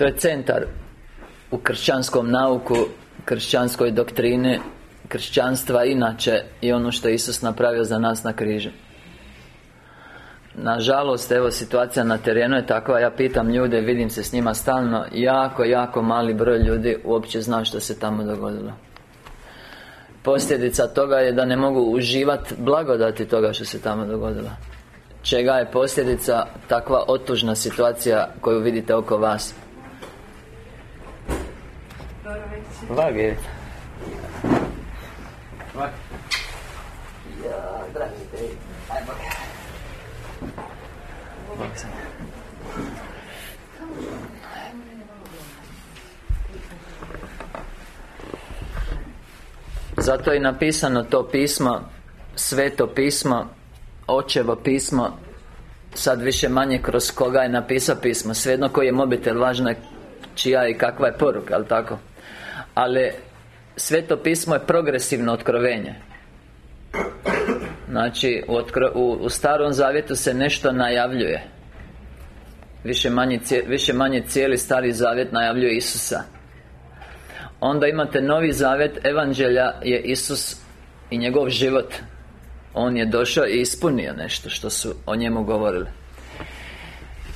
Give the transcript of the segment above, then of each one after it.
To je centar u kršćanskom nauku Kršćanskoj doktrini Kršćanstva inače I ono što je Isus napravio za nas na križu. Nažalost, evo situacija na terenu je takva Ja pitam ljude, vidim se s njima stalno Jako, jako mali broj ljudi uopće zna što se tamo dogodilo. Posljedica toga je da ne mogu uživati blagodati toga što se tamo dogodilo. Čega je posljedica takva otužna situacija koju vidite oko vas Ja, dragi Zato je napisano to pismo Sveto pismo Očevo pismo Sad više manje kroz koga je napisao pismo Svejedno koji je mobitel, važno je čija i kakva je poruka, ali tako? Ali Sveto pismo je progresivno otkrovenje. Znači, u, u, u Starom Zavjetu se nešto najavljuje. Više manje, više manje cijeli Stari Zavjet najavljuje Isusa. Onda imate Novi Zavjet Evanđelja je Isus i njegov život. On je došao i ispunio nešto što su o njemu govorili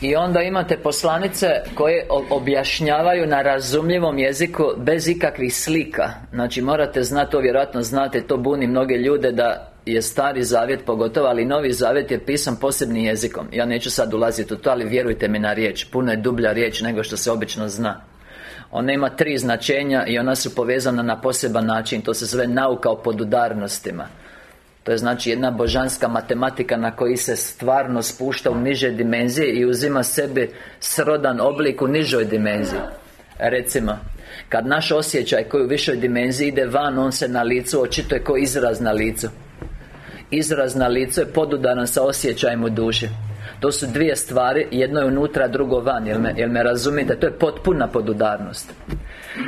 i onda imate poslanice koje objašnjavaju na razumljivom jeziku bez ikakvih slika. Znači morate znati, to vjerojatno znate, to buni mnoge ljude da je stari zavjet pogotovo, ali novi zavjet je pisan posebnim jezikom. Ja neću sad ulaziti u to, ali vjerujte mi na riječ. Puno je dublja riječ nego što se obično zna. Ona ima tri značenja i ona su povezana na poseban način. To se zove nauka o podudarnostima to je znači jedna božanska matematika na koji se stvarno spušta u niže dimenzije i uzima sebi srodan oblik u nižoj dimenziji. Recimo Kad naš osjećaj koji u višoj dimenziji ide van, on se na licu očituje kao izraz na licu. Izraz na licu je podudaran sa osjećajem u duši to su dvije stvari, jedno je unutra, drugo van Jel me, jel me razumijete? To je potpuna podudarnost.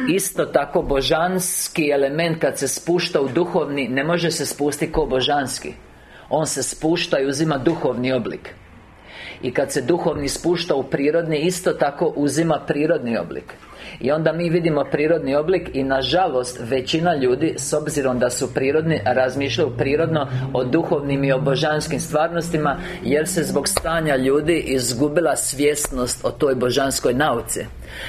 Isto tako božanski element kad se spušta u duhovni Ne može se spustiti ko božanski. On se spušta i uzima duhovni oblik. I kad se duhovni spušta u prirodni Isto tako uzima prirodni oblik i onda mi vidimo prirodni oblik I nažalost većina ljudi S obzirom da su prirodni Razmišljaju prirodno O duhovnim i o božanskim stvarnostima Jer se zbog stanja ljudi Izgubila svjesnost o toj božanskoj nauci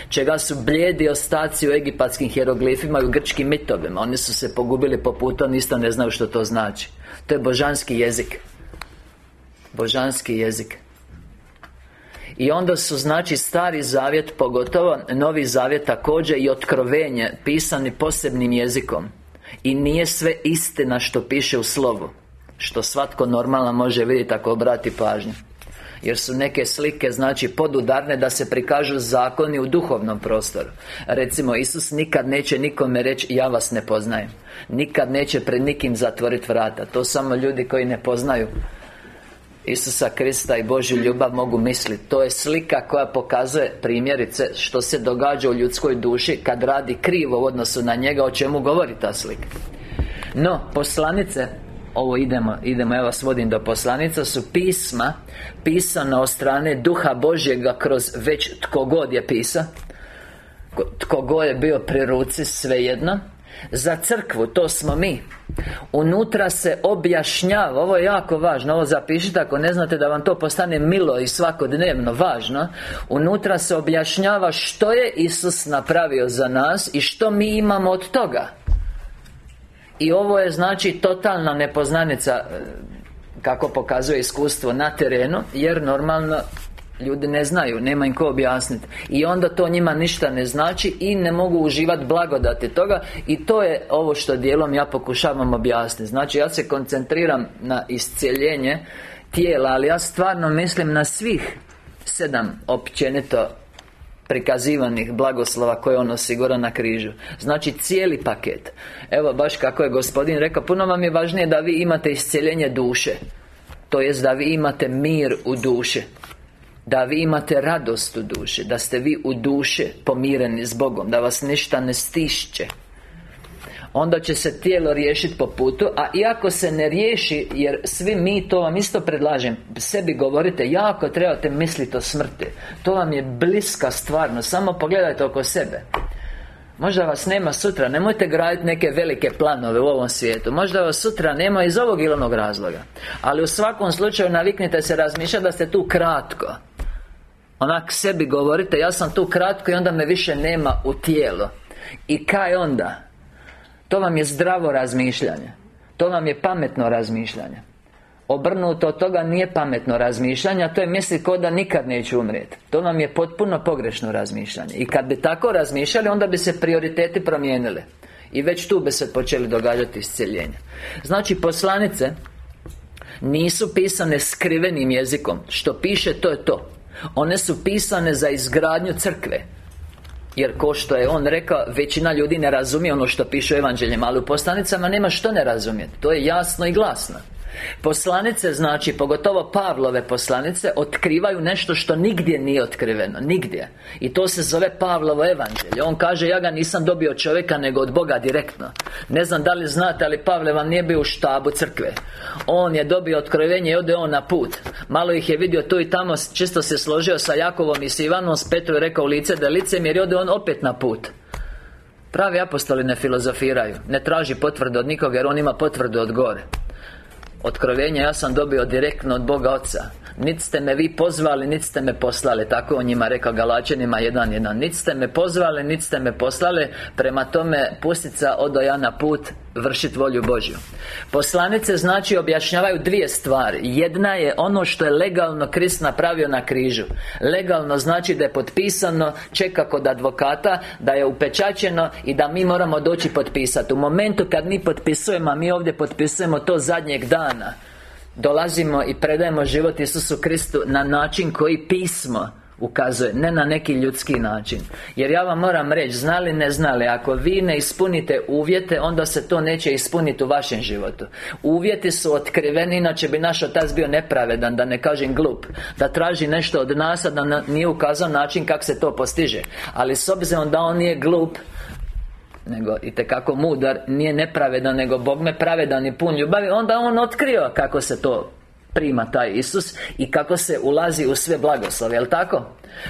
Čega su blijedi ostaci u egipatskim hieroglifima I u grčkim mitovima. Oni su se pogubili po putu Isto ne znaju što to znači. To je božanski jezik. Božanski jezik i onda su znači Stari Zavjet pogotovo Novi Zavjet također i otkrovenje Pisani posebnim jezikom. I nije sve istina što piše u slovu Što svatko normalno može vidjeti ako obrati pažnju. Jer su neke slike, znači, podudarne da se prikažu zakoni u duhovnom prostoru. Recimo, Isus nikad neće nikome reći Ja vas ne poznajem. Nikad neće pred nikim zatvoriti vrata. To samo ljudi koji ne poznaju Isusa Krista i Božju ljubav mogu misliti To je slika koja pokazuje primjerice Što se događa u ljudskoj duši Kad radi krivo u odnosu na njega O čemu govori ta slika. No, poslanice ovo idemo, idemo, ja vas vodim do poslanica Su pisma Pisana od strane Duha Božjega Kroz već tko god je pisa Tko god je bio pri ruci Svejedno Za crkvu, to smo mi. Unutra se objašnjava Ovo je jako važno Ovo zapišite ako ne znate da vam to postane milo i svakodnevno važno. Unutra se objašnjava što je Isus napravio za nas I što mi imamo od toga. I ovo je znači totalna nepoznanica e, Kako pokazuje iskustvo na terenu Jer normalno Ljudi ne znaju, nema im ko objasniti I onda to njima ništa ne znači I ne mogu uživati blagodati toga. I to je ovo što dijelom ja pokušavam objasniti Znači ja se koncentriram na iscijeljenje tijela Ali ja stvarno mislim na svih sedam općenito prikazivanih blagoslova koje on osigura na križu. Znači cijeli paket. Evo baš kako je gospodin rekao Puno vam je važnije da vi imate iscijeljenje duše To jest da vi imate mir u duše da vi imate radost u duši Da ste vi u duše pomireni s Bogom Da vas ništa ne stišće. Onda će se tijelo riješiti po putu A iako se ne riješi Jer svi mi, to vam isto predlažem Sebi govorite, jako trebate misliti o smrti. To vam je bliska stvarno Samo pogledajte oko sebe. Možda vas nema sutra, nemojte graditi neke velike planove u ovom svijetu. Možda vas sutra nema iz ovog ili onog razloga. Ali u svakom slučaju naviknite se razmišljati da ste tu kratko Onak sebi govorite, ja sam tu kratko i onda me više nema u tijelo. I kaj onda? To vam je zdravo razmišljanje. To vam je pametno razmišljanje. Obrnuto od toga nije pametno razmišljanje to je misli ko da nikad neće umrijeti To vam je potpuno pogrešno razmišljanje. I kad bi tako razmišljali Onda bi se prioriteti promijenili. I već tu bi se počeli događati isceljenje Znači poslanice Nisu pisane skrivenim jezikom. Što piše to je to One su pisane za izgradnju crkve. Jer ko što je on rekao Većina ljudi ne razumije ono što piše u evanđeljima Ali u poslanicama nema što ne razumjeti To je jasno i glasno Poslanice znači, pogotovo Pavlove poslanice Otkrivaju nešto što nigdje nije otkriveno Nigdje. I to se zove Pavlovo evanđelje. On kaže, ja ga nisam dobio čovjeka Nego od Boga direktno. Ne znam da li znate, ali Pavle vam nije bio u štabu crkve. On je dobio otkrivenje i ode on na put. Malo ih je vidio tu i tamo Čisto se složio sa Jakovom i s Ivanom S Petru je rekao lice da lice jer ode on opet na put. Pravi apostoli ne filozofiraju Ne traži potvrdu od nikoga jer on ima potvrdu od gore Otkrovenje ja sam dobio direktno od Boga Oca Niti ste me vi pozvali, niti ste me poslali. Tako on njima rekao Galačanima jedan jedan. Niti ste me pozvali, niti ste me poslali. Prema tome pustica odo ja na put vršiti volju Božju. Poslanice znači objašnjavaju dvije stvari. Jedna je ono što je legalno Krist napravio na križu. Legalno znači da je potpisano Čeka kod advokata Da je upečačeno I da mi moramo doći potpisati U momentu kad mi potpisujemo A mi ovdje potpisujemo to zadnjeg dana Dolazimo i predajemo život Isusu Kristu Na način koji pismo ukazuje Ne na neki ljudski način. Jer ja vam moram reći Znali ne znali Ako vi ne ispunite uvjete Onda se to neće ispuniti u vašem životu. Uvjeti su otkriveni Inače bi naš otac bio nepravedan Da ne kažem glup Da traži nešto od nas A da nije ukazao način kako se to postiže. Ali s obzirom da on nije glup nego i kako mudar nije nepravedan nego Bog me pravedan i pun ljubavi onda on otkrio kako se to prima taj Isus i kako se ulazi u sve blagoslove, jel tako?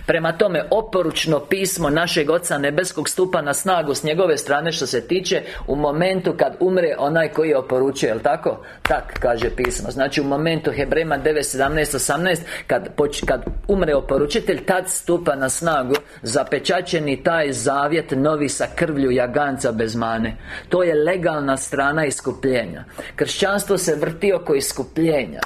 Prema tome, oporučno pismo našeg Oca Nebeskog stupa na snagu s njegove strane što se tiče u momentu kad umre onaj koji je oporučuje, jel tako? Tak kaže pismo. Znači u momentu Hebrema 9, 17, 18 kad, kad umre oporučitelj, tad stupa na snagu zapečačeni taj zavjet novi sa krvlju jaganca bez mane. To je legalna strana iskupljenja. Kršćanstvo se vrti oko iskupljenja.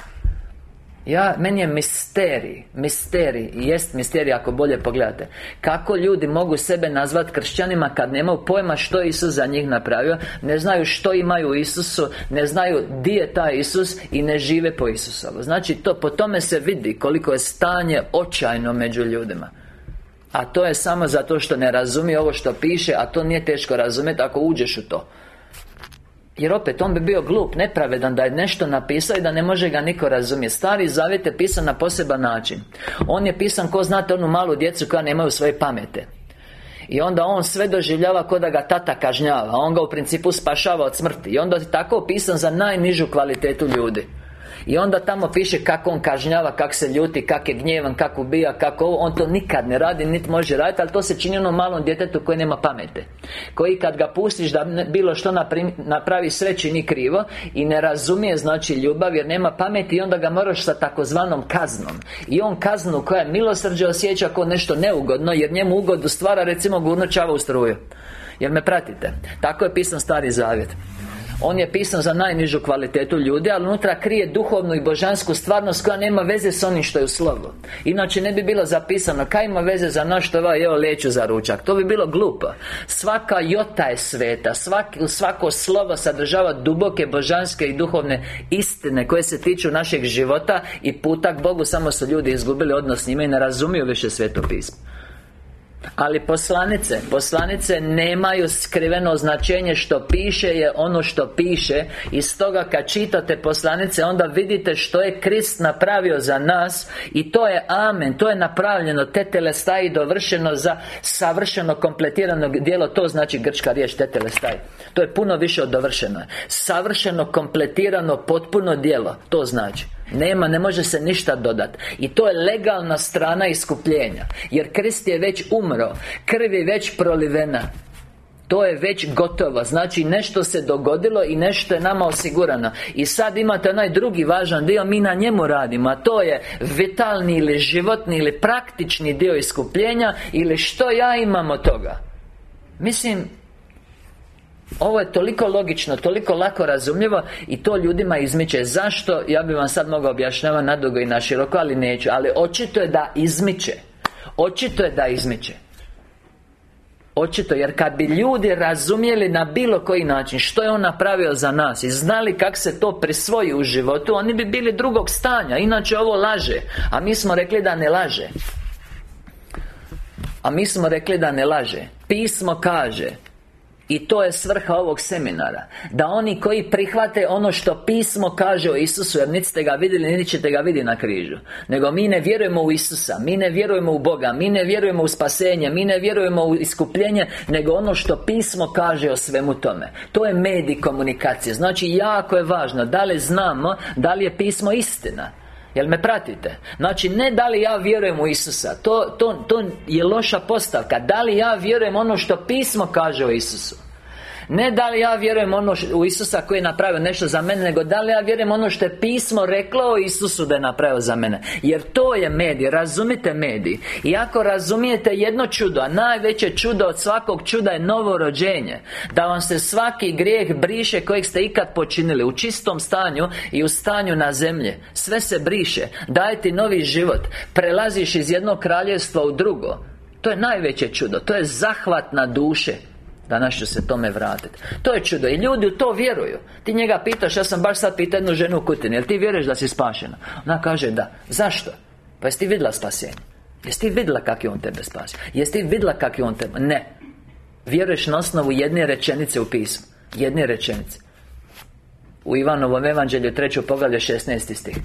Ja, meni je misterij, misterij, jest misterij ako bolje pogledate. Kako ljudi mogu sebe nazvati kršćanima kad nemaju pojma što Isus za njih napravio Ne znaju što imaju u Isusu Ne znaju di je taj Isus I ne žive po Isusovu. Znači, to, po tome se vidi koliko je stanje očajno među ljudima. A to je samo zato što ne razumije ovo što piše A to nije teško razumjeti ako uđeš u to jer opet, on bi bio glup, nepravedan da je nešto napisao i da ne može ga niko razumjeti. Stari zavjet je pisan na poseban način. On je pisan, ko znate, onu malu djecu koja nemaju svoje pamete. I onda on sve doživljava kao da ga tata kažnjava On ga u principu spašava od smrti. I onda je tako opisan za najnižu kvalitetu ljudi i onda tamo piše kako on kažnjava, kako se ljuti, kak je gnjevan, kako ubija, kako ovo. On to nikad ne radi, niti može raditi Ali to se čini onom malom djetetu koji nema pamete. Koji kad ga pustiš da bilo što napravi sreći ni krivo I ne razumije znači ljubav jer nema pameti I onda ga moraš sa takozvanom kaznom. I on kaznu koja je milosrđe osjeća kao nešto neugodno Jer njemu ugodu stvara recimo gurno čava u struju. Jer me pratite? Tako je pisan Stari Zavjet on je pisan za najnižu kvalitetu ljudi Ali unutra krije duhovnu i božansku stvarnost Koja nema veze s onim što je u slovu. Inače ne bi bilo zapisano Kaj ima veze za naš što ovaj jeo leću za ručak? To bi bilo glupo. Svaka jota je sveta. Svaki, Svako slovo sadržava duboke božanske i duhovne istine Koje se tiču našeg života I puta k Bogu Samo su ljudi izgubili odnos s njima I ne razumiju više sveto pismo ali poslanice, poslanice nemaju skriveno značenje što piše je ono što piše I stoga kad čitate poslanice onda vidite što je Krist napravio za nas I to je amen, to je napravljeno Tetelestaj dovršeno za savršeno kompletirano djelo To znači grčka riječ tetelestaj To je puno više od dovršeno. Savršeno kompletirano potpuno djelo To znači nema, ne može se ništa dodati I to je legalna strana iskupljenja. Jer Krist je već umro Krv je već prolivena. To je već gotovo. Znači nešto se dogodilo i nešto je nama osigurano. I sad imate onaj drugi važan dio Mi na njemu radimo A to je vitalni ili životni ili praktični dio iskupljenja Ili što ja imam od toga. Mislim ovo je toliko logično, toliko lako razumljivo I to ljudima izmiče. Zašto? Ja bi vam sad mogao objašnjavati nadugo i na široko, ali neću. Ali očito je da izmiče. Očito je da izmiče. Očito, jer kad bi ljudi razumjeli na bilo koji način Što je On napravio za nas I znali kako se to prisvoji u životu Oni bi bili drugog stanja. Inače ovo laže. A mi smo rekli da ne laže. A mi smo rekli da ne laže. Pismo kaže i to je svrha ovog seminara. Da oni koji prihvate ono što pismo kaže o Isusu Jer niti ste ga vidjeli, niti ćete ga vidjeti na križu. Nego mi ne vjerujemo u Isusa Mi ne vjerujemo u Boga Mi ne vjerujemo u spasenje Mi ne vjerujemo u iskupljenje Nego ono što pismo kaže o svemu tome. To je medij komunikacije. Znači jako je važno Da li znamo Da li je pismo istina. Jel me pratite? Znači, ne da li ja vjerujem u Isusa to, to, to je loša postavka. Da li ja vjerujem ono što pismo kaže o Isusu ne da li ja vjerujem ono u Isusa koji je napravio nešto za mene Nego da li ja vjerujem ono što je pismo reklo o Isusu da je napravio za mene. Jer to je medij, razumite medij. I ako razumijete jedno čudo A najveće čudo od svakog čuda je novo rođenje Da vam se svaki grijeh briše kojeg ste ikad počinili U čistom stanju i u stanju na zemlje Sve se briše. Daje ti novi život. Prelaziš iz jednog kraljevstva u drugo. To je najveće čudo. To je zahvat na duše Danas ću se tome vratiti To je čudo I ljudi u to vjeruju Ti njega pitaš Ja sam baš sad pitao jednu ženu u Kutini Jel ti vjeruješ da si spašena? Ona kaže da Zašto? Pa jesi ti vidjela spasenje? Jesi ti vidjela kako je on tebe spasio? Jesi ti vidjela kako je on tebe? Ne Vjeruješ na osnovu jedne rečenice u pismu Jedne rečenice U Ivanovom evanđelju treću poglavlje 16. stih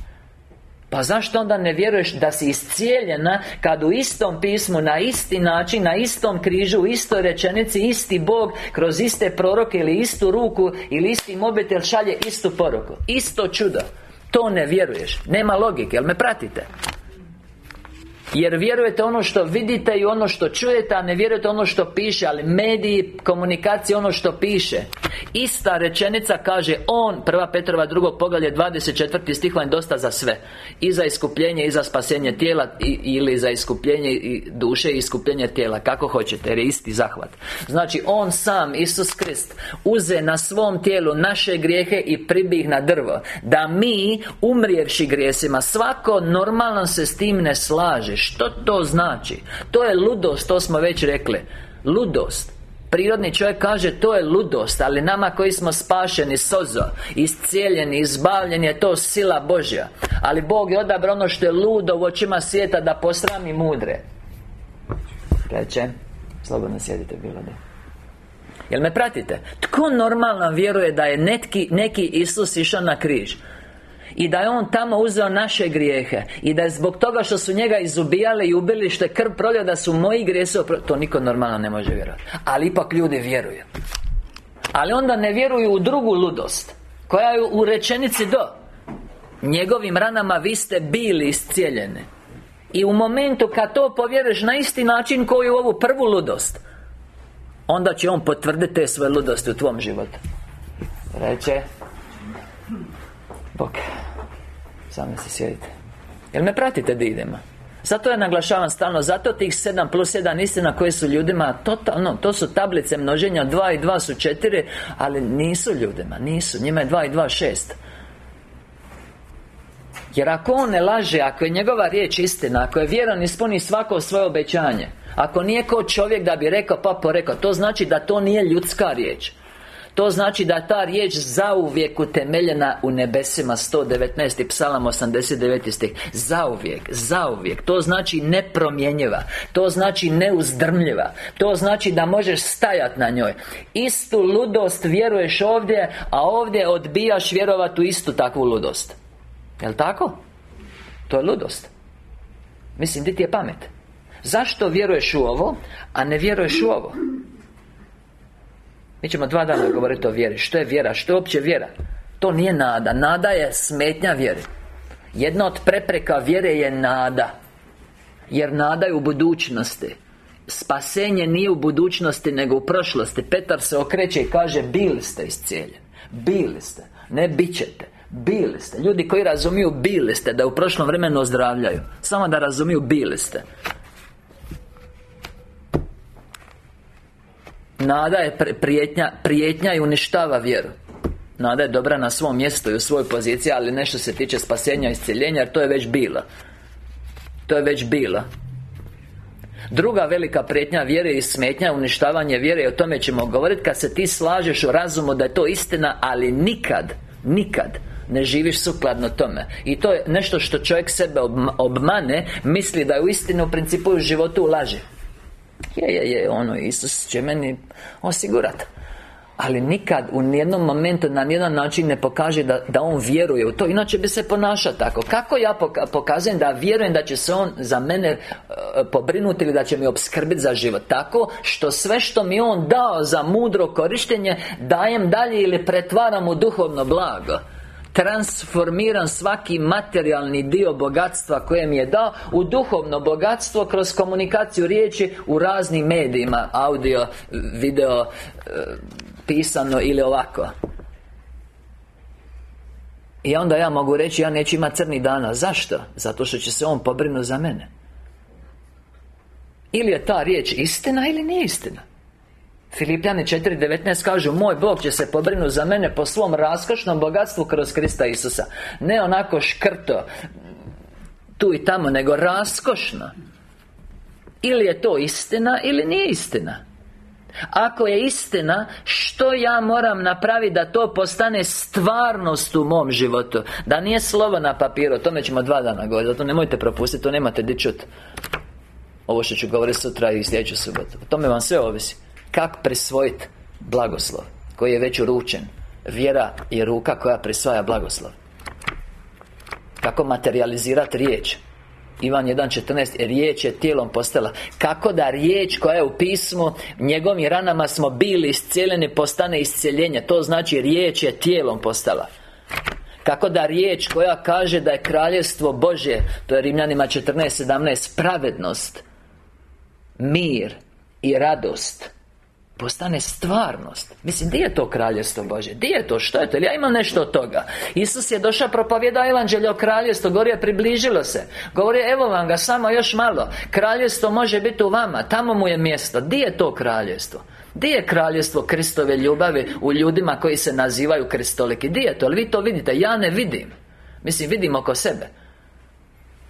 pa zašto onda ne vjeruješ da si iscijeljena Kad u istom pismu, na isti način Na istom križu, u istoj rečenici Isti Bog, kroz iste proroke Ili istu ruku, ili isti mobitel Šalje istu poruku? Isto čudo. To ne vjeruješ. Nema logike, jel me pratite? Jer vjerujete ono što vidite i ono što čujete A ne vjerujete ono što piše Ali mediji, komunikacije, ono što piše. Ista rečenica kaže On, prva Petrova drugog poglavlje 24. stih vam dosta za sve. I za iskupljenje i za spasenje tijela i, Ili za iskupljenje i duše i iskupljenje tijela Kako hoćete, jer je isti zahvat. Znači On sam, Isus Krist Uze na svom tijelu naše grijehe i pribih na drvo Da mi, umrijevši grijesima Svako normalno se s tim ne slaže što to znači? To je ludost, to smo već rekli Ludost Prirodni čovjek kaže to je ludost Ali nama koji smo spašeni sozo Iscijeljeni, izbavljeni je to sila Božja Ali Bog je odabrao ono što je ludo u očima svijeta Da posrami mudre Reče Slobodno sjedite bilo da Jel me pratite? Tko normalno vjeruje da je neki, neki Isus išao na križ? I da je On tamo uzeo naše grijehe I da je zbog toga što su njega izubijali i ubili što je krv prolio Da su moji grijesi To niko normalno ne može vjerovati. Ali ipak ljudi vjeruju. Ali onda ne vjeruju u drugu ludost Koja je u rečenici do. Njegovim ranama vi ste bili iscijeljeni. I u momentu kad to povjeruješ na isti način koji u ovu prvu ludost Onda će On potvrditi te svoje ludosti u tvom životu. Reče Bog Sami se sjedite. Jel me pratite da idemo? Zato ja naglašavam stalno Zato tih 7 plus 1 istina koje su ljudima Totalno, to su tablice množenja 2 i 2 su 4 Ali nisu ljudima, nisu Njima je 2 i 2 6 jer ako on ne laže, ako je njegova riječ istina Ako je vjeran ispuni svako svoje obećanje Ako nije kao čovjek da bi rekao pa porekao To znači da to nije ljudska riječ To znači da ta riječ zauvijek utemeljena u nebesima 119. psalam 89. stih Zauvijek, zauvijek To znači nepromjenjiva To znači neuzdrmljiva To znači da možeš stajat na njoj Istu ludost vjeruješ ovdje A ovdje odbijaš vjerovat u istu takvu ludost Jel' tako? To je ludost Mislim, di ti je pamet Zašto vjeruješ u ovo, a ne vjeruješ u ovo? Mi ćemo dva dana govoriti o vjeri. Što je vjera? Što je uopće vjera? To nije nada. Nada je smetnja vjeri Jedna od prepreka vjere je nada. Jer nada je u budućnosti. Spasenje nije u budućnosti, nego u prošlosti. Petar se okreće i kaže Bili ste iscijeljeni. Bili ste. Ne bit ćete. Bili ste. Ljudi koji razumiju bili ste Da u prošlom vremenu ozdravljaju. Samo da razumiju bili ste Nada je prijetnja, prijetnja i uništava vjeru. Nada je dobra na svom mjestu i u svojoj poziciji Ali nešto se tiče spasenja i iscjeljenja Jer to je već bilo To je već bilo Druga velika prijetnja vjere i smetnja Uništavanje vjere i o tome ćemo govoriti Kad se ti slažeš u razumu da je to istina Ali nikad Nikad ne živiš sukladno tome. I to je nešto što čovjek sebe obmane Misli da je u istinu u principu u životu laže Je, je, je, ono, Isus će meni osigurati ali nikad u nijednom momentu na nijedan način ne pokaže da, da on vjeruje u to. Inače bi se ponašao tako. Kako ja pokazujem da vjerujem da će se on za mene e, pobrinuti Ili da će mi obskrbiti za život? Tako što sve što mi on dao za mudro korištenje Dajem dalje ili pretvaram u duhovno blago transformiran svaki materijalni dio bogatstva koje mi je dao u duhovno bogatstvo kroz komunikaciju riječi u raznim medijima audio, video, e, pisano ili ovako. I onda ja mogu reći ja neću imati crni dana. Zašto? Zato što će se on pobrinuti za mene. Ili je ta riječ istina ili nije istina Filipljani 4.19 kažu Moj Bog će se pobrinuti za mene po svom raskošnom bogatstvu kroz Krista Isusa. Ne onako škrto Tu i tamo, nego raskošno. Ili je to istina ili nije istina? Ako je istina Što ja moram napraviti da to postane stvarnost u mom životu? Da nije slovo na papiru O tome ćemo dva dana govoriti Zato nemojte propustiti, to nemate di čut. Ovo što ću govoriti sutra i sljedeću subotu. O tome vam sve ovisi Kak prisvojiti blagoslov Koji je već uručen? Vjera je ruka koja prisvaja blagoslov. Kako materializirati riječ? Ivan 1.14 Riječ je tijelom postala. Kako da riječ koja je u pismu Njegovim ranama smo bili iscijeljeni Postane iscijeljenje. To znači riječ je tijelom postala. Kako da riječ koja kaže da je kraljevstvo Božje To je Rimljanima 14.17 Pravednost Mir I radost postane stvarnost Mislim, gdje je to kraljevstvo Bože? Gdje je to? Što je to? ja imam nešto od toga Isus je došao propovjeda evanđelje o kraljevstvu Govorio je približilo se Govorio evo vam ga, samo još malo Kraljevstvo može biti u vama Tamo mu je mjesto Gdje je to kraljevstvo? Gdje je kraljevstvo Kristove ljubavi u ljudima koji se nazivaju kristoliki? Gdje je to? Ali vi to vidite? Ja ne vidim Mislim, vidim oko sebe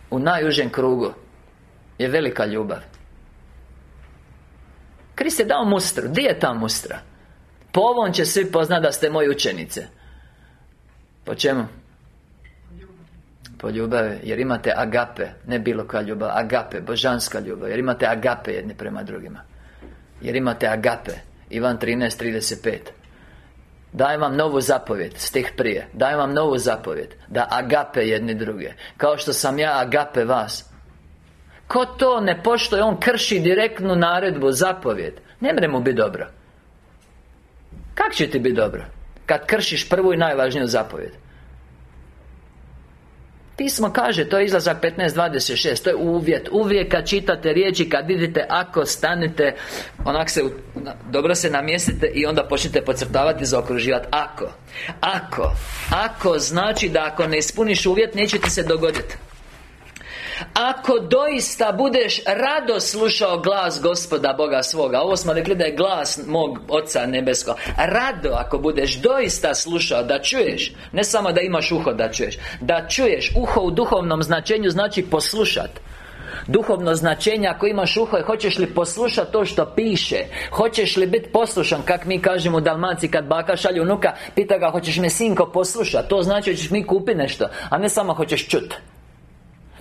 U najužem krugu Je velika ljubav Krist je dao mustru, gdje je ta mustra? Po ovom će svi poznati da ste moji učenice. Po čemu? Po ljubavi, jer imate agape Ne bilo koja ljubav, agape, božanska ljubav Jer imate agape jedni prema drugima. Jer imate agape Ivan 13.35 Dajem vam novu zapovjed, stih prije. Dajem vam novu zapovjed Da agape jedni druge. Kao što sam ja agape vas Ko to ne poštuje, on krši direktnu naredbu, zapovjed. Ne mre mu biti dobro. Kak će ti biti dobro? Kad kršiš prvu i najvažniju zapovjed. Pismo kaže, to je izlazak 15.26 To je uvjet. Uvijek kad čitate riječi Kad vidite ako stanete Onak se Dobro se namjestite I onda počnete pocrtavati Zaokruživati. Ako. Ako. Ako znači da ako ne ispuniš uvjet Neće ti se dogoditi ako doista budeš rado slušao glas gospoda Boga svoga Ovo smo rekli da je glas mog Oca nebesko Rado ako budeš doista slušao Da čuješ Ne samo da imaš uho da čuješ Da čuješ Uho u duhovnom značenju znači poslušat. Duhovno značenje ako imaš uho Hoćeš li poslušati to što piše? Hoćeš li biti poslušan Kak mi kažemo u Dalmaciji kad baka šalje unuka Pita ga hoćeš me sinko poslušati To znači hoćeš mi kupi nešto A ne samo hoćeš čut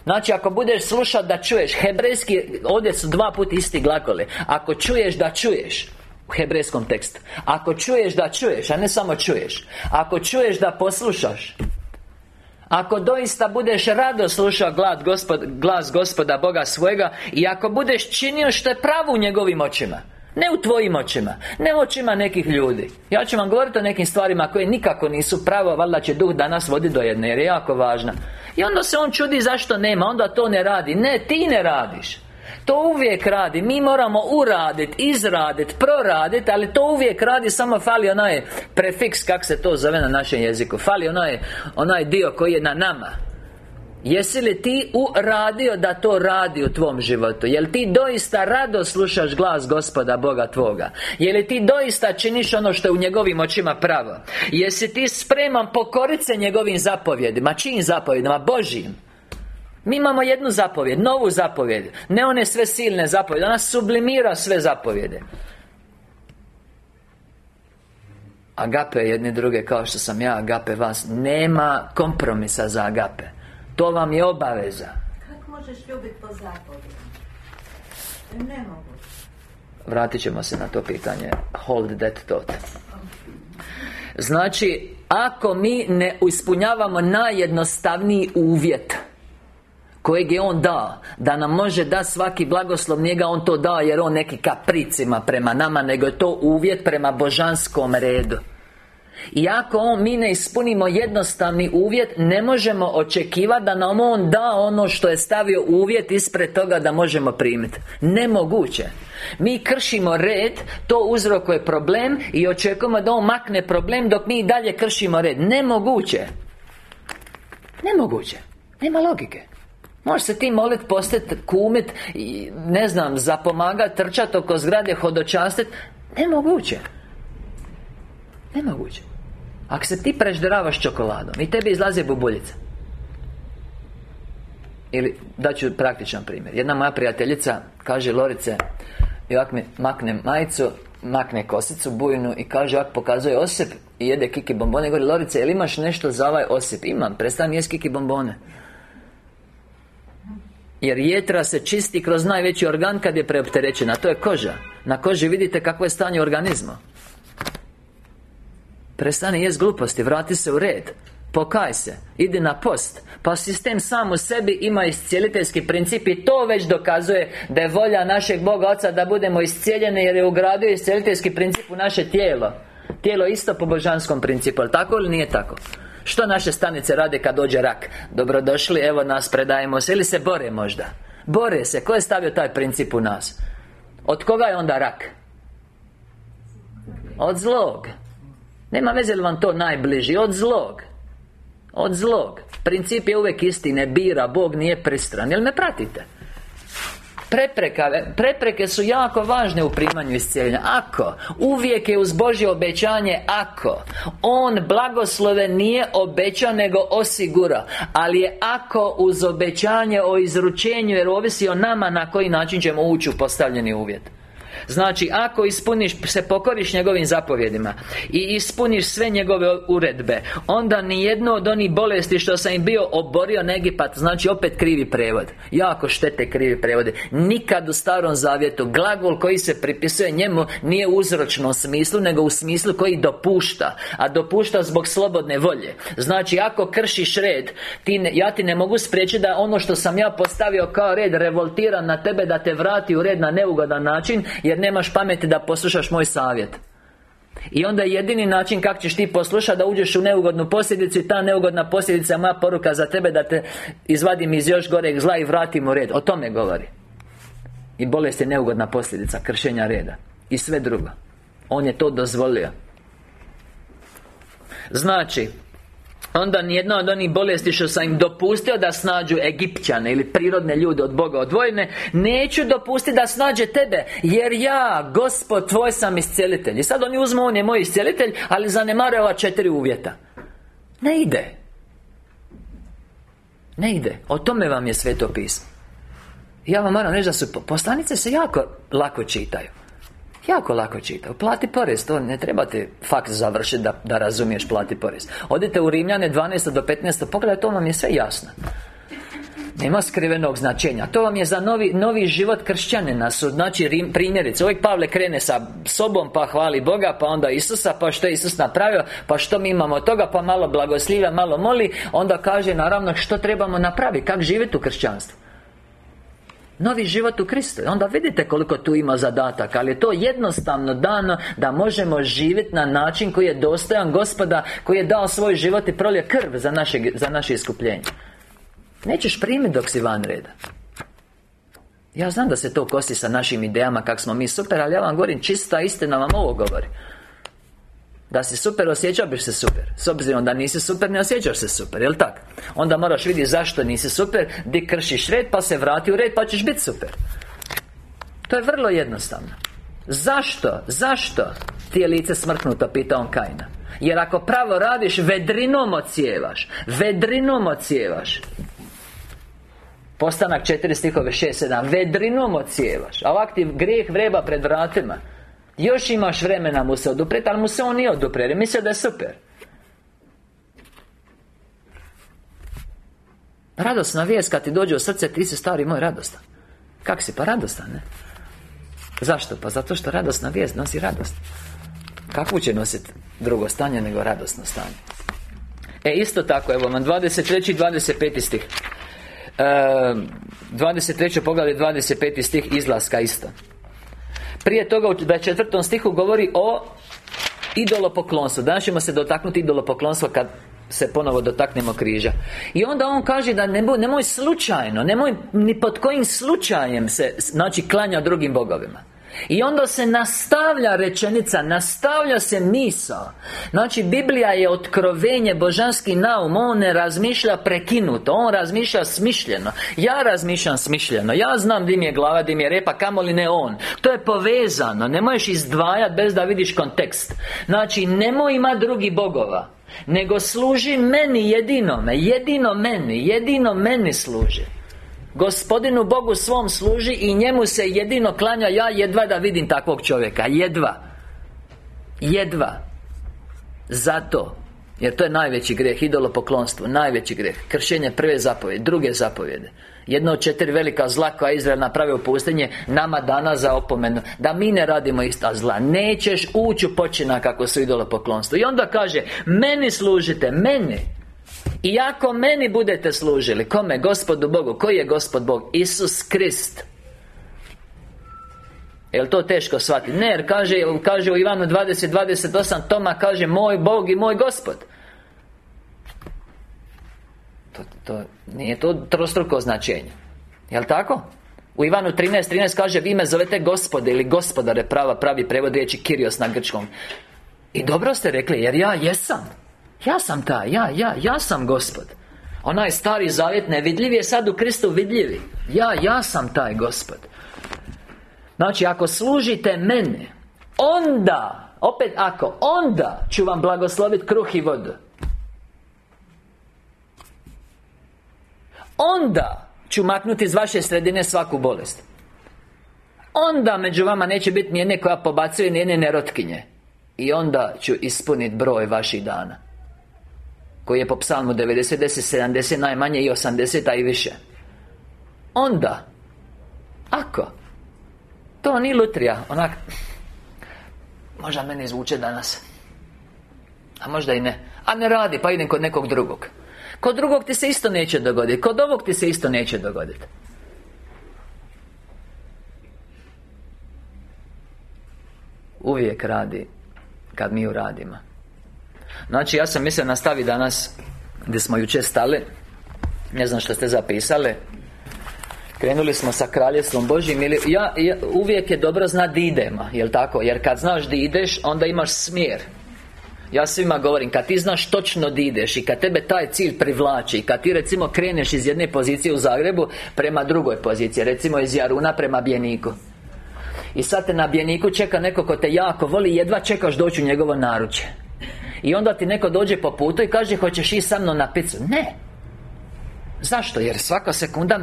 Znači, ako budeš slušat da čuješ Hebrejski, ovdje su dva puta isti glagoli Ako čuješ da čuješ u hebrejskom tekstu Ako čuješ da čuješ, a ne samo čuješ Ako čuješ da poslušaš ako doista budeš rado slušao glas, gospod, glas gospoda Boga svojega I ako budeš činio što je pravo u njegovim očima ne u tvojim očima Ne u očima nekih ljudi. Ja ću vam govoriti o nekim stvarima koje nikako nisu pravo Valjda će duh danas vodi do jedne Jer je jako važna. I onda se on čudi zašto nema Onda to ne radi. Ne, ti ne radiš. To uvijek radi. Mi moramo uradit, izradit, proradit Ali to uvijek radi Samo fali onaj prefiks Kak se to zove na našem jeziku. Fali onaj, onaj dio koji je na nama Jesi li ti uradio da to radi u tvom životu? Jel ti doista rado slušaš glas gospoda Boga tvoga? Je li ti doista činiš ono što je u njegovim očima pravo? Jesi ti spreman pokorit se njegovim zapovjedima? Čijim zapovjedima? Božijim mi imamo jednu zapovjed, novu zapovjed Ne one sve silne zapovjede Ona sublimira sve zapovjede Agape jedni druge kao što sam ja Agape vas Nema kompromisa za agape To vam je obaveza. Kako možeš ljubiti po zapovjedu? Ne mogu. Vratit ćemo se na to pitanje. Hold that thought. Znači, ako mi ne ispunjavamo najjednostavniji uvjet Kojeg je On dao Da nam može da svaki blagoslov Njega On to dao jer On neki kapricima prema nama Nego je to uvjet prema božanskom redu i ako on, mi ne ispunimo jednostavni uvjet Ne možemo očekivati da nam on da ono što je stavio uvjet ispred toga da možemo primiti Nemoguće. Mi kršimo red, to uzrokuje problem I očekujemo da on makne problem dok mi dalje kršimo red. Nemoguće. Nemoguće. Nema logike. Možeš se ti molit, postati kumit i, Ne znam, zapomagat, trčat oko zgrade, hodočastit. Nemoguće. Nemoguće Ako se ti prežderavaš čokoladom I tebi izlaze bubuljica Ili, daću praktičan primjer. Jedna moja prijateljica kaže Lorice I ovak mi makne majicu Makne kosicu bujnu I kaže ovak pokazuje osip I jede kiki bombone. I govori Lorice, jel imaš nešto za ovaj osip? Imam, prestani jest kiki bombone. Jer jetra se čisti kroz najveći organ kad je preopterećena To je koža. Na koži vidite kakvo je stanje organizma Prestani jest gluposti, vrati se u red Pokaj se, idi na post Pa sistem sam u sebi ima iscijeliteljski princip I to već dokazuje da je volja našeg Boga Oca Da budemo iscijeljeni jer je ugradio iscijeliteljski princip u naše tijelo Tijelo isto po božanskom principu, ali tako ili nije tako? Što naše stanice rade kad dođe rak? Dobrodošli, evo nas, predajemo se Ili se bore možda? Bore se, ko je stavio taj princip u nas? Od koga je onda rak? Od zlog Nema veze li vam to najbliži Od zlog. Od zlog. Princip je uvijek isti, ne bira Bog nije pristran. Jel me pratite? Prepreka, prepreke su jako važne u primanju iscijeljenja Ako Uvijek je uz Božje obećanje Ako. On blagoslove nije obećao nego osigura Ali je ako uz obećanje o izručenju Jer ovisi o nama na koji način ćemo ući u postavljeni uvjet Znači, ako ispuniš, se pokoriš njegovim zapovjedima I ispuniš sve njegove uredbe Onda ni jedno od onih bolesti što sam im bio oborio na Egipat Znači, opet krivi prevod. Jako štete krivi prevode Nikad u starom zavjetu Glagol koji se pripisuje njemu Nije u uzročnom smislu Nego u smislu koji dopušta A dopušta zbog slobodne volje. Znači, ako kršiš red ti ne, Ja ti ne mogu spriječiti da ono što sam ja postavio kao red Revoltira na tebe da te vrati u red na neugodan način jer nemaš pameti da poslušaš moj savjet. I onda jedini način kako ćeš ti poslušati da uđeš u neugodnu posljedicu i ta neugodna posljedica je moja poruka za tebe da te izvadim iz još goreg zla i vratim u red. O tome govori. I bolest je neugodna posljedica kršenja reda. I sve drugo. On je to dozvolio. Znači Onda nijedna od onih bolesti što sam im dopustio da snađu Egipćane Ili prirodne ljude od Boga odvojene Neću dopustiti da snađe tebe Jer ja, Gospod tvoj sam iscijelitelj. I sad oni uzmu, on je moj iscijelitelj Ali zanemare ova četiri uvjeta. Ne ide. Ne ide. O tome vam je sveto pismo. Ja vam moram reći da su poslanice se jako lako čitaju Jako lako čitaju Plati porez, to ne trebate fakt završiti da, da razumiješ plati porez Odite u Rimljane 12. do 15. Pogledaj, to vam je sve jasno nema skrivenog značenja To vam je za novi, novi život kršćanina su Znači rim, primjerice Uvijek Pavle krene sa sobom Pa hvali Boga Pa onda Isusa Pa što je Isus napravio Pa što mi imamo toga Pa malo blagoslivlja Malo moli Onda kaže naravno što trebamo napraviti Kako živjeti u kršćanstvu Novi život u Kristu. Onda vidite koliko tu ima zadataka Ali je to jednostavno dano Da možemo živjeti na način koji je dostojan Gospoda Koji je dao svoj život i prolje krv Za naše, za naše iskupljenje. Nećeš primiti dok si van reda. Ja znam da se to kosti sa našim idejama Kak smo mi super Ali ja vam govorim čista istina vam ovo govori da si super, osjećao biš se super. S obzirom da nisi super, ne osjećaš se super, jel tak? Onda moraš vidjeti zašto nisi super Di kršiš red, pa se vrati u red, pa ćeš biti super. To je vrlo jednostavno. Zašto? Zašto ti je lice smrknuto, pita on Kajna Jer ako pravo radiš, vedrinom ocijevaš Vedrinom ocijevaš. Postanak 4 stihove 6-7 Vedrinom ocijevaš. A ovak ti grijeh vreba pred vratima još imaš vremena mu se oduprijeti, ali mu se on nije odupre jer mislio da je super Radosna vijest kad ti dođe u srce Ti si stari moj radostan Kak si? Pa radostan, ne? Zašto? Pa zato što radosna vijest nosi radost Kakvu će nositi drugo stanje nego radosno stanje E isto tako, evo vam 23. i 25. stih e, 23. poglavlje 25. stih izlaska isto prije toga u 24. stihu govori o idolopoklonstvu Danas ćemo se dotaknuti idolopoklonstva kad se ponovo dotaknemo križa I onda on kaže da nemoj, nemoj slučajno Nemoj ni pod kojim slučajem se Znači klanja drugim bogovima i onda se nastavlja rečenica Nastavlja se misao. Znači Biblija je otkrovenje Božanski naum On ne razmišlja prekinuto On razmišlja smišljeno. Ja razmišljam smišljeno Ja znam di mi je glava, di mi je repa Kamoli ne on. To je povezano Ne možeš izdvajati bez da vidiš kontekst. Znači nemoj ima drugi bogova Nego služi meni jedinome Jedino meni Jedino meni služi Gospodinu Bogu svom služi i njemu se jedino klanja. Ja jedva da vidim takvog čovjeka. Jedva. Jedva. Zato. Jer to je najveći greh Idolopoklonstvo. Najveći greh Kršenje prve zapovjede Druge zapovjede. Jedno od četiri velika zla koja Izrael napravio u pustinje Nama dana za opomenu. Da mi ne radimo ista zla. Nećeš ući u počina kako su idolopoklonstvo. I onda kaže Meni služite, meni i ako meni budete služili Kome? Gospodu Bogu Koji je Gospod Bog? Isus Krist Jel to teško shvatiti? Ne, jer kaže, kaže u Ivanu 20, 28 Toma kaže Moj Bog i moj Gospod to, to, Nije to trostruko značenje Jel tako? U Ivanu 13, 13 kaže Vi me zovete gospode ili gospodare prava Pravi prevod riječi Kirios na grčkom I dobro ste rekli, jer ja jesam ja sam taj, ja, ja, ja sam gospod. Onaj stari zavjet nevidljiv je sad u Kristu vidljivi. Ja, ja sam taj gospod. Znači, ako služite mene Onda Opet ako Onda ću vam blagosloviti kruh i vodu. Onda ću maknuti iz vaše sredine svaku bolest. Onda među vama neće biti nijedne koja pobacuje nijedne nerotkinje. I onda ću ispuniti broj vaših dana koji je po psalmu 90, 10, 70 najmanje i 80, a i više. Onda Ako To nije lutrija, onak Možda meni zvuče danas A možda i ne A ne radi, pa idem kod nekog drugog. Kod drugog ti se isto neće dogoditi Kod ovog ti se isto neće dogoditi Uvijek radi Kad mi uradimo Znači, ja sam mislio nastavi danas Gdje smo jučer stali Ne znam što ste zapisali. Krenuli smo sa kraljestvom Božjim ili ja, ja, uvijek je dobro znati di idemo Jel tako? Jer kad znaš di ideš Onda imaš smjer. Ja svima govorim, kad ti znaš točno di ideš I kad tebe taj cilj privlači Kad ti recimo kreneš iz jedne pozicije u Zagrebu Prema drugoj poziciji Recimo iz Jaruna prema Bjeniku. I sad te na Bjeniku čeka neko ko te jako voli Jedva čekaš doći u njegovo naručje i onda ti neko dođe po putu i kaže Hoćeš i sa mnom na picu Ne. Zašto? Jer svaka sekunda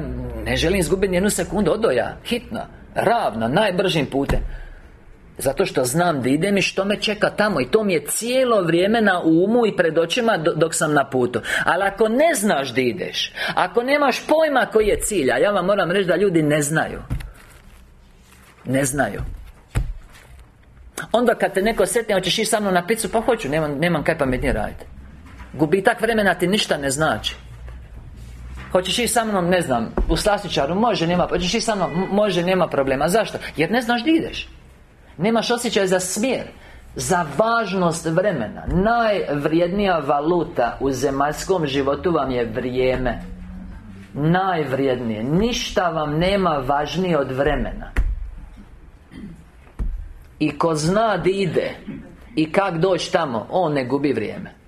Ne želim izgubiti jednu sekundu odoja Hitno. Ravno, najbržim putem. Zato što znam da idem i što me čeka tamo. I to mi je cijelo vrijeme na umu i pred očima dok sam na putu. Ali ako ne znaš da ideš Ako nemaš pojma koji je cilj A ja vam moram reći da ljudi ne znaju. Ne znaju Onda kad te neko setne, hoćeš ići sa mnom na picu Pa hoću, nemam, nemam kaj pametnije raditi Gubitak vremena ti ništa ne znači. Hoćeš ići sa mnom, ne znam, u slastičaru, može, nema, hoćeš ići sa mnom, može, nema problema. Zašto? Jer ne znaš gdje ideš. Nemaš osjećaj za smjer Za važnost vremena. Najvrijednija valuta u zemaljskom životu vam je vrijeme. Najvrijednije. Ništa vam nema važnije od vremena I ko zna di ide I kak doći tamo On ne gubi vrijeme.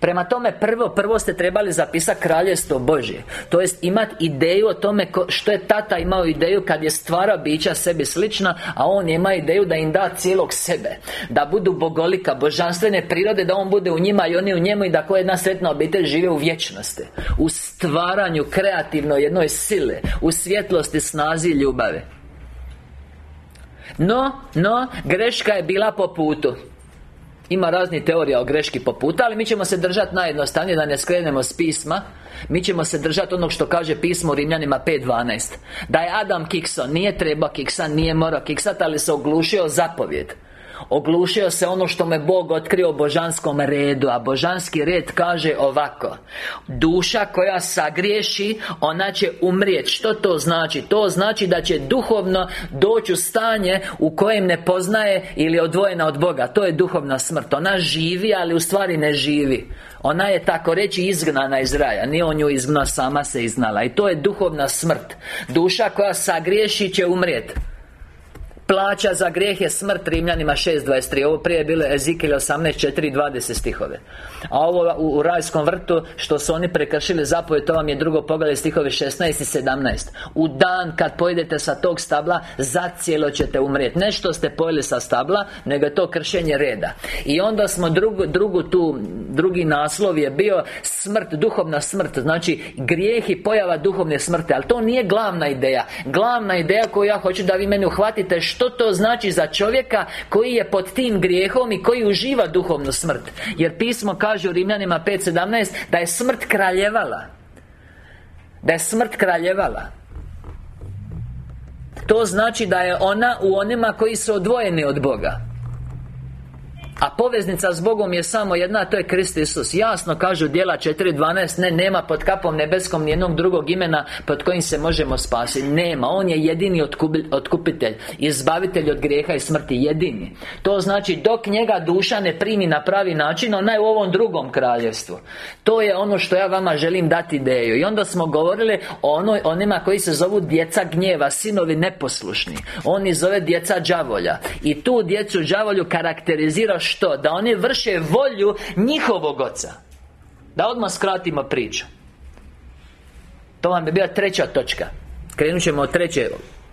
Prema tome, prvo, prvo ste trebali zapisati kraljestvo Božje. To jest imati ideju o tome što je tata imao ideju kad je stvara bića sebi slična A on ima ideju da im da cijelog sebe. Da budu bogolika, božanstvene prirode Da on bude u njima i oni u njemu I da koja jedna sretna obitelj žive u vječnosti. U stvaranju kreativno jednoj sile U svjetlosti, snazi i ljubave No, no, greška je bila po putu. Ima raznih teorija o greški po puta Ali mi ćemo se držati najjednostavnije Da ne skrenemo s pisma. Mi ćemo se držati onog što kaže pismo u Rimljanima 5.12 Da je Adam kikso Nije treba kiksa Nije morao kiksat Ali se oglušio zapovjed Oglušio se ono što me Bog otkrio u božanskom redu A božanski red kaže ovako. Duša koja sagriješi Ona će umrijeti Što to znači? To znači da će duhovno doći u stanje U kojem ne poznaje Ili je odvojena od Boga. To je duhovna smrt. Ona živi, ali u stvari ne živi. Ona je tako reći izgnana iz raja. Nije on nju izgnao, sama se iznala. I to je duhovna smrt. Duša koja sagriješi će umrijeti Plaća za grijeh je smrt Rimljanima 6.23 Ovo prije je bilo Ezikilj 18.4.20 stihove. A ovo u, u, rajskom vrtu Što su oni prekršili zapovjed To vam je drugo pogled stihove 16 i 17 U dan kad pojedete sa tog stabla Zacijelo ćete umrijeti. Ne što ste pojeli sa stabla Nego je to kršenje reda. I onda smo drugu, drugu tu Drugi naslov je bio Smrt, duhovna smrt. Znači grijeh i pojava duhovne smrti. Ali to nije glavna ideja. Glavna ideja koju ja hoću da vi meni uhvatite što to znači za čovjeka koji je pod tim grijehom i koji uživa duhovnu smrt. Jer pismo kaže u Rimljanima 5.17 da je smrt kraljevala. Da je smrt kraljevala. To znači da je ona u onima koji su odvojeni od Boga a poveznica s Bogom je samo jedna, to je Krist Isus. Jasno kažu dijela 4.12 Ne, nema pod kapom nebeskom nijednog drugog imena Pod kojim se možemo spasiti. Nema, On je jedini otkupitelj Izbavitelj od grijeha i smrti Jedini. To znači dok njega duša ne primi na pravi način Ona je u ovom drugom kraljevstvu. To je ono što ja vama želim dati ideju. I onda smo govorili o onoj, onima koji se zovu djeca gnjeva Sinovi neposlušni. Oni zove djeca đavolja. I tu djecu đavolju karakterizira što? Da oni vrše volju njihovog oca. Da odmah skratimo priču. To vam je bila treća točka. Krenut ćemo od treće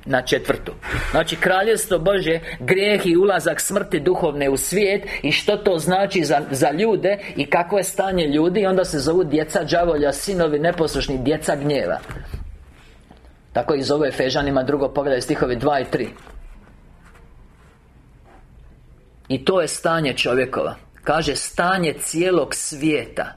na četvrtu. Znači kraljevstvo Bože Grijeh i ulazak smrti duhovne u svijet I što to znači za, za ljude I kakvo je stanje ljudi I onda se zovu djeca đavolja Sinovi neposlušni Djeca gnjeva. Tako i zove Efežanima drugo pogledaj stihovi 2 i 3 i to je stanje čovjekova. Kaže stanje cijelog svijeta.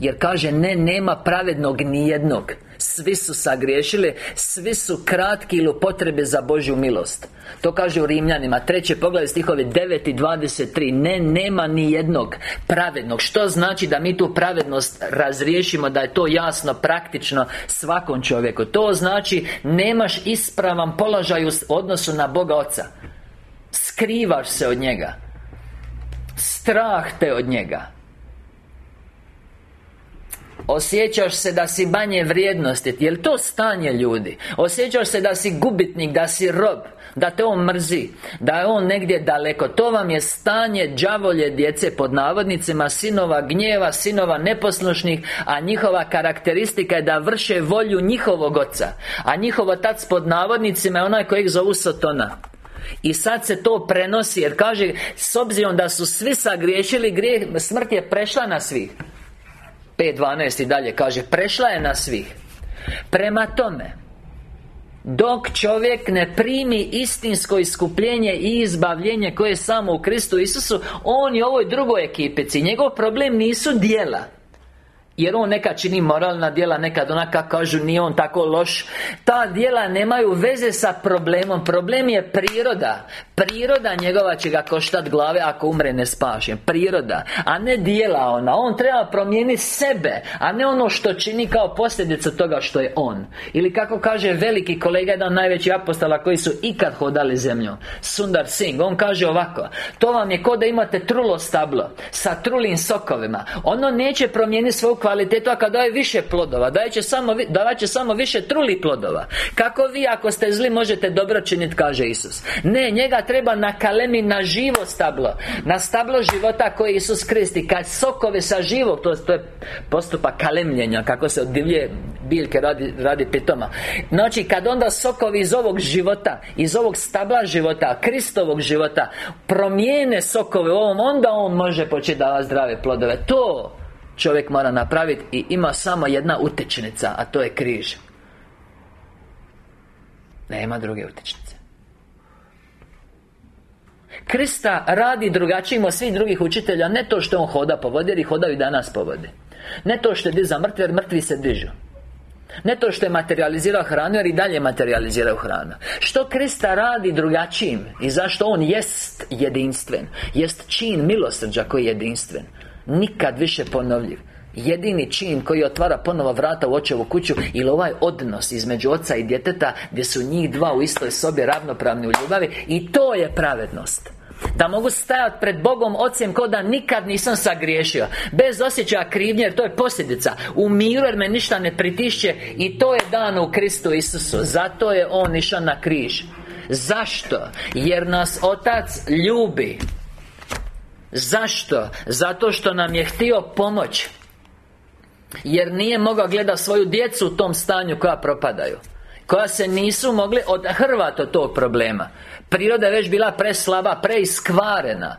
Jer kaže ne, nema pravednog nijednog. Svi su sagriješili Svi su kratki ili potrebe za Božju milost. To kaže u Rimljanima Treće poglede stihovi 9 i 23 Ne, nema ni jednog pravednog. Što znači da mi tu pravednost razriješimo Da je to jasno, praktično Svakom čovjeku? To znači nemaš ispravan položaj u odnosu na Boga Oca Skrivaš se od njega. Strah te od njega. Osjećaš se da si manje vrijednosti. Jel to stanje ljudi? Osjećaš se da si gubitnik, da si rob Da te on mrzi Da je on negdje daleko. To vam je stanje đavolje djece pod navodnicima Sinova gnjeva, sinova neposlušnih A njihova karakteristika je da vrše volju njihovog oca. A njihov otac pod navodnicima je onaj kojeg zovu Sotona i sad se to prenosi Jer kaže S obzirom da su svi sagriješili Grijeh, smrt je prešla na svih. 5.12 i dalje kaže Prešla je na svih. Prema tome dok čovjek ne primi istinsko iskupljenje i izbavljenje koje je samo u Kristu Isusu On je ovoj drugoj ekipici. Njegov problem nisu dijela jer on neka čini moralna djela, nekad onaka kažu nije on tako loš. Ta djela nemaju veze sa problemom. Problem je priroda. Priroda njegova će ga koštat glave ako umre ne spašen Priroda A ne djela ona. On treba promijeniti sebe A ne ono što čini kao posljedica toga što je on. Ili kako kaže veliki kolega Jedan najveći apostola koji su ikad hodali zemljom. Sundar Singh. On kaže ovako To vam je kao da imate trulo stablo Sa trulim sokovima. Ono neće promijeniti svoju kvalitetu A kad daje više plodova Daje će samo, davat će samo više truli plodova. Kako vi ako ste zli možete dobro činiti kaže Isus. Ne, njega treba na kalemi na živo stablo. Na stablo života koje Isus kristi Kad sokove sa živog To, to je postupak kalemljenja Kako se od divlje biljke radi, radi pitoma. Znači kad onda sokovi iz ovog života Iz ovog stabla života Kristovog života Promijene sokove u ovom Onda on može početi davati zdrave plodove. To čovjek mora napraviti I ima samo jedna utečnica A to je križ. Nema druge utečnice Krista radi drugačijim od svih drugih učitelja Ne to što on hoda po vodi Jer ih hodaju danas po vodi. Ne to što je diza mrtvi Jer mrtvi se dižu. Ne to što je materializirao hranu Jer i dalje materializirao hranu. Što Krista radi drugačijim I zašto On jest jedinstven Jest čin milosrđa koji je jedinstven Nikad više ponovljiv. Jedini čin koji otvara ponovo vrata u očevu kuću Ili ovaj odnos između oca i djeteta Gdje su njih dva u istoj sobi ravnopravni u ljubavi I to je pravednost. Da mogu stajati pred Bogom Ocem ko da nikad nisam sagriješio. Bez osjećaja krivnje jer to je posljedica. U miru jer me ništa ne pritišće I to je dano u Kristu Isusu. Zato je On išao na križ. Zašto? Jer nas Otac ljubi Zašto? Zato što nam je htio pomoć. Jer nije mogao gledati svoju djecu u tom stanju koja propadaju. Koja se nisu mogli odhrvati od tog problema. Priroda je već bila preslaba, preiskvarena.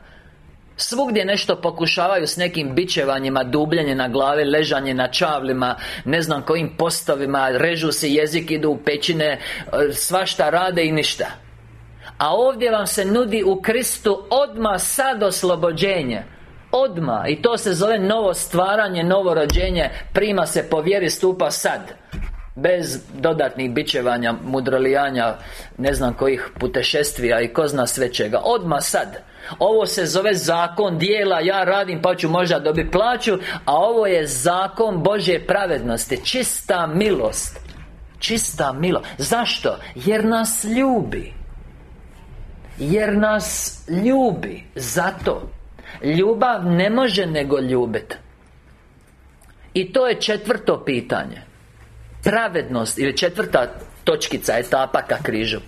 Svugdje nešto pokušavaju s nekim bičevanjima Dubljenje na glave, ležanje na čavlima Ne znam kojim postovima Režu se jezik, idu u pećine e, Svašta rade i ništa A ovdje vam se nudi u Kristu Odma sad oslobođenje. Odma. I to se zove novo stvaranje, novo rođenje. Prima se po vjeri stupa sad. Bez dodatnih bičevanja, mudrolijanja Ne znam kojih putešestvija i ko zna sve čega. Odma sad. Ovo se zove zakon dijela. Ja radim pa ću možda dobiti plaću A ovo je zakon Božje pravednosti. Čista milost. Čista milost. Zašto? Jer nas ljubi Jer nas ljubi Zato. Ljubav ne može nego ljubiti I to je četvrto pitanje. Pravednost ili četvrta točkica etapa ka križu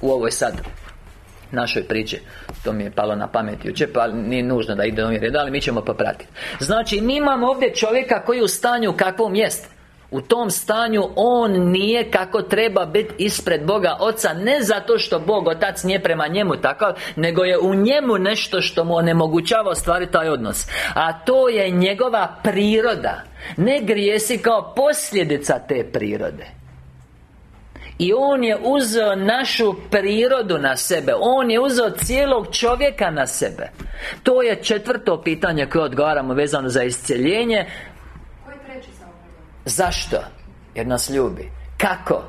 U ovoj sad našoj priči. To mi je palo na pamet jučer Pa nije nužno da ide ovim red Ali mi ćemo popratiti Znači mi imamo ovdje čovjeka koji je u stanju kakvom jest u tom stanju On nije kako treba biti ispred Boga Oca Ne zato što Bog Otac nije prema njemu takav Nego je u njemu nešto što mu onemogućava ostvariti taj odnos. A to je njegova priroda. Ne grijesi kao posljedica te prirode. I On je uzeo našu prirodu na sebe. On je uzeo cijelog čovjeka na sebe. To je četvrto pitanje koje odgovaramo vezano za isceljenje Zašto? Jer nas ljubi. Kako?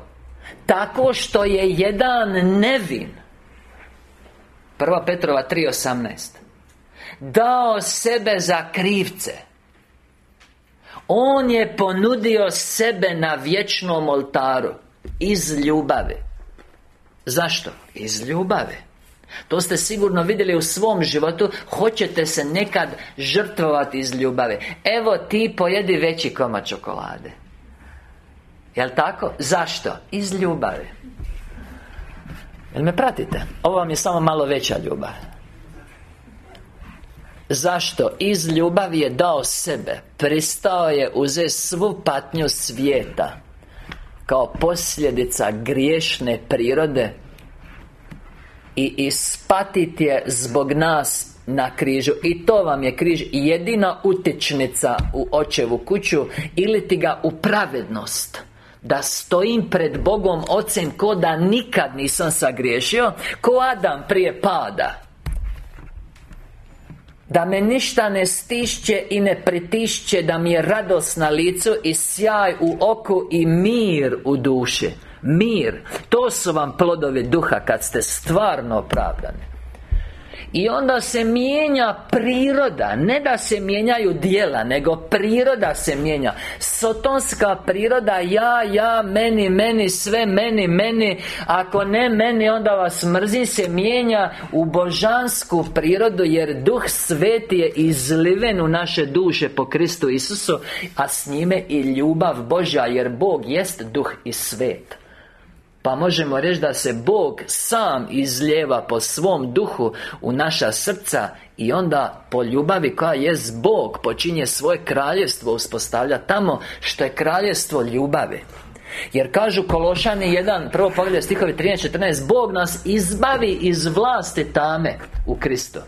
Tako što je jedan nevin. Prva Petrova 3.18 Dao sebe za krivce. On je ponudio sebe na vječnom oltaru. Iz ljubavi. Zašto? Iz ljubavi to ste sigurno vidjeli u svom životu Hoćete se nekad žrtvovati iz ljubave Evo ti pojedi veći komad čokolade Jel' tako? Zašto? Iz ljubave Jel me pratite? Ovo vam je samo malo veća ljubav Zašto? Iz ljubavi je dao sebe Pristao je uzeti svu patnju svijeta Kao posljedica griješne prirode I ispatiti je zbog nas na križu. I to vam je križ. Jedina utječnica u očevu kuću Ili ti ga u pravednost. Da stojim pred Bogom Ocem ko da nikad nisam sagriješio Ko Adam prije pada. Da me ništa ne stišće i ne pritišće Da mi je radost na licu i sjaj u oku i mir u duši Mir To su vam plodovi duha kad ste stvarno opravdani. I onda se mijenja priroda Ne da se mijenjaju dijela Nego priroda se mijenja. Sotonska priroda Ja, ja, meni, meni, sve meni, meni Ako ne meni, onda vas mrzi se mijenja U božansku prirodu Jer Duh Sveti je izliven u naše duše po Kristu Isusu A s njime i ljubav Božja Jer Bog jest Duh i svet pa možemo reći da se Bog sam izljeva po svom duhu u naša srca I onda po ljubavi koja je Bog počinje svoje kraljevstvo uspostavlja tamo što je kraljevstvo ljubavi. Jer kažu Kološani 1, prvo pogledaj stihovi 13-14 Bog nas izbavi iz vlasti tame u Kristu.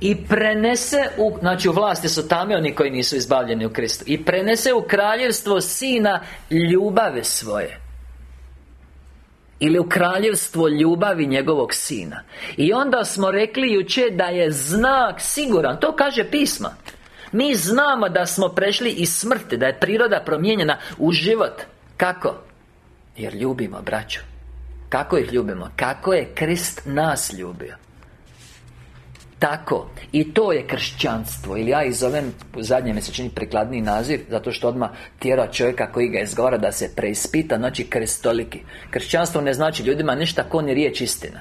I prenese u, znači u vlasti su tame oni koji nisu izbavljeni u Kristu. I prenese u kraljevstvo Sina ljubave svoje ili u kraljevstvo ljubavi njegovog sina. I onda smo rekli juče da je znak siguran. To kaže pisma. Mi znamo da smo prešli iz smrti Da je priroda promijenjena u život. Kako? Jer ljubimo braću Kako ih ljubimo? Kako je Krist nas ljubio tako I to je kršćanstvo Ili ja ih zovem U zadnje mi se čini prikladniji naziv Zato što odmah tjera čovjeka koji ga izgovara Da se preispita Znači krestoliki Kršćanstvo ne znači ljudima ništa ko ni riječ istina.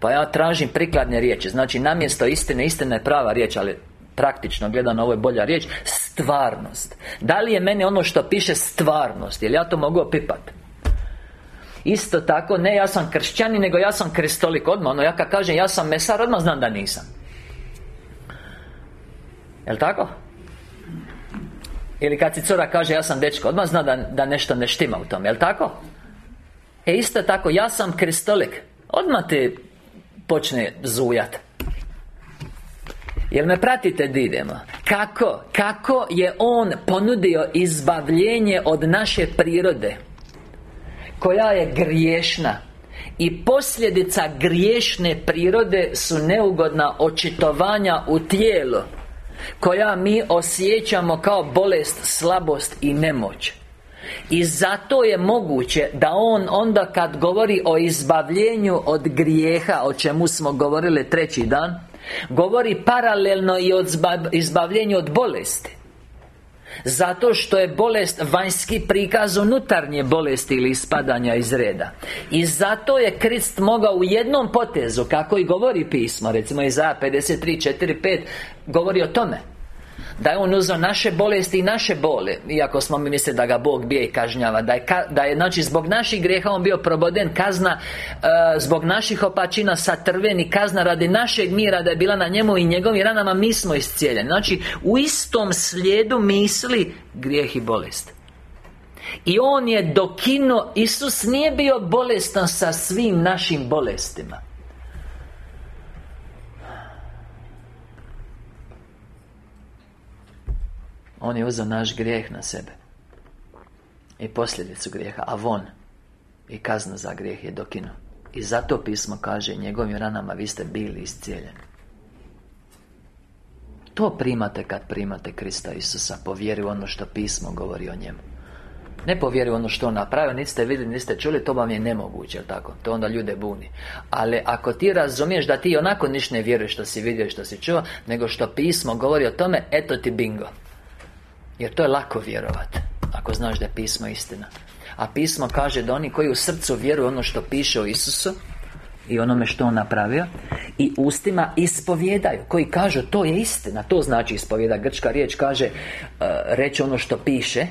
Pa ja tražim prikladne riječi Znači namjesto istine Istina je prava riječ Ali praktično gledano ovo je bolja riječ Stvarnost. Da li je meni ono što piše stvarnost Jel ja to mogu opipat? Isto tako, ne ja sam kršćanin, nego ja sam krestolik Odmah, ono ja kad kažem ja sam mesar, odmah znam da nisam Jel' tako? Ili kad si cura kaže ja sam dečko Odmah zna da, da nešto ne štima u tom, jel' tako? E isto tako, ja sam kristolik Odmah te počne zujat Jel me pratite di idemo? Kako? Kako je On ponudio izbavljenje od naše prirode Koja je griješna i posljedica griješne prirode su neugodna očitovanja u tijelu koja mi osjećamo kao bolest, slabost i nemoć. I zato je moguće da On onda kad govori o izbavljenju od grijeha O čemu smo govorili treći dan Govori paralelno i o izbavljenju od bolesti zato što je bolest vanjski prikaz unutarnje bolesti ili ispadanja iz reda. I zato je Krist mogao u jednom potezu Kako i govori pismo Recimo Izaja 53, 4, 5 Govori o tome da je On uzeo naše bolesti i naše bole Iako smo mi mislili da ga Bog bije i kažnjava Da je, da je znači zbog naših grijeha On bio proboden Kazna e, zbog naših opačina satrveni Kazna radi našeg mira Da je bila na njemu i njegovim ranama Mi smo iscijeljeni. Znači u istom slijedu misli Grijeh i bolest. I On je dokinuo Isus nije bio bolestan sa svim našim bolestima On je uzeo naš grijeh na sebe. I posljedicu grijeha A von. I kazna za grijeh je dokinuo. I zato pismo kaže Njegovim ranama vi ste bili iscijeljeni. To primate kad primate Krista Isusa. Povjeri ono što pismo govori o njemu. Ne povjeri ono što on napravio, niste ste vidjeli, niste čuli, to vam je nemoguće, tako? To onda ljude buni. Ali ako ti razumiješ da ti onako ništa ne vjeruješ što si vidio i što si čuo Nego što pismo govori o tome, eto ti bingo jer to je lako vjerovati Ako znaš da je pismo istina. A pismo kaže da oni koji u srcu vjeruju ono što piše o Isusu I onome što On napravio I ustima ispovjedaju Koji kažu to je istina. To znači ispovjeda. Grčka riječ kaže uh, Reći ono što piše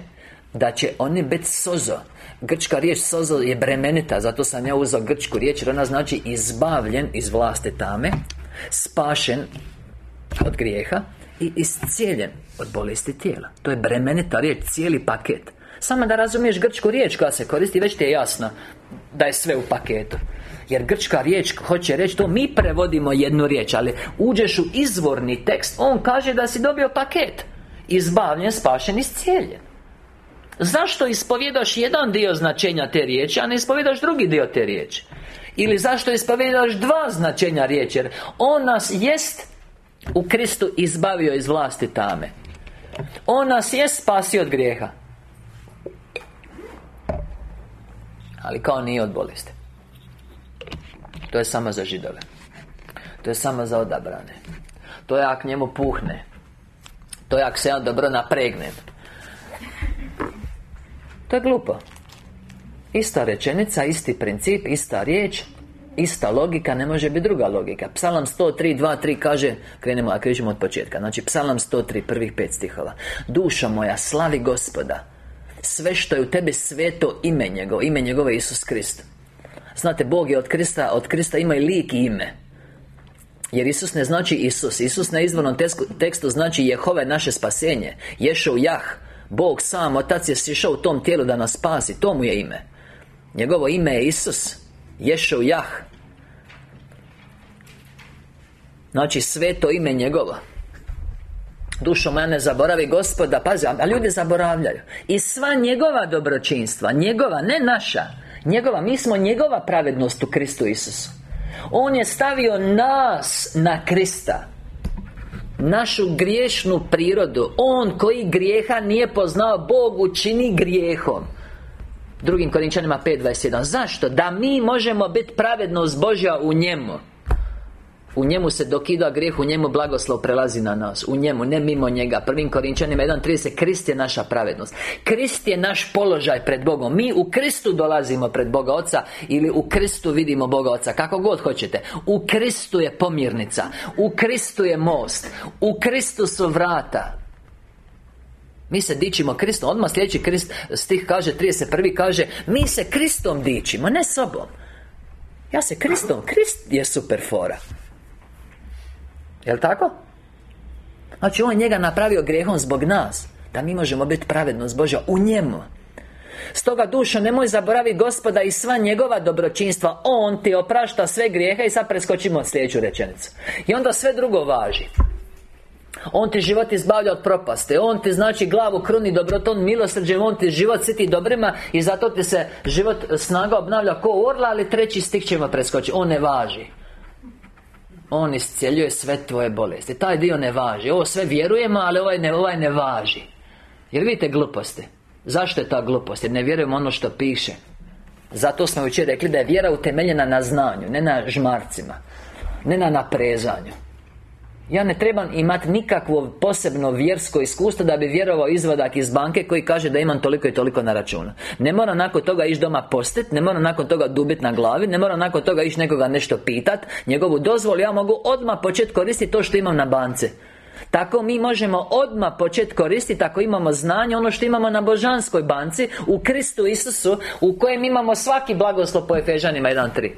Da će oni biti sozo. Grčka riječ sozo je bremenita Zato sam ja uzeo grčku riječ Jer ona znači izbavljen iz vlasti tame Spašen od grijeha i iscijeljen od bolesti tijela. To je bremenita riječ, cijeli paket. Samo da razumiješ grčku riječ koja se koristi, već ti je jasno da je sve u paketu. Jer grčka riječ hoće reći to mi prevodimo jednu riječ Ali uđeš u izvorni tekst On kaže da si dobio paket. Izbavljen, spašen, iscijeljen Zašto ispovjedaš jedan dio značenja te riječi A ne ispovjedaš drugi dio te riječi? Ili zašto ispovjedaš dva značenja riječi? Jer On nas jest u Kristu izbavio iz vlasti tame On nas jest spasio od grijeha. Ali kao nije od bolesti. To je samo za židove. To je samo za odabrane. To je ako njemu puhne. To je ako se ja dobro napregnem To je glupo. Ista rečenica, isti princip, ista riječ Ista logika, ne može biti druga logika. Psalam 103, 2, 3 kaže Krenemo, a krećemo od početka. Znači, Psalam 103, prvih pet stihova. Duša moja, slavi gospoda. Sve što je u tebi sveto ime njegov Ime njegove Isus Krist. Znate, Bog je od Krista, od Krista ima i lik i ime. Jer Isus ne znači Isus. Isus na izvornom tekstu znači Jehove naše spasenje. Ješov Jah. Bog sam, Otac je sišao u tom tijelu da nas spasi. To mu je ime. Njegovo ime je Isus. Ješov Jah Znači sveto ime njegovo. Dušo moja ne zaboravi gospoda Pazi, a ljudi zaboravljaju. I sva njegova dobročinstva Njegova, ne naša Njegova, mi smo njegova pravednost u Kristu Isusu. On je stavio nas na Krista Našu griješnu prirodu. On koji grijeha nije poznao Bogu čini grijehom. Drugim Korinčanima 5.21 Zašto? Da mi možemo biti pravednost Božja u njemu u njemu se dokida grijeh, u njemu blagoslov prelazi na nas. U njemu, ne mimo njega. Prvim Korinčanima 1.30 Krist je naša pravednost. Krist je naš položaj pred Bogom. Mi u Kristu dolazimo pred Boga Oca Ili u Kristu vidimo Boga Oca Kako god hoćete. U Kristu je pomirnica. U Kristu je most. U Kristu su vrata. Mi se dičimo Kristom Odmah sljedeći Krist Stih kaže 31. kaže Mi se Kristom dičimo, ne sobom. Ja se Kristom Krist je super fora Jel' tako? Znači, On njega napravio grijehom zbog nas Da mi možemo biti pravednost Božja u njemu. Stoga dušo, nemoj zaboraviti gospoda i sva njegova dobročinstva. On ti oprašta sve grijehe I sad preskočimo sljedeću rečenicu. I onda sve drugo važi. On ti život izbavlja od propaste On ti znači glavu kruni dobroton milosrđem. On ti život siti dobrima I zato ti se život snaga obnavlja ko orla Ali treći stih ćemo preskočiti. On ne važi on iscijeljuje sve tvoje bolesti. Taj dio ne važi. Ovo sve vjerujemo, ali ovaj ne, ovaj ne važi. Jer vidite gluposti? Zašto je ta glupost? Jer ne vjerujemo ono što piše. Zato smo jučer rekli da je vjera utemeljena na znanju Ne na žmarcima Ne na naprezanju ja ne trebam imati nikakvo posebno vjersko iskustvo Da bi vjerovao izvadak iz banke Koji kaže da imam toliko i toliko na računu. Ne moram nakon toga ići doma postit Ne moram nakon toga dubit na glavi Ne moram nakon toga ići nekoga nešto pitat. Njegovu dozvolu ja mogu odmah početi koristiti to što imam na banci. Tako mi možemo odmah početi koristiti Ako imamo znanje Ono što imamo na Božanskoj banci U Kristu Isusu U kojem imamo svaki blagoslov po Efežanima 1.3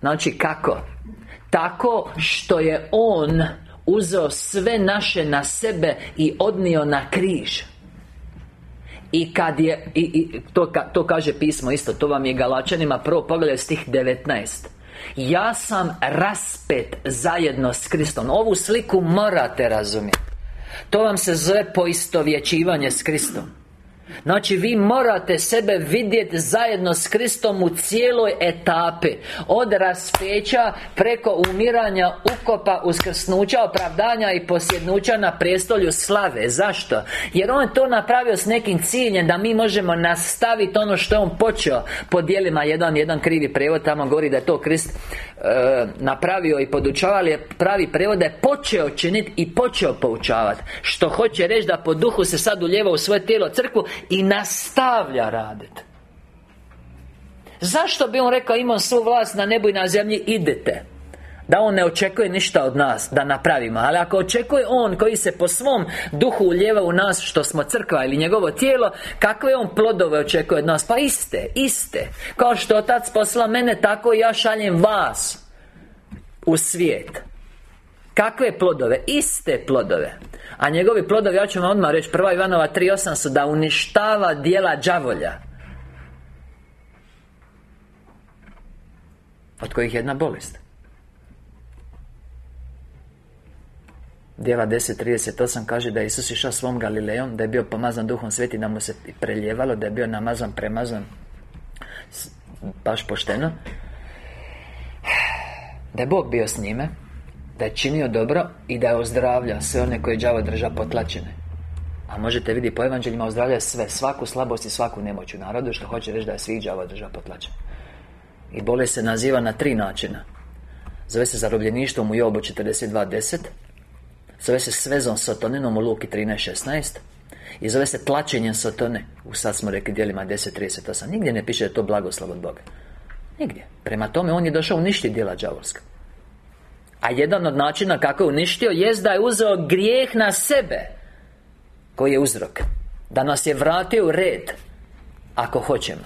Znači kako? Tako što je On uzeo sve naše na sebe i odnio na križ. I kad je, i, i to, to kaže pismo isto, to vam je Galačanima prvo pogledaj stih 19 Ja sam raspet zajedno s Kristom. Ovu sliku morate razumjeti. To vam se zove poistovjećivanje s Kristom Znači vi morate sebe vidjeti zajedno s Kristom u cijeloj etapi. Od raspeća preko umiranja, ukopa, uskrsnuća, opravdanja i posjednuća na prijestolju slave. Zašto? Jer On je to napravio s nekim ciljem da mi možemo nastaviti ono što je On počeo Po dijelima jedan, jedan krivi prevod tamo govori da je to Krist e, napravio i podučavali je pravi prevod da je počeo činiti i počeo poučavati Što hoće reći da po duhu se sad uljeva u svoje tijelo crkvu i nastavlja raditi Zašto bi on rekao imam svu vlast na nebu i na zemlji idete da on ne očekuje ništa od nas da napravimo Ali ako očekuje on koji se po svom duhu uljeva u nas Što smo crkva ili njegovo tijelo Kakve on plodove očekuje od nas? Pa iste, iste. Kao što Otac posla mene, tako i ja šaljem vas U svijet Kakve plodove? Iste plodove. A njegovi plodovi, ja ću vam odmah reći Prva Ivanova 3.8 su da uništava dijela đavolja. Od kojih jedna bolest. Dijela 10.38 kaže da je Isus išao svom Galilejom Da je bio pomazan duhom sveti Da mu se preljevalo Da je bio namazan, premazan Baš pošteno. Da je Bog bio s njime Da je činio dobro I da je ozdravlja sve one koje đavo drža potlačene. A možete vidjeti po evanđeljima ozdravlja sve Svaku slabost i svaku nemoć u narodu Što hoće reći da je svih đavo drža potlačen. I bolest se naziva na tri načina. Zove se zarobljeništvom u Jobu 42.10 Zove se svezom sotoninom u Luki 13.16 I zove se tlačenjem sotone U sad smo rekli dijelima 10.38 Nigdje ne piše da je to blagoslov od Boga. Nigdje. Prema tome on je došao uništiti djela đavolska A jedan od načina kako je uništio Jest da je uzeo grijeh na sebe Koji je uzrok Da nas je vratio u red Ako hoćemo.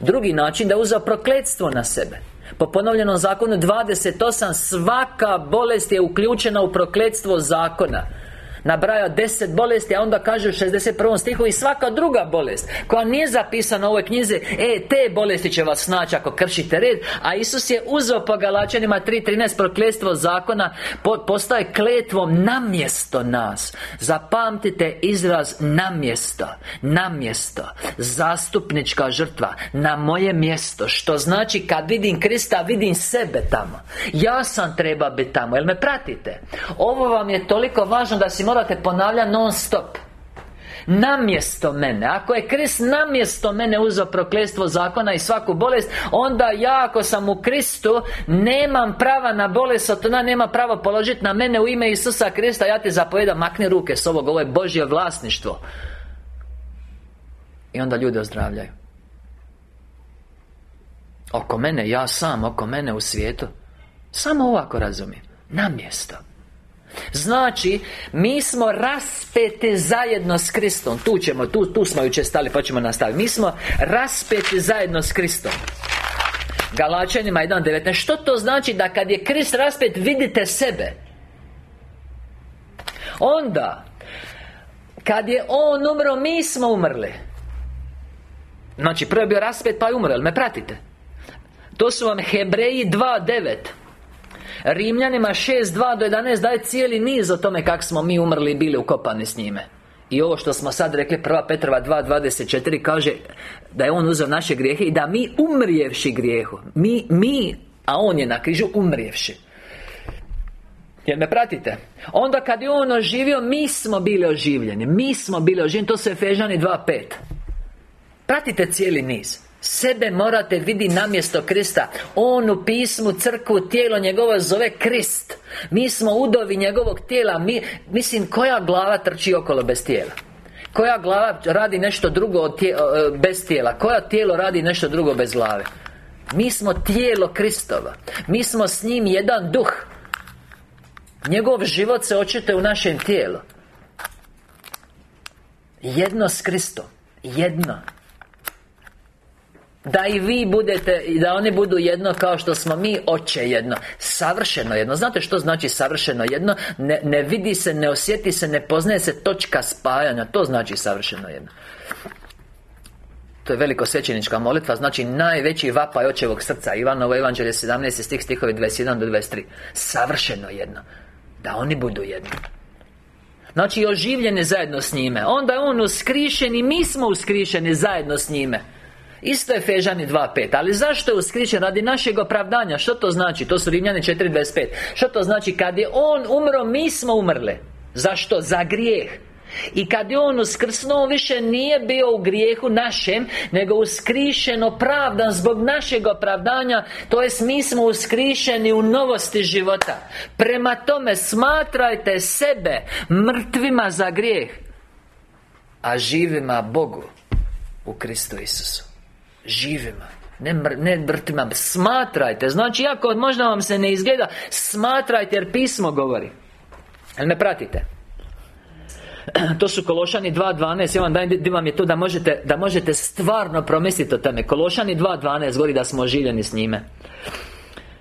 Drugi način da je uzeo prokletstvo na sebe. Po ponovljenom zakonu 28 Svaka bolest je uključena u prokletstvo zakona Nabraja deset bolesti, a onda kaže u 61. stihu I svaka druga bolest Koja nije zapisana u ovoj knjizi E, te bolesti će vas snaći ako kršite red A Isus je uzeo po Galačanima 3.13 Prokletstvo zakona po, Postaje kletvom namjesto nas Zapamtite izraz namjesto Namjesto Zastupnička žrtva Na moje mjesto Što znači kad vidim Krista Vidim sebe tamo Ja sam treba biti tamo Jel me pratite? Ovo vam je toliko važno da si morate ponavljati non stop. Namjesto mene. Ako je Krist namjesto mene uzeo prokletstvo zakona i svaku bolest Onda ja ako sam u Kristu Nemam prava na bolest Otona nema pravo položiti na mene u ime Isusa Krista. Ja ti zapovedam makni ruke s ovog Ovo je Božje vlasništvo. I onda ljude ozdravljaju. Oko mene, ja sam, oko mene u svijetu. Samo ovako razumijem. Namjesto Znači, mi smo raspeti zajedno s Kristom. Tu ćemo, tu, tu smo jučer stali pa ćemo nastaviti. Mi smo raspeti zajedno s Kristom. Galačanima 1.19 Što to znači da kad je Krist raspet vidite sebe? Onda Kad je On umro, mi smo umrli. Znači, prvo je bio raspet pa je umro, me pratite? To su vam Hebreji 2.9 Rimljanima 6.2 do 11 daje cijeli niz o tome kako smo mi umrli i bili ukopani s njime. I ovo što smo sad rekli prva Petrova 2.24 kaže Da je On uzeo naše grijehe I da mi umrijevši grijehu Mi, mi, a On je na križu umrijevši Jel me pratite? Onda kad je On oživio Mi smo bili oživljeni Mi smo bili oživljeni To su Efežani 2.5 Pratite cijeli niz Sebe morate vidi namjesto Krista. On u pismu crkvu tijelo njegovo zove Krist. Mi smo udovi njegovog tijela. Mi, Mislim koja glava trči okolo bez tijela? Koja glava radi nešto drugo od bez tijela? Koja tijelo radi nešto drugo bez glave? Mi smo tijelo Kristova. Mi smo s njim jedan duh. Njegov život se očite u našem tijelu. Jedno s Kristom. Jedno da i vi budete i da oni budu jedno kao što smo mi oče jedno. Savršeno jedno. Znate što znači savršeno jedno? Ne, ne vidi se, ne osjeti se, ne poznaje se točka spajanja. To znači savršeno jedno. To je veliko svećenička molitva Znači najveći vapaj očevog srca. Ivanovo evanđelje 17 stih stihovi 21 do 23 Savršeno jedno. Da oni budu jedno Znači oživljeni zajedno s njime. Onda je on uskrišen i mi smo uskrišeni zajedno s njime Isto je Fežani 2.5 Ali zašto je uskrišen? Radi našeg opravdanja Što to znači? To su Rimljani 4.25 Što to znači? Kad je On umro, mi smo umrli Zašto? Za grijeh i kad je On uskrsnuo, više nije bio u grijehu našem Nego uskrišen, opravdan zbog našeg opravdanja To jest mi smo uskrišeni u novosti života Prema tome, smatrajte sebe mrtvima za grijeh A živima Bogu U Kristu Isusu živima ne, mr, ne mrtvima. Smatrajte Znači, ako možda vam se ne izgleda Smatrajte jer pismo govori. Jel me pratite? To su Kološani 2.12 Ja vam dajem di vam je to da možete, da možete stvarno promisliti o tome. Kološani 2.12 govori da smo oživljeni s njime.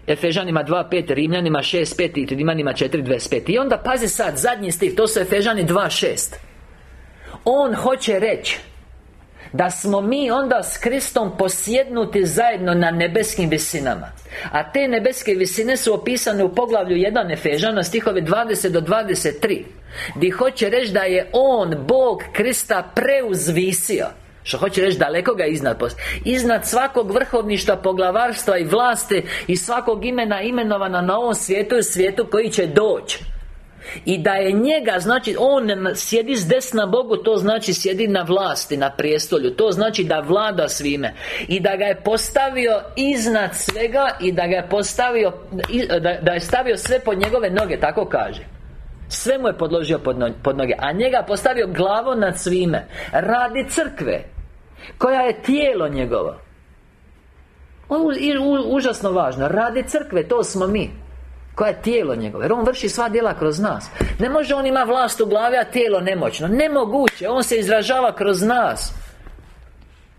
Efežanima 2.5 Rimljanima 6.5 i Rimljanima 4.25 I onda pazi sad, zadnji stih To su Efežani 2.6 On hoće reći da smo mi onda s Kristom posjednuti zajedno na nebeskim visinama. A te nebeske visine su opisane u poglavlju 1 Efežana stihove 20 do 23 Gdje hoće reći da je On, Bog Krista preuzvisio. Što hoće reći daleko ga iznad Iznad svakog vrhovništva, poglavarstva i vlasti I svakog imena imenovana na ovom svijetu i svijetu koji će doći i da je njega, znači On sjedi s desna Bogu To znači sjedi na vlasti, na prijestolju. To znači da vlada svime. I da ga je postavio iznad svega I da ga je postavio Da, da je stavio sve pod njegove noge Tako kaže. Sve mu je podložio pod noge A njega postavio glavo nad svime. Radi crkve Koja je tijelo njegovo. Ovo je užasno važno. Radi crkve, to smo mi koja je tijelo njegovo? Jer on vrši sva djela kroz nas. Ne može on ima vlast u glavi, a tijelo nemoćno. Nemoguće, on se izražava kroz nas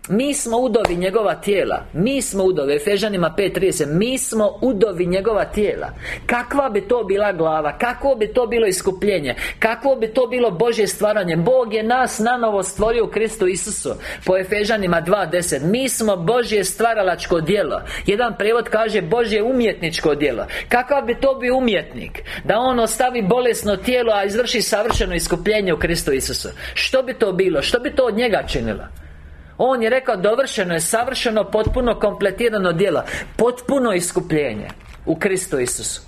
mi smo udovi njegova tijela. Mi smo udovi, Efežanima 5.30 Mi smo udovi njegova tijela. Kakva bi to bila glava? Kakvo bi to bilo iskupljenje? Kakvo bi to bilo Božje stvaranje? Bog je nas nanovo stvorio u Kristu Isusu. Po Efežanima 2.10 Mi smo Božje stvaralačko djelo. Jedan prevod kaže Božje umjetničko djelo. Kakav bi to bio umjetnik? Da on ostavi bolesno tijelo A izvrši savršeno iskupljenje u Kristu Isusu. Što bi to bilo? Što bi to od njega činilo? On je rekao dovršeno je savršeno potpuno kompletirano djelo. Potpuno iskupljenje U Kristu Isusu.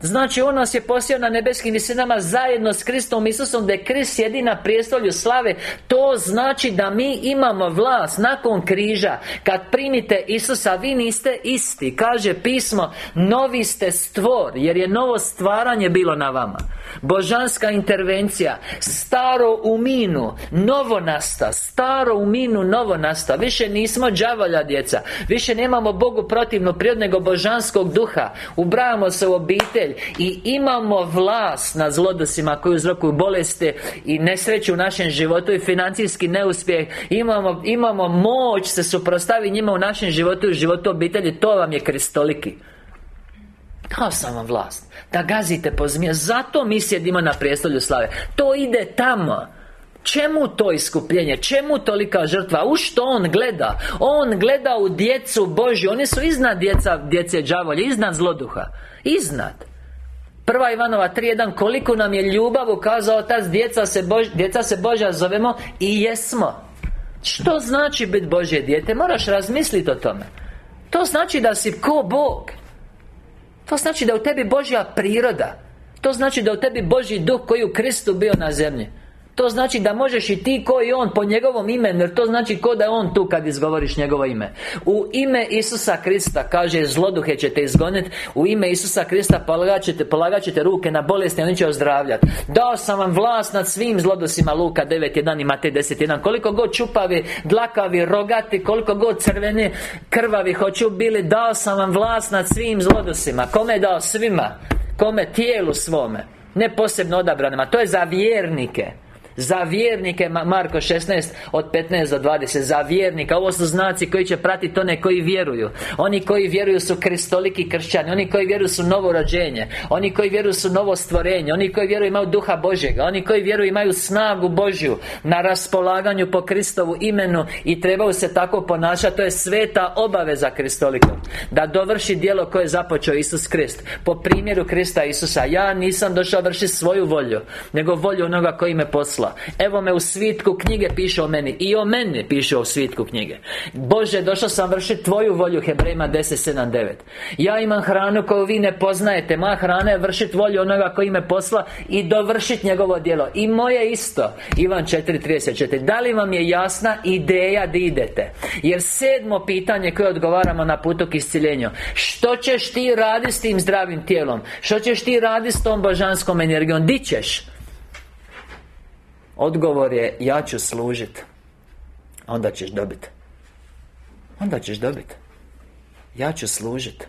Znači On nas je posio na nebeskim visinama Zajedno s Kristom Isusom Da je Krist sjedi na prijestolju slave. To znači da mi imamo vlast Nakon križa. Kad primite Isusa Vi niste isti. Kaže pismo Novi ste stvor Jer je novo stvaranje bilo na vama Božanska intervencija Staro u minu Novo nasta Staro u minu Novo nasta. Više nismo đavolja djeca Više nemamo Bogu protivnu prirodu Nego božanskog duha. Ubrajamo se u obitelj I imamo vlast nad zlodosima Koji uzrokuju bolesti I nesreću u našem životu I financijski neuspjeh. Imamo, imamo moć se suprostavi njima u našem životu I u životu obitelji. To vam je kristoliki dao sam vam vlast. Da gazite po zmije. Zato mi sjedimo na prijestolju slave. To ide tamo. Čemu to iskupljenje? Čemu tolika žrtva? U što on gleda? On gleda u djecu Božju. Oni su iznad djeca, djece đavolje Iznad zloduha. Iznad. Prva Ivanova 3.1 Koliko nam je ljubav ukazao Otac djeca se, Bož, djeca se Božja zovemo I jesmo. Što znači biti Božje dijete? Moraš razmisliti o tome. To znači da si ko Bog to znači da u tebi Božja priroda To znači da u tebi Božji duh koji u Kristu bio na zemlji to znači da možeš i ti koji on po njegovom imenu Jer to znači ko da je on tu kad izgovoriš njegovo ime. U ime Isusa Krista Kaže zloduhe ćete izgoniti U ime Isusa Krista polagat ćete, ruke na bolesti Oni će ozdravljati Dao sam vam vlast nad svim zlodosima Luka 9.1 i Matej 10.1 Koliko god čupavi, dlakavi, rogati Koliko god crveni, krvavi hoću bili Dao sam vam vlast nad svim zlodosima. Kome dao svima? Kome? Tijelu svome. Ne posebno odabranima. To je za vjernike za vjernike Marko 16 od 15 do 20 Za vjernika. Ovo su znaci koji će pratiti one koji vjeruju. Oni koji vjeruju su kristoliki kršćani Oni koji vjeruju su novo rođenje Oni koji vjeruju su novo stvorenje Oni koji vjeruju imaju duha Božjega Oni koji vjeruju imaju snagu Božju Na raspolaganju po Kristovu imenu I trebaju se tako ponašati. To je sveta obaveza kristolikom Da dovrši djelo koje je započeo Isus Krist. Po primjeru Krista Isusa Ja nisam došao vršiti svoju volju Nego volju onoga koji me posla Evo me u svitku knjige piše o meni. I o meni piše u svitku knjige. Bože, došao sam vršiti Tvoju volju Hebrejima 10.7.9 Ja imam hranu koju vi ne poznajete. Moja hrana je vršiti volju onoga koji me posla I dovršiti njegovo djelo. I moje isto. Ivan 4.34 Da li vam je jasna ideja da idete? Jer sedmo pitanje koje odgovaramo na putu k isciljenju. Što ćeš ti raditi s tim zdravim tijelom? Što ćeš ti raditi s tom božanskom energijom? Di ćeš? Odgovor je ja ću služiti Onda ćeš dobiti Onda ćeš dobiti Ja ću služiti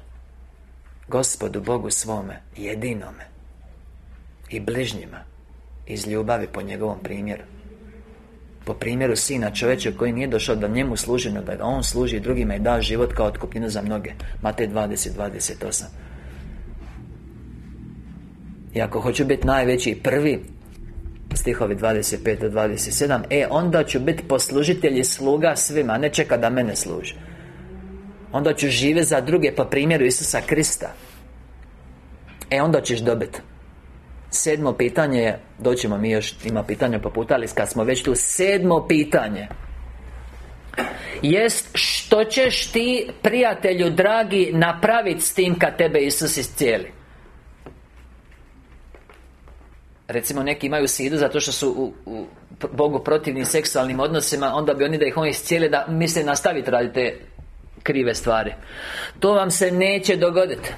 Gospodu Bogu svome Jedinome I bližnjima Iz ljubavi po njegovom primjeru. Po primjeru Sina čovječa koji nije došao da njemu služi da ga On služi drugima i da život kao otkupninu za mnoge. Matej 20, 28 I ako hoću biti najveći prvi Stihovi 25 do 27 E, onda ću biti poslužitelj i sluga svima Ne čeka da mene služi. Onda ću živjeti za druge po primjeru Isusa Krista. E, onda ćeš dobiti. Sedmo pitanje je Doćemo mi još, ima pitanja ali kad smo već tu Sedmo pitanje. Jest što ćeš ti, prijatelju dragi, napraviti s tim kad tebe Isus iscijeli Recimo neki imaju sidu zato što su u, u Bogu protivnim seksualnim odnosima Onda bi oni da ih on iscijeli da misle nastaviti raditi krive stvari. To vam se neće dogoditi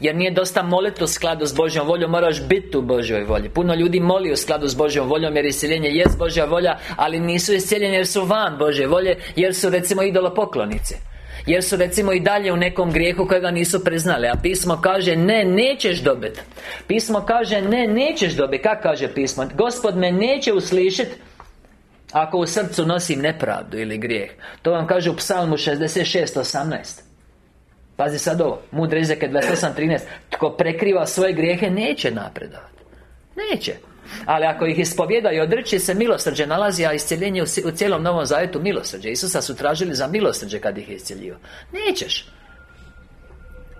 jer nije dosta moliti u skladu s Božjom voljom Moraš biti u Božjoj volji. Puno ljudi moli u skladu s Božjom voljom Jer iseljenje jest Božja volja Ali nisu iscijeljeni jer su van Božje volje Jer su recimo idolopoklonice jer su recimo i dalje u nekom grijehu kojega nisu priznali. A pismo kaže ne, nećeš dobiti Pismo kaže ne, nećeš dobiti Kako kaže pismo? Gospod me neće uslišiti Ako u srcu nosim nepravdu ili grijeh. To vam kaže u psalmu 66.18 Pazi sad ovo Mudre izreke 28.13 Tko prekriva svoje grijehe neće napredovati Neće ali ako ih ispovjeda i odrči se milosrđe nalazi A iscjeljenje u cijelom Novom Zavjetu milosrđe. Isusa su tražili za milosrđe kad ih je Nećeš.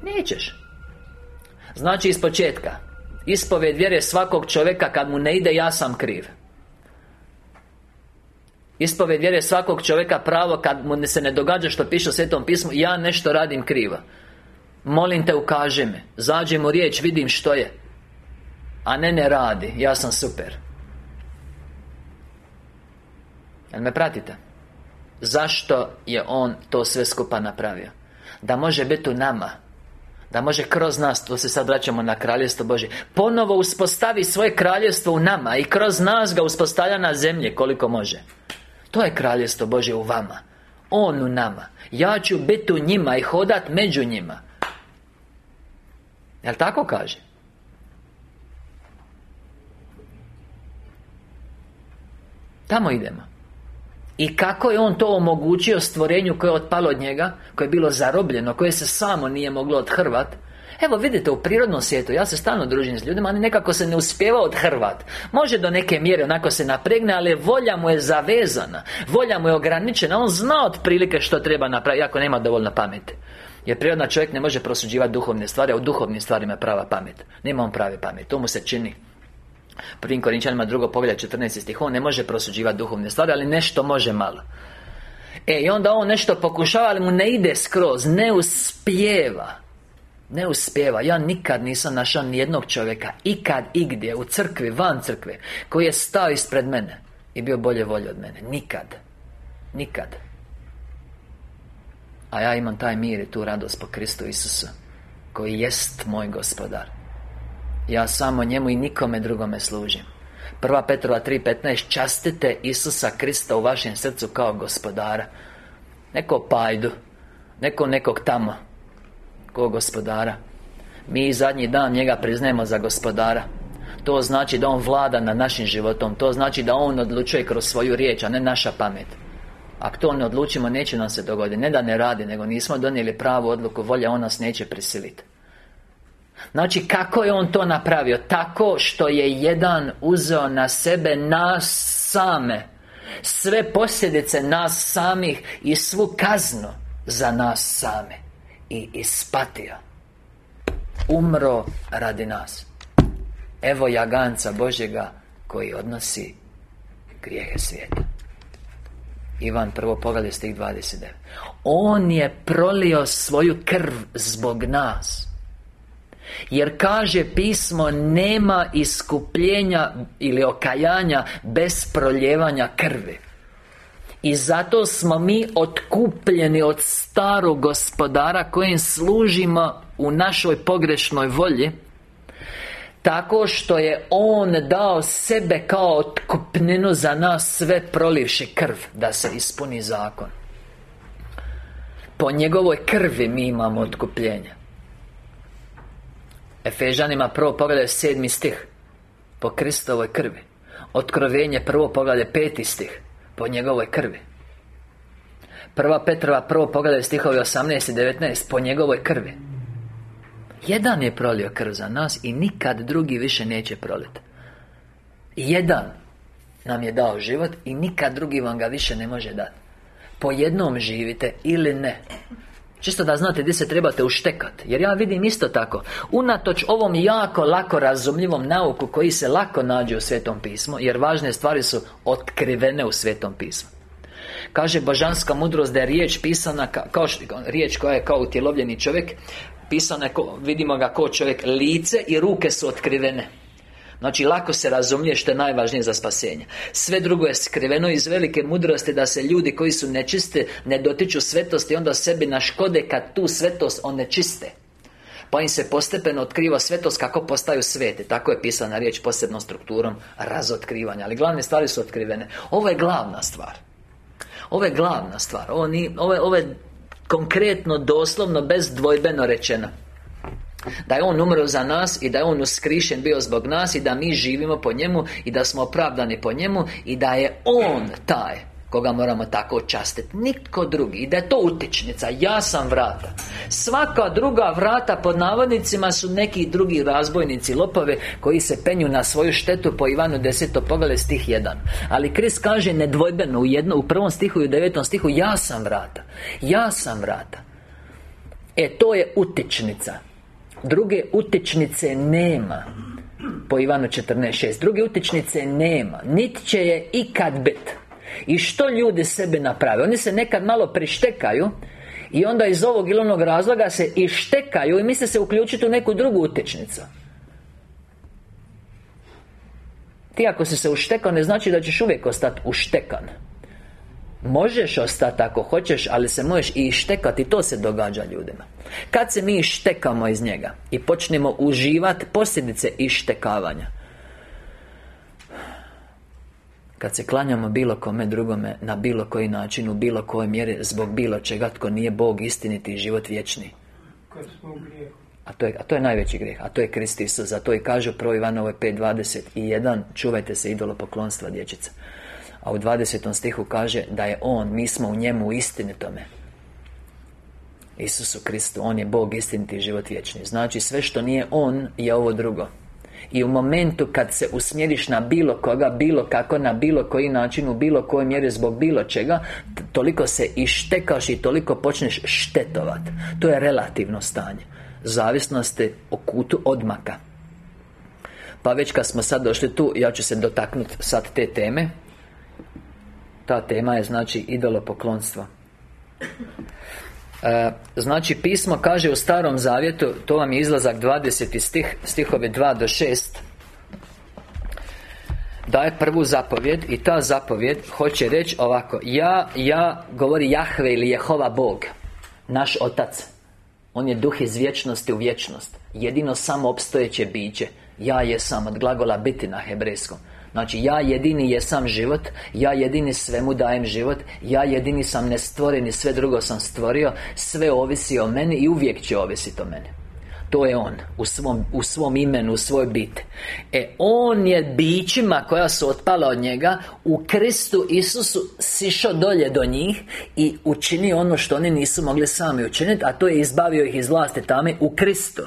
Nećeš. Znači iz početka Ispovjed vjere svakog čovjeka kad mu ne ide ja sam kriv. Ispovjed vjere svakog čovjeka pravo kad mu se ne događa što piše u Svetom pismu Ja nešto radim krivo. Molim te ukaži me Zađem u riječ, vidim što je A ne ne radi, ja sam super Jel me pratite? Zašto je On to sve skupa napravio? Da može biti u nama da može kroz nas, to se sad vraćamo na kraljestvo Božje Ponovo uspostavi svoje kraljestvo u nama I kroz nas ga uspostavlja na zemlje koliko može to je kraljestvo Bože u vama On u nama Ja ću biti u njima i hodat među njima Jel tako kaže? Tamo idemo. I kako je On to omogućio stvorenju koje je otpalo od njega Koje je bilo zarobljeno Koje se samo nije moglo odhrvat? Evo vidite u prirodnom svijetu Ja se stalno družim s ljudima Ali nekako se ne uspjeva od Hrvat Može do neke mjere onako se napregne Ali volja mu je zavezana Volja mu je ograničena. On zna otprilike što treba napraviti Ako nema dovoljno pameti. Jer prirodna čovjek ne može prosuđivati duhovne stvari A u duhovnim stvarima je prava pamet. Nema on prave pamet To mu se čini Prvim Korinčanima drugo pogled 14 stih. On ne može prosuđivati duhovne stvari Ali nešto može malo. E i onda on nešto pokušava Ali mu ne ide skroz Ne uspijeva. Ne uspjeva Ja nikad nisam našao nijednog čovjeka Ikad, igdje, u crkvi, van crkve Koji je stao ispred mene I bio bolje volje od mene. Nikad. Nikad. A ja imam taj mir i tu radost po Kristu Isusu Koji jest moj gospodar Ja samo njemu i nikome drugome služim. Prva Petrova 3.15 Častite Isusa Krista u vašem srcu kao gospodara. Neko pajdu Neko nekog tamo Ko gospodara. Mi zadnji dan njega priznajemo za gospodara. To znači da On vlada nad našim životom To znači da On odlučuje kroz svoju riječ, a ne naša pamet. Ako to ne odlučimo, neće nam se dogoditi. Ne da ne radi, nego nismo donijeli pravu odluku Volja On nas neće prisiliti Znači, kako je On to napravio? Tako što je jedan uzeo na sebe nas same. Sve posljedice nas samih I svu kaznu za nas same. I ispatio. Umro radi nas. Evo jaganca Božjega koji odnosi grijehe svijeta. Ivan prvo pogled stih 29 On je prolio svoju krv zbog nas jer kaže pismo nema iskupljenja ili okajanja bez proljevanja krvi. I zato smo mi otkupljeni od starog gospodara Kojem služimo u našoj pogrešnoj volji Tako što je On dao sebe kao otkupninu za nas sve prolivši krv Da se ispuni zakon. Po njegovoj krvi mi imamo otkupljenje Efežanima prvo pogledaj sedmi stih Po Kristovoj krvi. Otkrovenje prvo pogledaj peti stih Po njegovoj krvi. Prva Petrova, prvo pogledaj stihovi 18 i 19 Po njegovoj krvi. Jedan je prolio krv za nas I nikad drugi više neće proliti. Jedan nam je dao život I nikad drugi vam ga više ne može dati. Po jednom živite ili ne Čisto da znate gdje se trebate uštekat Jer ja vidim isto tako. Unatoč ovom jako lako razumljivom nauku Koji se lako nađe u Svetom pismu Jer važne stvari su otkrivene u Svetom pismu. Kaže božanska mudrost da je riječ pisana kao riječ koja je kao utjelovljeni čovjek Pisana je, vidimo ga kao čovjek Lice i ruke su otkrivene Znači, lako se razumije što je najvažnije za spasenje. Sve drugo je skriveno iz velike mudrosti Da se ljudi koji su nečiste Ne dotiču svetosti Onda sebi naškode kad tu svetost onečiste pa im se postepeno otkriva svetost kako postaju svete Tako je pisana riječ posebnom strukturom razotkrivanja. Ali glavne stvari su otkrivene. Ovo je glavna stvar. Ovo je glavna stvar. Ovo, nije, ovo, je, ovo je konkretno, doslovno, bezdvojbeno rečeno da je On umro za nas i da je On uskrišen bio zbog nas I da mi živimo po njemu I da smo opravdani po njemu I da je On taj Koga moramo tako častiti Nitko drugi. I da je to utičnica Ja sam vrata. Svaka druga vrata pod navodnicima su neki drugi razbojnici lopove Koji se penju na svoju štetu Po Ivanu 10. pogled stih 1 Ali Krist kaže nedvojbeno u, jedno, u prvom stihu i u devetom stihu Ja sam vrata. Ja sam vrata. E to je utičnica Druge utečnice nema. Po Ivanu 14.6 Druge utečnice nema. Niti će je ikad bit I što ljudi sebe naprave? Oni se nekad malo prištekaju I onda iz ovog ili onog razloga se ištekaju I misle se uključiti u neku drugu utečnicu Ti ako si se uštekao ne znači da ćeš uvijek ostati uštekan Možeš ostati ako hoćeš, ali se možeš i ištekati, to se događa ljudima. Kad se mi ištekamo iz njega I počnemo uživati posljedice ištekavanja Kad se klanjamo bilo kome drugome Na bilo koji način, u bilo kojoj mjeri Zbog bilo čega tko nije Bog istiniti i život vječni. A to, je, a to je najveći grijeh A to je Krist Isus Zato i kaže pro Ivanovoj 5.21 Čuvajte se idolopoklonstva dječica a u 20. stihu kaže da je On, mi smo u njemu istinitome Isusu Kristu, On je Bog istiniti život vječni. Znači sve što nije On je ovo drugo. I u momentu kad se usmjeriš na bilo koga, bilo kako, na bilo koji način, u bilo kojoj mjeri zbog bilo čega Toliko se ištekaš i toliko počneš štetovat. To je relativno stanje. Zavisnosti o kutu odmaka. Pa već kad smo sad došli tu, ja ću se dotaknuti sad te teme ta tema je znači idolopoklonstvo e, Znači pismo kaže u starom zavjetu To vam je izlazak 20. stih Stihovi 2 do 6 Daje prvu zapovjed I ta zapovjed hoće reći ovako Ja, ja, govori Jahve ili Jehova Bog Naš Otac On je duh iz vječnosti u vječnost Jedino samo opstojeće biće Ja je sam od glagola biti na hebrejskom Znači, ja jedini jesam život Ja jedini svemu dajem život Ja jedini sam nestvoren i sve drugo sam stvorio. Sve ovisi o meni i uvijek će ovisiti o meni. To je On u svom, u svom imenu, u svoj bit. E, On je bićima koja su otpala od njega U Kristu Isusu sišao dolje do njih I učinio ono što oni nisu mogli sami učiniti A to je izbavio ih iz vlasti tame u Kristu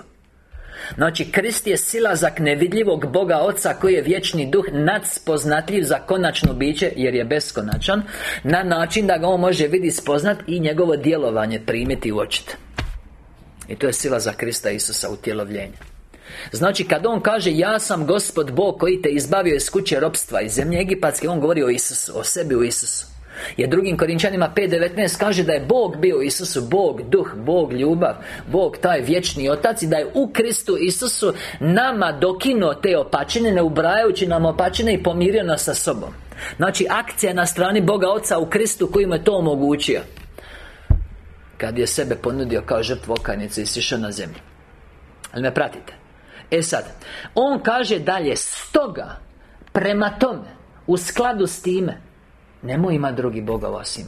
Znači, Krist je silazak nevidljivog Boga Oca Koji je vječni duh nadspoznatljiv za konačno biće Jer je beskonačan Na način da ga on može vidjeti spoznat I njegovo djelovanje primiti i uočiti I to je sila za Krista Isusa u tjelovljenju. Znači, kad On kaže Ja sam Gospod Bog koji te izbavio iz kuće ropstva Iz zemlje Egipatske On govori o Isusu, o sebi u Isusu jer drugim Korinčanima 5.19 kaže da je Bog bio Isusu Bog, duh, Bog, ljubav Bog, taj vječni otac I da je u Kristu Isusu Nama dokinuo te opačine Ne ubrajajući nam opačine I pomirio nas sa sobom. Znači akcija na strani Boga Oca u Kristu Koji mu je to omogućio. Kad je sebe ponudio kao žrtvu okajnice I sišao na zemlju. Ali me pratite? E sad On kaže dalje Stoga Prema tome U skladu s time Nemoj ima drugi Boga osim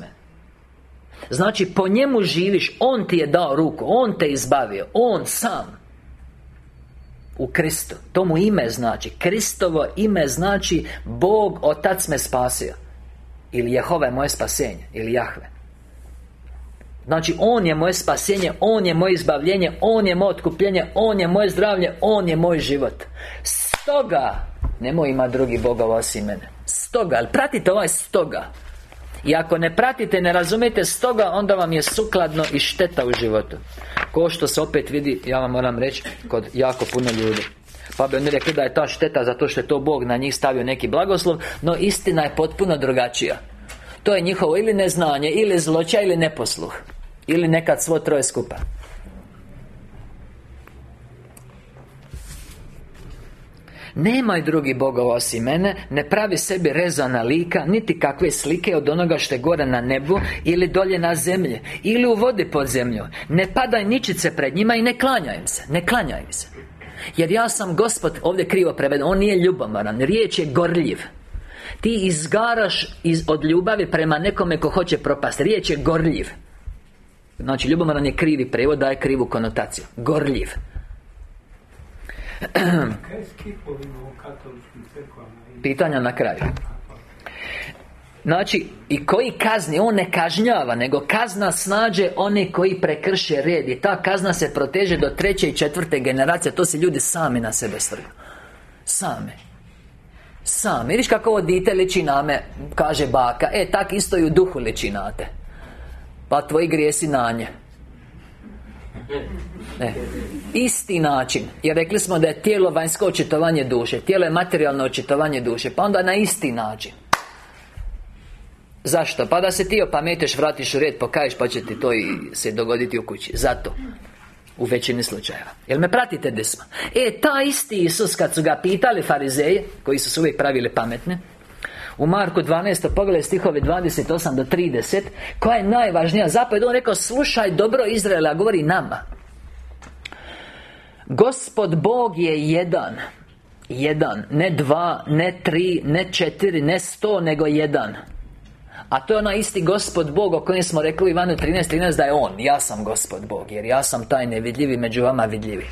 Znači, po njemu živiš On ti je dao ruku On te izbavio On sam U Kristu. To mu ime znači. Kristovo ime znači Bog, Otac me spasio. Ili Jehova je moje spasenje Ili Jahve. Znači, On je moje spasenje On je moje izbavljenje On je moje otkupljenje On je moje zdravlje On je moj život. Stoga Nemoj ima drugi bogova osim mene Stoga, ali pratite ovaj stoga. I ako ne pratite, ne razumijete stoga Onda vam je sukladno i šteta u životu. Ko što se opet vidi, ja vam moram reći Kod jako puno ljudi. Pa bi oni rekli da je ta šteta zato što je to Bog na njih stavio neki blagoslov No istina je potpuno drugačija. To je njihovo ili neznanje, ili zloća, ili neposluh. Ili nekad svo troje skupa Nemaj drugi bogova osim mene Ne pravi sebi rezana lika Niti kakve slike od onoga što je gore na nebu Ili dolje na zemlji Ili u vodi pod zemlju Ne padaj ničice pred njima i ne klanjaj im se Ne klanjaj im se. Jer ja sam gospod Ovdje krivo preveden On nije ljubomoran Riječ je gorljiv. Ti izgaraš iz, od ljubavi prema nekome ko hoće propast Riječ je gorljiv. Znači ljubomoran je krivi prevod Daje krivu konotaciju. Gorljiv Pitanja na kraju. Znači, i koji kazni, on ne kažnjava Nego kazna snađe one koji prekrše red. I ta kazna se proteže do treće i četvrte generacije To se ljudi sami na sebe strgu Same. Sami, vidiš kako ovo dite liči na me Kaže baka E, tak isto i u duhu liči na te. Pa tvoji grijesi na nje ne. Isti način Jer rekli smo da je tijelo vanjsko očitovanje duše Tijelo je materijalno očitovanje duše Pa onda na isti način Zašto? Pa da se ti opameteš, vratiš u red, pokaješ Pa će ti to i se dogoditi u kući Zato u većini slučajeva Jel me pratite desma? E, ta isti Isus kad su ga pitali farizeje Koji su se uvijek pravili pametne u Marku 12. pogledaj stihove 28 do 30 Koja je najvažnija zapovjed On rekao, slušaj dobro Izraela Govori nama Gospod Bog je jedan. Jedan, ne dva, ne tri, ne četiri, ne sto, nego jedan. A to je onaj isti Gospod Bog o kojem smo rekli u Ivanu 13.13 13, da je On. Ja sam Gospod Bog Jer ja sam taj nevidljivi među vama vidljivi.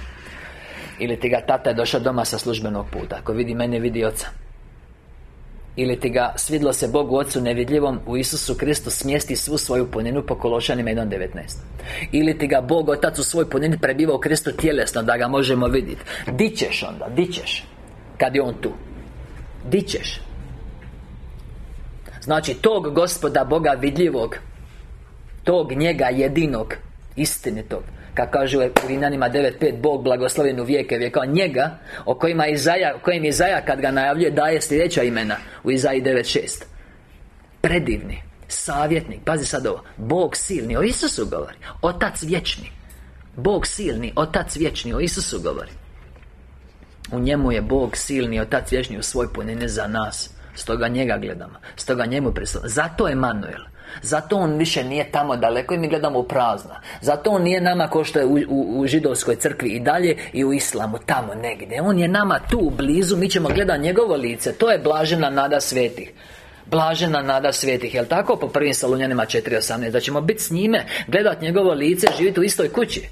Ili ti ga tata je došao doma sa službenog puta. Ako vidi mene, vidi oca ili ti ga svidlo se Bogu Otcu nevidljivom U Isusu Kristu smjesti svu svoju puninu po Kološanima 1.19 Ili ti ga Bog Otac u svoj punini prebiva u Kristu tjelesno Da ga možemo vidjeti Di ćeš onda, di ćeš? Kad je On tu. Di ćeš? Znači tog gospoda Boga vidljivog Tog njega jedinog Istinitog kako kaže u Rinanima 9.5 Bog blagosloven u vijeke vijeka Njega O kojima Izaja, kojem Izaja kad ga najavljuje Daje sljedeća imena U Izaji 9.6 Predivni Savjetnik Pazi sad ovo Bog silni O Isusu govori Otac vječni. Bog silni Otac vječni O Isusu govori. U njemu je Bog silni Otac vječni U svoj punine za nas. Stoga njega gledamo Stoga njemu pristupamo Zato je Manuel zato on više nije tamo daleko i mi gledamo u prazno. Zato on nije nama ko što je u, u, u židovskoj crkvi i dalje I u islamu, tamo negdje. On je nama tu, blizu, mi ćemo gledati njegovo lice. To je blažena nada svetih. Blažena nada svetih, jel tako? Po prvim Salunjanima 4.18 Da ćemo biti s njime, gledati njegovo lice, živjeti u istoj kući.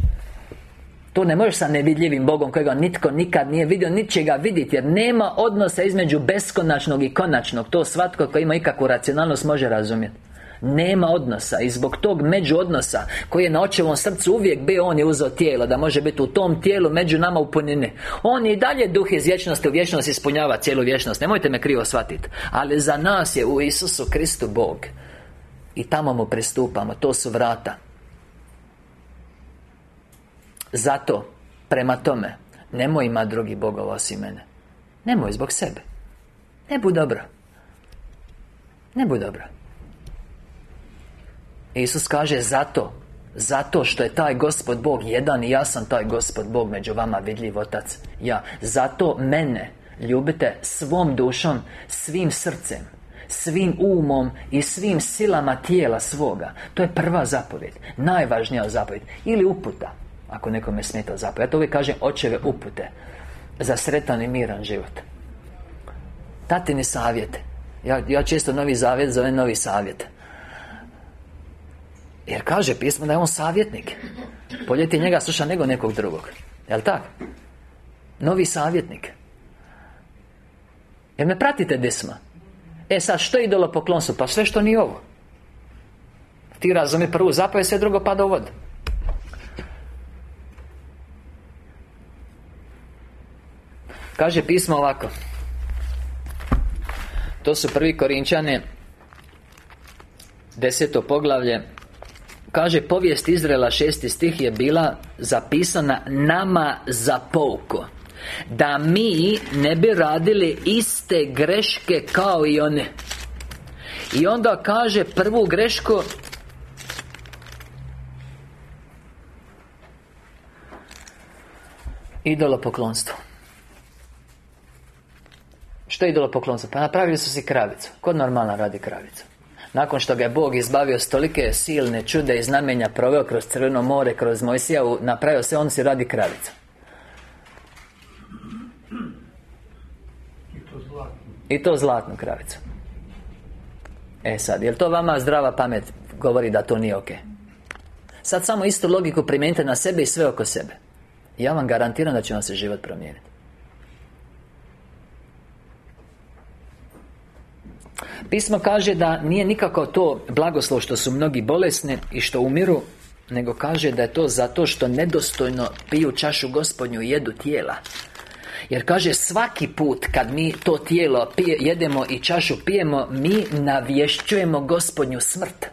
To ne možeš sa nevidljivim Bogom kojega nitko nikad nije vidio, niti će ga vidjeti Jer nema odnosa između beskonačnog i konačnog. To svatko koji ima ikakvu racionalnost može razumjeti nema odnosa I zbog tog međuodnosa Koji je na očevom srcu uvijek bio On je uzeo tijelo Da može biti u tom tijelu među nama u punini. On je i dalje duh iz vječnosti U vječnosti ispunjava cijelu vječnost. Nemojte me krivo shvatiti Ali za nas je u Isusu Kristu Bog. I tamo mu pristupamo To su vrata. Zato Prema tome Nemoj ima drugi bogova osim mene. Nemoj zbog sebe. Ne bu dobro. Ne bu dobro Isus kaže zato zato što je taj Gospod Bog jedan i ja sam taj Gospod Bog među vama vidljiv Otac. Ja Zato mene ljubite svom dušom, svim srcem Svim umom i svim silama tijela svoga. To je prva zapovjed Najvažnija zapovjed. Ili uputa Ako nekome smeta zapovjed. Ja to uvijek kažem očeve upute Za sretan i miran život. Tatini savjete ja, ja često novi zavjet zovem novi savjet jer kaže pismo da je on savjetnik. Poljeti njega sluša nego nekog drugog. Jel tako? Novi savjetnik. Jer me pratite desma? E sad, što je idolopoklonstvo? Pa sve što nije ovo. Ti razumi prvu zapovjed, sve drugo pada u vodu. Kaže pismo ovako. To su prvi Korinčane Deseto poglavlje Kaže povijest Izrela šesti stih je bila zapisana nama za pouko. Da mi ne bi radili iste greške kao i one I onda kaže prvu grešku Idolopoklonstvo. Što je idolopoklonstvo? Pa napravili su si kravicu. Kod normalna radi kravicu nakon što ga je Bog izbavio stolike silne čude i znamenja Proveo kroz Crveno more, kroz Mojsija Napravio se, on si radi kravica I to zlatnu kravicu E sad, jel to vama zdrava pamet govori da to nije ok Sad samo istu logiku primijenite na sebe i sve oko sebe. Ja vam garantiram da će vam se život promijeniti Pismo kaže da nije nikako to blagoslov što su mnogi bolesni i što umiru Nego kaže da je to zato što nedostojno piju čašu gospodnju i jedu tijela. Jer kaže svaki put kad mi to tijelo pije, jedemo i čašu pijemo Mi navješćujemo gospodnju smrt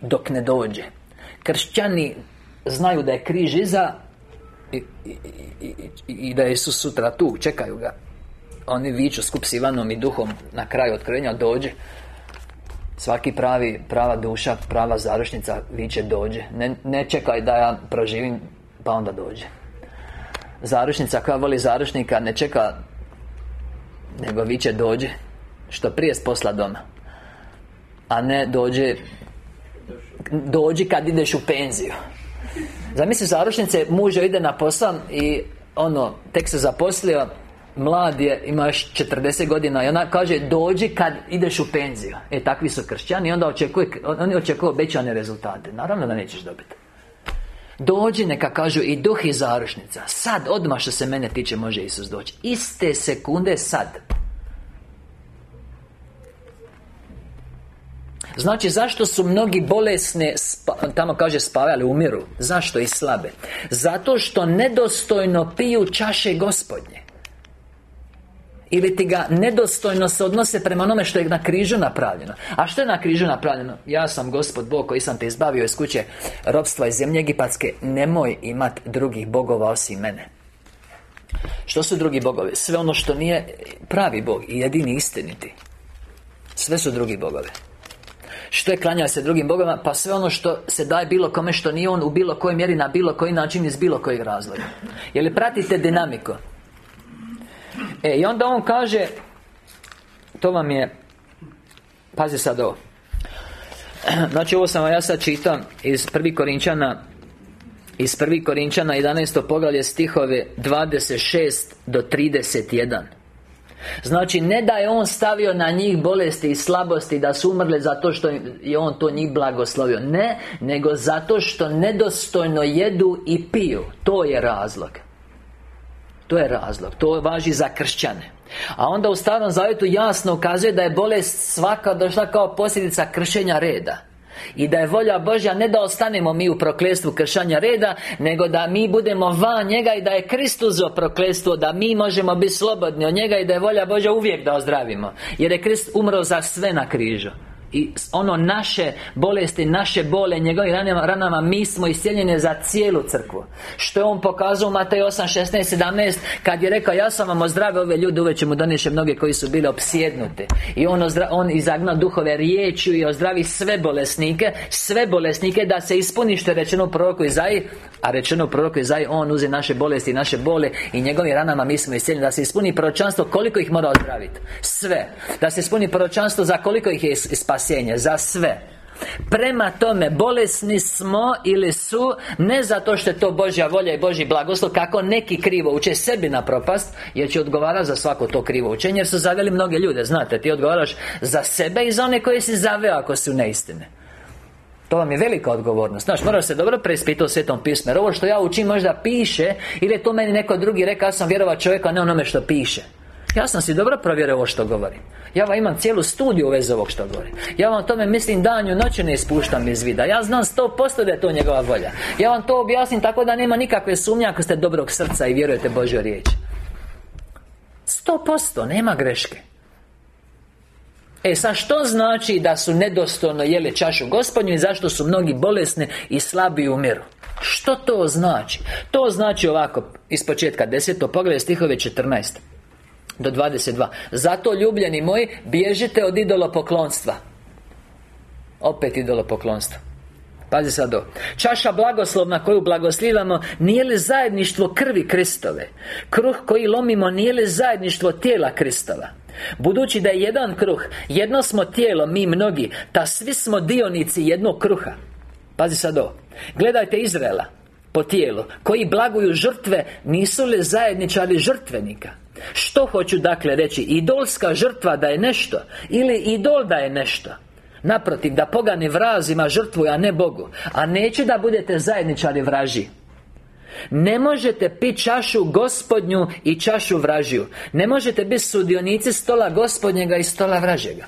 Dok ne dođe. Kršćani znaju da je križ iza i, i, i, i da je Isus sutra tu, čekaju ga oni viču skup s Ivanom i duhom na kraju otkrivenja dođe. Svaki pravi, prava duša, prava zarušnica viče dođe. Ne, ne čekaj da ja proživim, pa onda dođe. Zarušnica koja voli zarušnika ne čeka Nego viče dođe. Što prije s posla doma. A ne dođe Dođi kad ideš u penziju. Zamisli zarušnice, muža ide na posao I ono, tek se zaposlio Mlad je, imaš 40 godina I ona kaže dođi kad ideš u penziju. E takvi su kršćani I onda očekuje, oni očekuju obećane rezultate. Naravno da nećeš dobiti. Dođi neka kažu i duh i zarušnica. Sad, odmah što se mene tiče može Isus doći. Iste sekunde sad. Znači, zašto su mnogi bolesne, tamo kaže spavali, umiru Zašto? I slabe? Zato što nedostojno piju čaše gospodnje ili ti ga nedostojno se odnose prema onome što je na križu napravljeno A što je na križu napravljeno? Ja sam Gospod Bog koji sam te izbavio iz kuće Robstva iz zemlje Egipatske Nemoj imat drugih bogova osim mene Što su drugi bogovi? Sve ono što nije pravi Bog i jedini istiniti Sve su drugi bogovi što je klanja se drugim bogovima? Pa sve ono što se daje bilo kome što nije on u bilo kojoj mjeri na bilo koji način iz bilo kojeg razloga Je li pratite dinamiku? E, i onda on kaže To vam je Pazi sad ovo. Znači ovo sam ja sad čitam Iz prvi Korinčana Iz prvi Korinčana 11. poglavlje stihove 26 do 31 Znači, ne da je On stavio na njih bolesti i slabosti Da su umrle zato što je On to njih blagoslovio. Ne, nego zato što nedostojno jedu i piju. To je razlog to je razlog, to važi za kršćane. A onda u Starom Zavjetu jasno ukazuje da je bolest svaka došla kao posljedica kršenja reda. I da je volja Božja ne da ostanemo mi u prokletstvu kršanja reda Nego da mi budemo van njega i da je Kristus za prokletstvo Da mi možemo biti slobodni od njega i da je volja Božja uvijek da ozdravimo. Jer je Krist umro za sve na križu i ono naše bolesti, naše bole, njegovim ranama, ranama mi smo iscijeljeni za cijelu crkvu. Što je on pokazao u Matej 8, 16, 17 Kad je rekao, ja sam vam ozdravio ove ljude Uveć mu donese mnoge koji su bili opsjednuti. I on, ozdrav, on izagna duhove riječju I ozdravi sve bolesnike Sve bolesnike da se ispuni što je rečeno proroku Izaji A rečeno proroku Izaji On uze naše bolesti naše bole I njegovim ranama mi smo iscijeljeni Da se ispuni proročanstvo koliko ih mora ozdraviti Sve. Da se ispuni proročanstvo za koliko ih je ispasio spasenje Za sve. Prema tome, bolesni smo ili su Ne zato što je to Božja volja i Božji blagoslov Kako neki krivo uče sebi na propast Jer će odgovarati za svako to krivo učenje Jer su zaveli mnoge ljude Znate, ti odgovaraš za sebe i za one koje si zaveo ako su neistine. To vam je velika odgovornost. Znaš, moraš se dobro preispitati u Svetom pismu Jer ovo što ja učim možda piše Ili je to meni neko drugi rekao Ja sam vjerovat čovjeka, a ne onome što piše Ja sam si dobro provjerio ovo što govorim. Ja vam imam cijelu studiju u vezi ovog što govorim. Ja vam tome mislim danju noću ne ispuštam iz vida. Ja znam sto posto da je to njegova volja. Ja vam to objasnim tako da nema nikakve sumnje ako ste dobrog srca i vjerujete Božoj riječ Sto posto, nema greške. E sad što znači da su nedostojno jeli čašu gospodnju i zašto su mnogi bolesni i slabi i umiru? Što to znači? To znači ovako, iz početka deseto, pogledaj stihove 14 do 22 Zato ljubljeni moji, bježite od idolopoklonstva. Opet idolopoklonstvo. Pazi sad ovo. Čaša blagoslovna koju blagoslivamo Nije li zajedništvo krvi Kristove? Kruh koji lomimo nije li zajedništvo tijela Kristova? Budući da je jedan kruh Jedno smo tijelo, mi mnogi Ta svi smo dionici jednog kruha. Pazi sad ovo. Gledajte Izraela Po tijelu Koji blaguju žrtve Nisu li zajedničari žrtvenika Što hoću dakle reći? Idolska žrtva da je nešto Ili idol da je nešto? Naprotiv, da pogani vrazima žrtvuju, a ne Bogu. A neće da budete zajedničari vraži. Ne možete piti čašu gospodnju i čašu vražiju. Ne možete biti sudionici stola gospodnjega i stola vražega.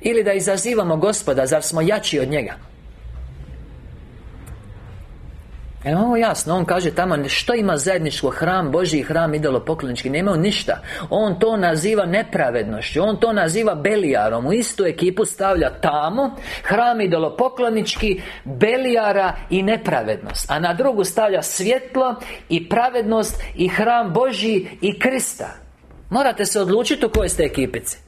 Ili da izazivamo gospoda, zar smo jači od njega Jel ovo jasno? On kaže tamo što ima zajedničko hram Božji i hram idolopoklonički. Nemaju ništa. On to naziva nepravednošću. On to naziva belijarom. U istu ekipu stavlja tamo Hram idolopoklonički Belijara i nepravednost. A na drugu stavlja svjetlo I pravednost I hram Božji i Krista. Morate se odlučiti u kojoj ste ekipici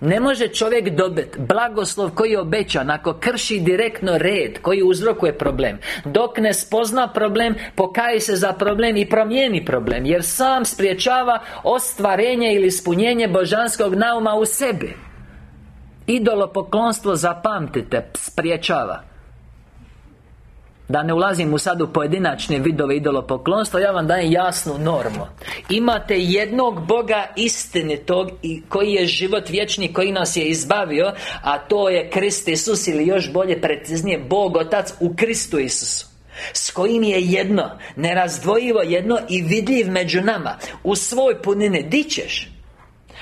ne može čovjek dobiti blagoslov koji je obećan Ako krši direktno red Koji uzrokuje problem. Dok ne spozna problem Pokaje se za problem i promijeni problem Jer sam spriječava ostvarenje ili ispunjenje božanskog nauma u sebi. Idolopoklonstvo zapamtite Spriječava da ne ulazim u sad u pojedinačne vidove idolopoklonstva Ja vam dajem jasnu normu. Imate jednog Boga istinitog i Koji je život vječni Koji nas je izbavio A to je Krist Isus Ili još bolje, preciznije Bog Otac u Kristu Isusu s kojim je jedno Nerazdvojivo jedno i vidljiv među nama. U svoj punini dićeš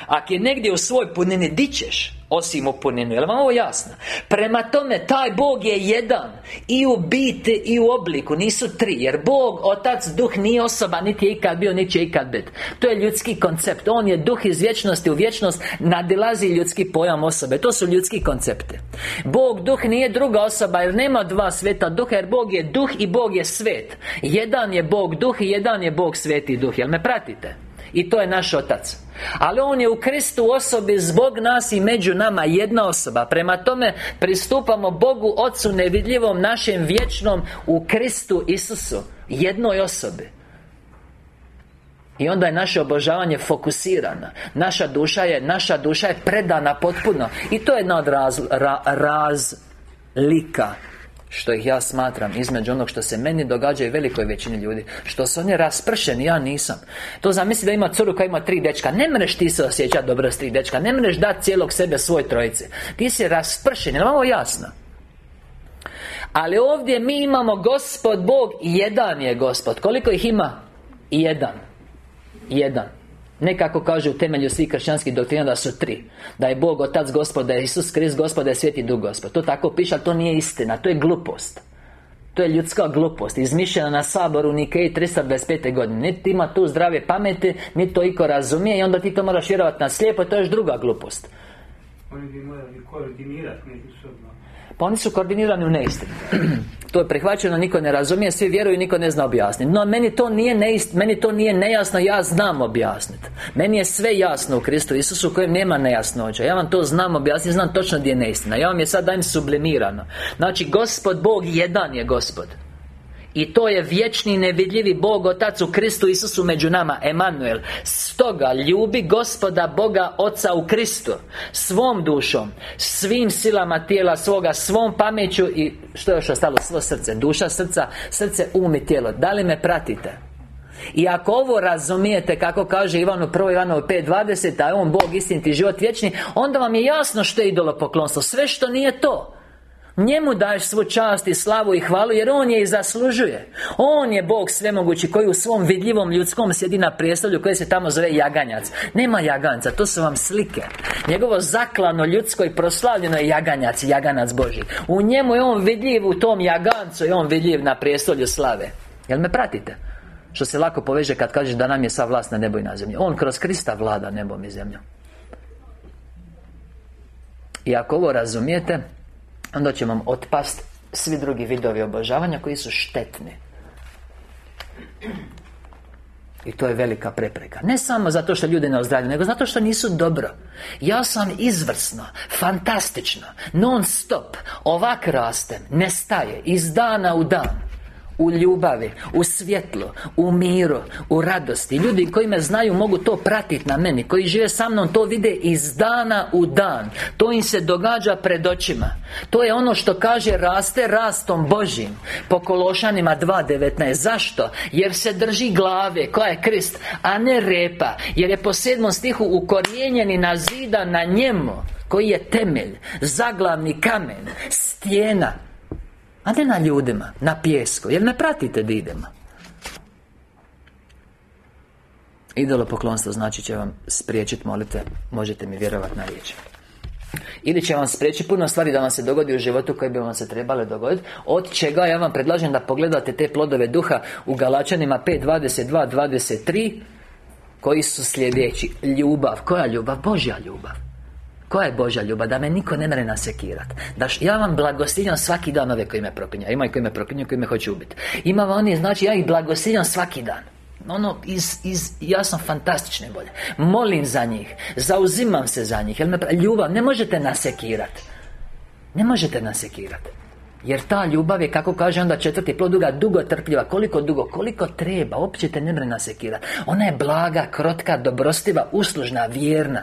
Ako je negdje u svoj punini dićeš osim u puninu, je li vam ovo jasno? Prema tome, taj Bog je jedan I u biti i u obliku Nisu tri Jer Bog, Otac, Duh nije osoba Niti je ikad bio, niti će ikad biti To je ljudski koncept. On je Duh iz vječnosti u vječnost Nadilazi ljudski pojam osobe. To su ljudski koncepti. Bog, Duh nije druga osoba Jer nema dva sveta Duha Jer Bog je Duh i Bog je svet. Jedan je Bog Duh i jedan je Bog Sveti Duh Jel me pratite? I to je naš Otac. Ali On je u Kristu osobi zbog nas i među nama jedna osoba. Prema tome pristupamo Bogu Otcu nevidljivom našem vječnom U Kristu Isusu Jednoj osobi. I onda je naše obožavanje fokusirano. Naša duša je, naša duša je predana potpuno. I to je jedna od raz, razlika što ih ja smatram između onog što se meni događa i velikoj većini ljudi. Što su oni raspršeni, ja nisam. To zamisli da ima curu koja ima tri dečka. Ne mreš ti se osjećati dobro s tri dečka. Ne mreš dati cijelog sebe svoj trojice Ti si raspršen, je ovo jasno? Ali ovdje mi imamo Gospod Bog Jedan je Gospod. Koliko ih ima? Jedan. Jedan Nekako kaže u temelju svih kršćanskih doktrina da su tri. Da je Bog, Otac, Gospod, da je Isus Krist, Gospod, da je Sveti Duh, Gospod. To tako piše, ali to nije istina, to je glupost. To je ljudska glupost, izmišljena na Saboru Nikeji 325. godine. Niti ima tu zdrave pameti, niti to iko razumije I onda ti to moraš vjerovati na slijepo, to je još druga glupost. Oni bi morali koordinirati međusobno pa oni su koordinirani u neistini To je prihvaćeno, niko ne razumije, svi vjeruju, niko ne zna objasniti. No, meni to nije neist, meni to nije nejasno, ja znam objasniti Meni je sve jasno u Kristu Isusu kojem nema nejasnoća. Ja vam to znam objasniti, znam točno gdje je neistina. Ja vam je sad dajem sublimirano. Znači, Gospod Bog jedan je Gospod i to je vječni nevidljivi Bog Otac u Kristu Isusu među nama Emanuel Stoga ljubi Gospoda Boga Oca u Kristu Svom dušom Svim silama tijela svoga Svom pameću I što je još ostalo? Svo srce Duša, srca, srce, um i tijelo Da li me pratite? I ako ovo razumijete kako kaže Ivanu 1. Ivanovu 5.20 Da je On Bog istiniti život vječni Onda vam je jasno što je idolopoklonstvo Sve što nije to Njemu daješ svu čast i slavu i hvalu Jer On je i zaslužuje. On je Bog svemogući koji u svom vidljivom ljudskom sjedi na prijestolju Koji se tamo zove jaganjac. Nema jaganca, to su vam slike. Njegovo zaklano ljudsko i proslavljeno je jaganjac Jaganac Boži. U njemu je On vidljiv u tom jagancu I On vidljiv na prijestolju slave. Jel me pratite? Što se lako poveže kad kažeš da nam je sva vlast na nebo i na zemlji. On kroz Krista vlada nebom i zemljom. I ako ovo razumijete Onda će vam otpast svi drugi vidovi obožavanja koji su štetni. I to je velika prepreka. Ne samo zato što ljudi ne ozdravljaju Nego zato što nisu dobro. Ja sam izvrsno Fantastično Non stop. Ovak rastem Ne staje Iz dana u dan u ljubavi, u svjetlu, u miru, u radosti. Ljudi koji me znaju mogu to pratiti na meni Koji žive sa mnom to vide iz dana u dan. To im se događa pred očima. To je ono što kaže raste rastom Božim Po Kološanima 2.19 Zašto? Jer se drži glave Koja je Krist A ne repa. Jer je po sedmom stihu ukorijenjeni na zida na njemu Koji je temelj Zaglavni kamen Stijena a ne na ljudima, na pjesku Jer me pratite Idolo poklonstvo znači će vam spriječiti molite Možete mi vjerovati na riječ ili će vam spriječiti puno stvari da vam se dogodi u životu koje bi vam se trebale dogoditi Od čega ja vam predlažem da pogledate te plodove duha U Galačanima 5.22, 23 Koji su sljedeći. Ljubav, koja ljubav? Božja ljubav koja je Božja ljubav? Da me niko ne mere nasekirat. Da ja vam blagosiljam svaki dan ove koji me propinja Ima i koji me propinju, koji me hoće ubiti Ima oni, znači ja ih blagosiljam svaki dan. Ono, iz, iz, ja sam fantastične bolje Molim za njih. Zauzimam se za njih. Me, Ljubav, ne možete nasekirat. Ne možete nasekirat. Jer ta ljubav je, kako kaže onda četvrti plod duga, dugo trpljiva. Koliko dugo? Koliko treba? Opće te ne mre nasekirati Ona je blaga, krotka, dobrostiva, uslužna, vjerna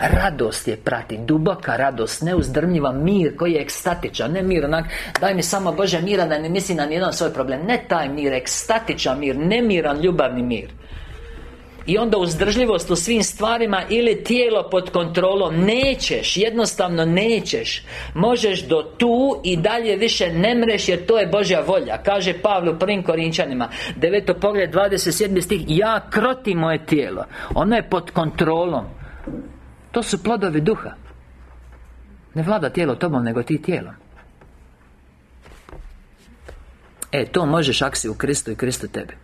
Radost je prati, duboka radost, neuzdrmljiva mir koji je ekstatičan Ne mir onak, daj mi samo Bože mira da ne misli na nijedan svoj problem. Ne taj mir, ekstatičan mir, nemiran ljubavni mir. I onda uzdržljivost u svim stvarima ili tijelo pod kontrolom. Nećeš, jednostavno nećeš. Možeš do tu i dalje više ne mreš jer to je Božja volja Kaže Pavlu prvim Korinčanima. Deveto pogled 27. stih Ja kroti moje tijelo. Ono je pod kontrolom to su plodovi duha. Ne vlada tijelo tobom, nego ti tijelom. E, to možeš aksi u Kristu i Kristu tebi.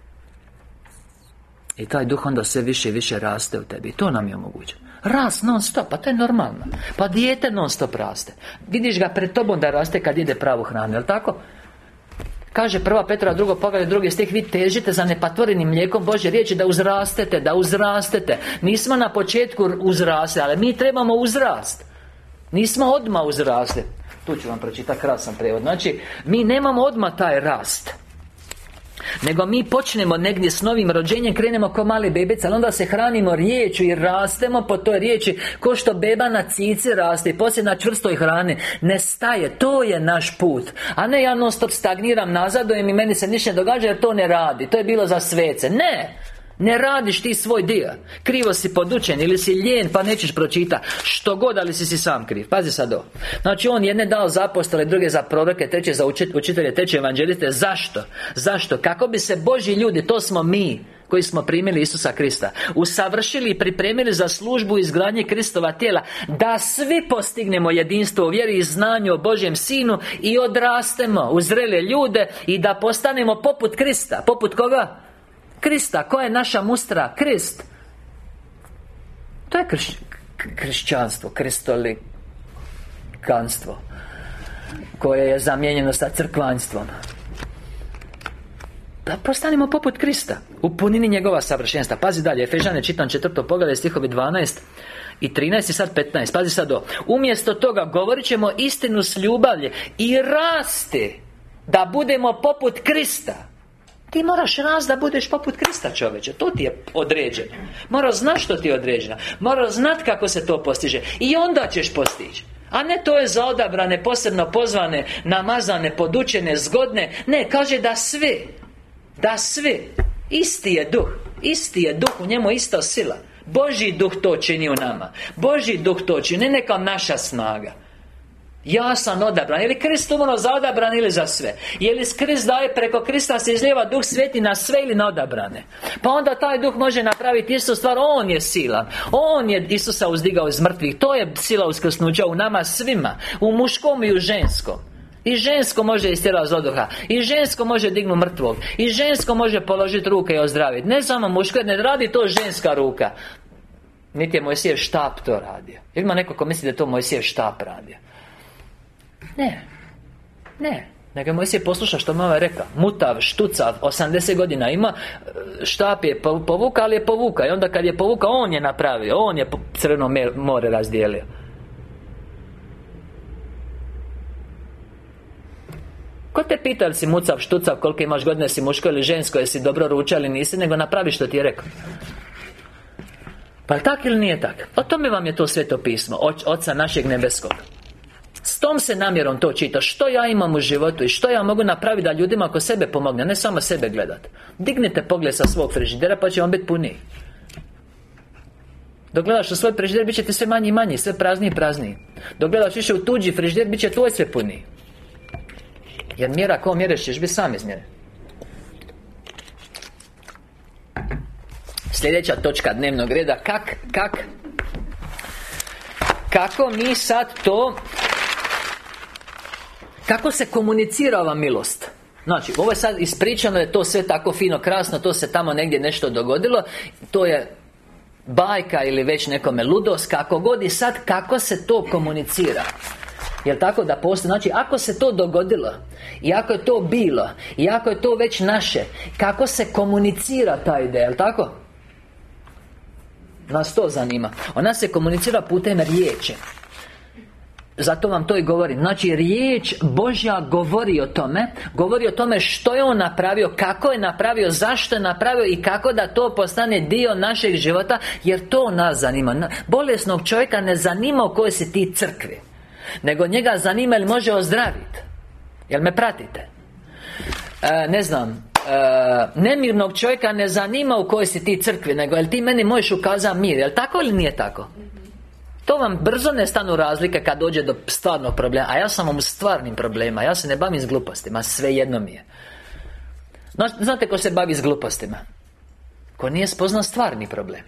I taj duh onda sve više i više raste u tebi. I to nam je omogućeno. Rast non stop, pa to je normalno. Pa dijete non stop raste. Vidiš ga pred tobom da raste kad ide pravu hranu, jel tako? Kaže prva Petra drugo poglavlje drugi stih Vi težite za nepatvorenim mlijekom Bože riječi da uzrastete, da uzrastete. Nismo na početku uzrasli Ali mi trebamo uzrast. Nismo odmah uzrasli. Tu ću vam pročitati krasan prevod. Znači, mi nemamo odmah taj rast nego mi počnemo negdje s novim rođenjem Krenemo kao mali bebice Ali onda se hranimo riječu i rastemo po toj riječi Ko što beba na cici raste I poslije na čvrstoj hrani Ne staje, to je naš put. A ne ja non stop stagniram nazadujem I meni se ništa događa jer to ne radi To je bilo za svece. Ne ne radiš ti svoj dio Krivo si podučen ili si lijen pa nećeš pročita Što god, ali si si sam kriv Pazi sad ovo Znači on jedne dao za apostole, druge za proroke Treće za učitelje, treće evanđeliste Zašto? Zašto? Kako bi se Boži ljudi, to smo mi koji smo primili Isusa Krista Usavršili i pripremili za službu izgradnje Kristova tijela Da svi postignemo jedinstvo u vjeri i znanju o Božjem Sinu I odrastemo u zrele ljude I da postanemo poput Krista Poput koga? Krista Koja je naša mustra? Krist. To je krš, kršćanstvo Kristolikanstvo Koje je zamijenjeno sa crkvanstvom. Da postanemo poput Krista U punini njegova savršenstva. Pazi dalje, Efežane čitam četvrto poglavlje stihovi 12 i 13 i sad 15 Pazi sad ovo. Umjesto toga govorit ćemo istinu s ljubavlje I raste Da budemo poput Krista ti moraš raz da budeš poput Krista čoveče To ti je određeno. Moraš znat što ti je određeno Moraš znat kako se to postiže I onda ćeš postići. A ne to je za odabrane, posebno pozvane Namazane, podučene, zgodne. Ne, kaže da sve Da sve Isti je duh Isti je duh, u njemu ista sila. Boži duh to čini u nama Boži duh to čini, ne neka naša snaga Ja sam odabran. Je li Krist umro za odabran ili za sve? Je li Krist daje preko Krista se izlijeva Duh sveti na sve ili na odabrane? Pa onda taj Duh može napraviti istu stvar. On je silan. On je Isusa uzdigao iz mrtvih. To je sila uskrsnuća u nama svima. U muškom i u ženskom. I žensko može istjerati zloduha. I žensko može dignuti mrtvog. I žensko može položiti ruke i ozdraviti. Ne samo muško, ne radi to ženska ruka. Niti je Mojsijev štap to radio. Ima neko ko misli da je to Mojsijev štap radio Ne. Ne. Nego je Mojsije posluša što mu ovaj rekao Mutav, štucav, 80 godina ima Štap je povuka, ali je povuka. I onda kad je povuka, on je napravio. On je crno more razdijelio. Ko te pita li si mucav, štucav, koliko imaš godine, si muško ili žensko, jesi dobro ruča ili nisi, nego napravi što ti je rekao. Pa tak ili nije tak? O tome vam je to sveto pismo Oca našeg nebeskog tom se namjerom to čita. Što ja imam u životu i što ja mogu napraviti da ljudima oko sebe pomogne Ne samo sebe gledat? Dignite pogled sa svog frižidera pa će on biti puniji. Dok gledaš u svoj frižider, bit će ti sve manji i manji, sve prazniji i prazniji. Dok gledaš više u tuđi frižider, bit će tvoj sve puniji. Jer mjera ko mjereš ćeš biti sam izmjeren Sljedeća točka dnevnog reda Kak, kak Kako mi sad to Kako se komunicira ova milost? Znači, ovo je sad ispričano je to sve tako fino, krasno To se tamo negdje nešto dogodilo To je bajka ili već nekome ludost Kako god i sad kako se to komunicira? Jel tako da postoji? Znači ako se to dogodilo I ako je to bilo I ako je to već naše Kako se komunicira ta ideja, jel tako? Nas to zanima. Ona se komunicira putem riječi zato vam to i govorim Znači riječ Božja govori o tome Govori o tome što je On napravio Kako je napravio, zašto je napravio I kako da to postane dio našeg života Jer to nas zanima Bolesnog čovjeka ne zanima u kojoj si ti crkvi nego njega zanima ili može ozdraviti Jel me pratite? E, ne znam e, Nemirnog čovjeka ne zanima u kojoj si ti crkvi Nego jel ti meni možeš ukazati mir Jel tako ili nije tako? To vam brzo ne stanu razlike kad dođe do stvarnog problema A ja sam u stvarnim problema Ja se ne bavim s glupostima Sve jedno mi je. Znate ko se bavi s glupostima? Ko nije spoznao stvarni problem.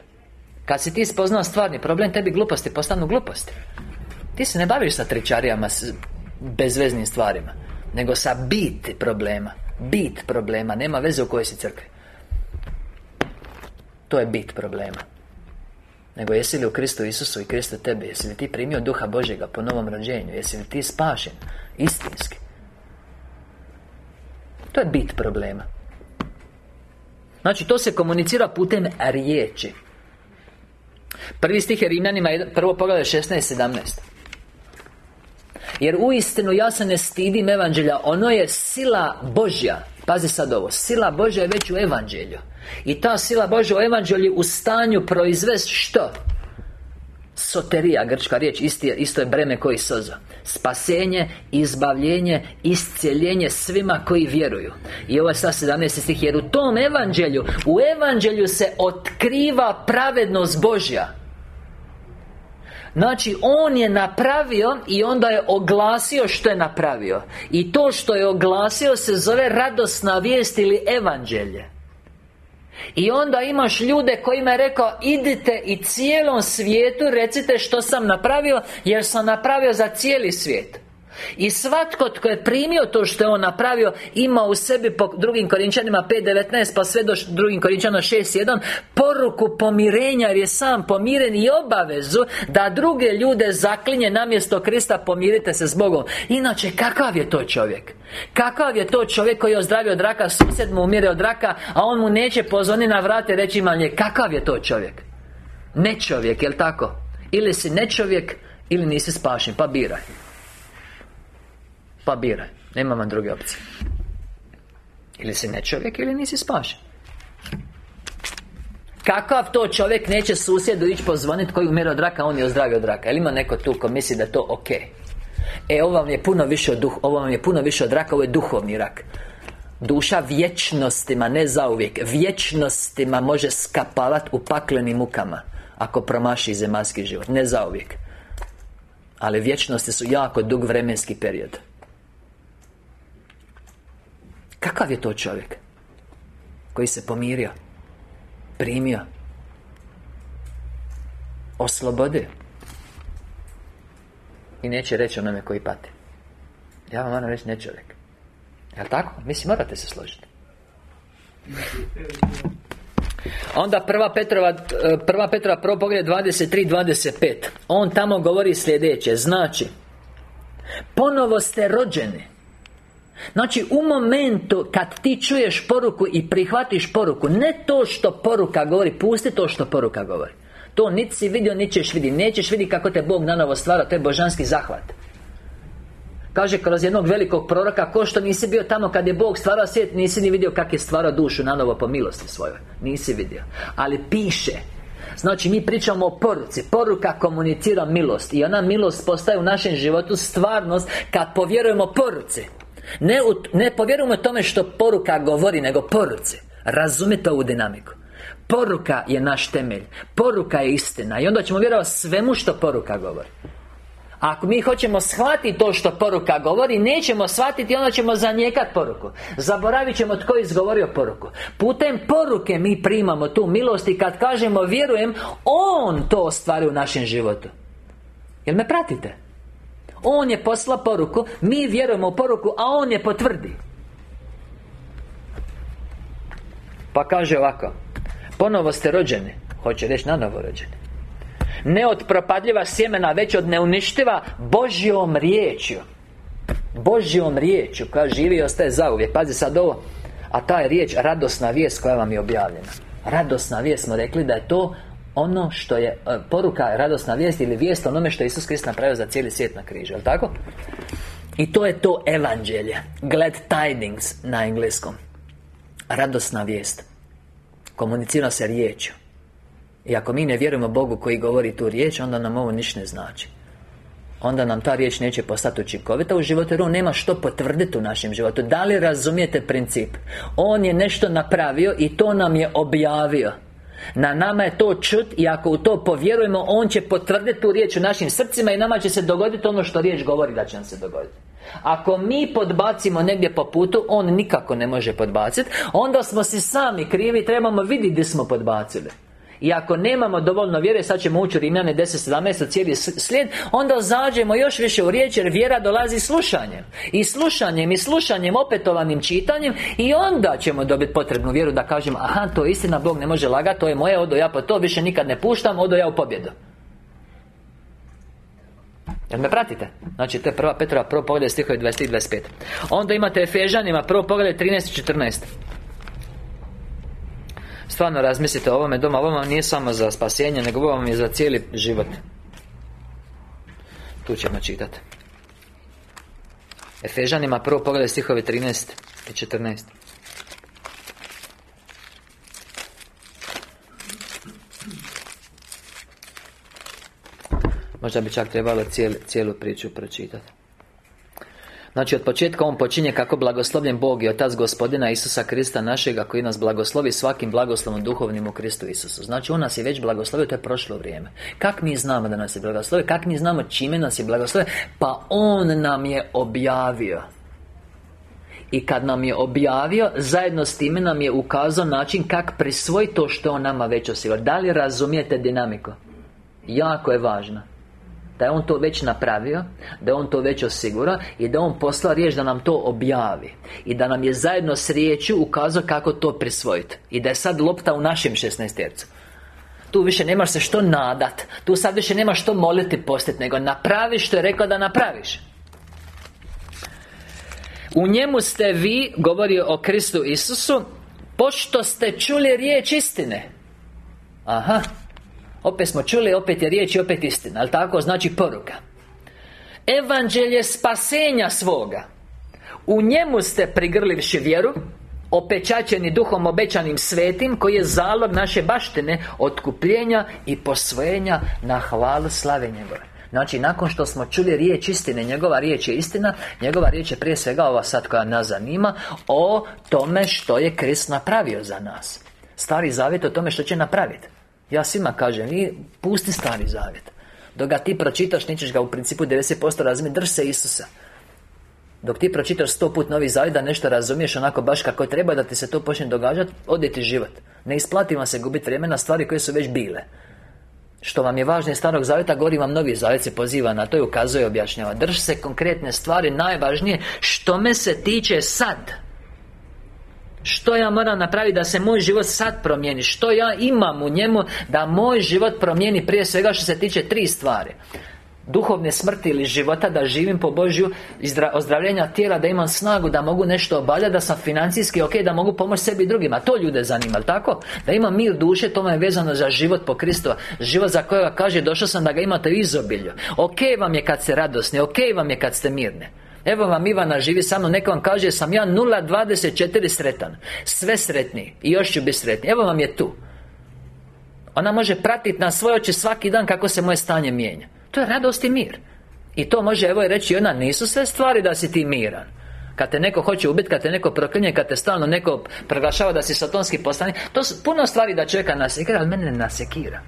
Kad si ti spoznao stvarni problem Tebi gluposti postanu gluposti. Ti se ne baviš sa tričarijama s bezveznim stvarima Nego sa bit problema. Bit problema Nema veze u kojoj si crkvi. To je bit problema Nego jesi li u Kristu Isusu i Kristu tebe Jesi li ti primio Duha Božjega po novom rođenju Jesi li ti spašen Istinski? To je bit problema. Znači to se komunicira putem riječi. Prvi stih je Rimljanima Prvo pogledaj 16-17 jer uistinu ja se ne stidim evanđelja Ono je sila Božja. Pazi sad ovo Sila Božja je već u evanđelju I ta sila Božja u evanđelju u stanju proizvest što? Soterija, grčka riječ, isti, isto je breme koji soza Spasenje, izbavljenje, iscijeljenje svima koji vjeruju. I ovo je sad 17 stih Jer u tom evanđelju U evanđelju se otkriva pravednost Božja. Znači, On je napravio i onda je oglasio što je napravio. I to što je oglasio se zove radosna vijest ili evanđelje i onda imaš ljude kojima je rekao Idite i cijelom svijetu recite što sam napravio Jer sam napravio za cijeli svijet i svatko tko je primio to što je on napravio Ima u sebi po drugim Korinčanima 5.19 Pa sve do drugim Korinčanima 6.1 Poruku pomirenja jer je sam pomiren i obavezu Da druge ljude zaklinje namjesto Krista Pomirite se s Bogom Inače kakav je to čovjek? Kakav je to čovjek koji je ozdravio od raka Susjed mu umire od raka A on mu neće pozvoni na vrate reći ima Kakav je to čovjek? Ne čovjek, jel tako? Ili si ne čovjek Ili nisi spašen, pa biraj pa biraj, nema vam druge opcije. Ili si ne čovjek ili nisi spašen. Kakav to čovjek neće susjedu ići pozvoniti koji umire od raka, on je ozdravio od raka. Jel ima neko tu ko misli da to ok? E, ovo vam je puno više od duh, ovo vam je puno više od raka, ovo je duhovni rak. Duša vječnostima, ne zauvijek Vječnostima može skapavat u paklenim mukama Ako promaši zemaljski život, ne zauvijek. Ali vječnosti su jako dug vremenski period Kakav je to čovjek? Koji se pomirio Primio Oslobodio? I neće reći onome koji pati. Ja vam moram reći ne čovjek. Jel' tako? Mislim, morate se složiti. Onda prva Petrova, prva Petrova prvo pogled 23-25 On tamo govori sljedeće. Znači Ponovo ste rođeni Znači u momentu kad ti čuješ poruku i prihvatiš poruku Ne to što poruka govori Pusti to što poruka govori. To niti si vidio, niti ćeš vidjeti. Nećeš vidjeti kako te Bog nanovo stvara To je božanski zahvat. Kaže kroz jednog velikog proroka Ko što nisi bio tamo kad je Bog stvarao svijet Nisi ni vidio kak je stvarao dušu nanovo po milosti svojoj. Nisi vidio. Ali piše. Znači mi pričamo o poruci. Poruka komunicira milost. I ona milost postaje u našem životu stvarnost Kad povjerujemo poruci Ne, u, ne povjerujemo tome što poruka govori Nego poruci. Razumite ovu dinamiku. Poruka je naš temelj. Poruka je istina. I onda ćemo vjerovati svemu što poruka govori. Ako mi hoćemo shvatiti to što poruka govori Nećemo shvatiti, onda ćemo zanijekati poruku. Zaboravit ćemo tko je izgovorio poruku. Putem poruke mi primamo tu milost I kad kažemo vjerujem On to ostvari u našem životu. Jel me pratite? On je posla poruku Mi vjerujemo u poruku A On je potvrdi. Pa kaže ovako Ponovo ste rođeni Hoće reći na novo rođeni. Ne od propadljiva sjemena, već od neuništiva Božjom riječju. Božjom riječju koja živi i ostaje zauvijek. Pazi sad ovo A ta je riječ radosna vijest koja vam je objavljena. Radosna vijest smo rekli da je to ono što je e, poruka radosna vijest ili vijest onome što je Isus Krist napravio za cijeli svijet na križu, jel tako? I to je to evanđelje Glad tidings na engleskom. Radosna vijest. Komunicira se riječju. I ako mi ne vjerujemo Bogu koji govori tu riječ Onda nam ovo ništa ne znači. Onda nam ta riječ neće postati učinkovita u životu Jer on nema što potvrditi u našem životu. Da li razumijete princip? On je nešto napravio i to nam je objavio na nama je to čut i ako u to povjerujemo On će potvrditi tu riječ u našim srcima I nama će se dogoditi ono što riječ govori da će nam se dogoditi Ako mi podbacimo negdje po putu On nikako ne može podbaciti Onda smo si sami krivi Trebamo vidjeti gdje smo podbacili i ako nemamo dovoljno vjere, sad ćemo ući u Rimljane 10.17 cijeli slijed Onda zađemo još više u riječ jer vjera dolazi slušanjem. I slušanjem i slušanjem, opetovanim čitanjem I onda ćemo dobiti potrebnu vjeru da kažemo Aha, to je istina, Bog ne može lagati, to je moje, odo ja po to, više nikad ne puštam, odo ja u pobjedu. Jel me pratite? Znači, to je prva Petrova, prvo pogled stihovi 23 i 25 Onda imate Efežanima, prvo pogled 13 i 14 Stvarno razmislite o ovome doma Ovo vam nije samo za spasenje Nego ovo vam je za cijeli život. Tu ćemo čitati Efežanima prvo pogledaj stihove 13 i 14 Možda bi čak trebalo cijelu, cijelu priču pročitati Znači od početka On počinje kako blagoslovljen Bog i Otac Gospodina Isusa Krista našega Koji nas blagoslovi svakim blagoslovom duhovnim u Kristu Isusu Znači On nas je već blagoslovio, to je prošlo vrijeme Kak mi znamo da nas je blagoslovio? Kak mi znamo čime nas je blagoslovio? Pa On nam je objavio i kad nam je objavio, zajedno s time nam je ukazao način kak prisvojiti to što On nama već osigura Da li razumijete dinamiku? Jako je važno da je On to već napravio Da je On to već osigura I da On poslao riječ da nam to objavi I da nam je zajedno s riječju ukazao kako to prisvojiti I da je sad lopta u našem 16 tu više nemaš se što nadat Tu sad više nemaš što moliti postati Nego napraviš što je rekao da napraviš. U njemu ste vi Govori o Kristu Isusu Pošto ste čuli riječ istine. Aha opet smo čuli, opet je riječ i opet istina Ali tako znači poruka. Evanđelje spasenja svoga. U njemu ste prigrlivši vjeru Opečaćeni duhom obećanim svetim Koji je zalog naše baštine Otkupljenja i posvojenja Na hvalu slave njegove. Znači, nakon što smo čuli riječ istine Njegova riječ je istina Njegova riječ je prije svega ova sad koja nas zanima O tome što je Krist napravio za nas. Stari zavjet o tome što će napraviti ja svima kažem, vi pusti stari zavjet Dok ga ti pročitaš, nećeš ga u principu 90% razumjeti Drž se Isusa dok ti pročitaš sto put Novi Zavjet da nešto razumiješ onako baš kako treba da ti se to počne događati, ode ti život. Ne isplati vam se gubiti vremena na stvari koje su već bile. Što vam je važno iz starog zavjeta, govori vam novi zavjet se poziva na to i ukazuje i objašnjava. Drž se konkretne stvari, najvažnije, što me se tiče sad. Što ja moram napraviti da se moj život sad promijeni? Što ja imam u njemu da moj život promijeni prije svega što se tiče tri stvari? Duhovne smrti ili života da živim po Božju ozdravljenja tijela da imam snagu da mogu nešto obavljati da sam financijski ok da mogu pomoći sebi i drugima. To ljude zanima tako? Da imam mir duše to je vezano za život po Kristova život za kojega kaže došao sam da ga imate u izobilju. Ok vam je kad ste radosni ok vam je kad ste mirni Evo vam Ivana živi sa mnom, neka vam kaže sam ja 0.24 sretan. Sve sretni I još ću biti sretni Evo vam je tu. Ona može pratiti na svoje oči svaki dan kako se moje stanje mijenja. To je radost i mir. I to može evo reći ona nisu sve stvari da si ti miran. Kad te neko hoće ubiti, kad te neko proklinje, kad te stalno neko proglašava da si satonski postani To su puno stvari da čovjeka nasekira, ali mene ne nasekira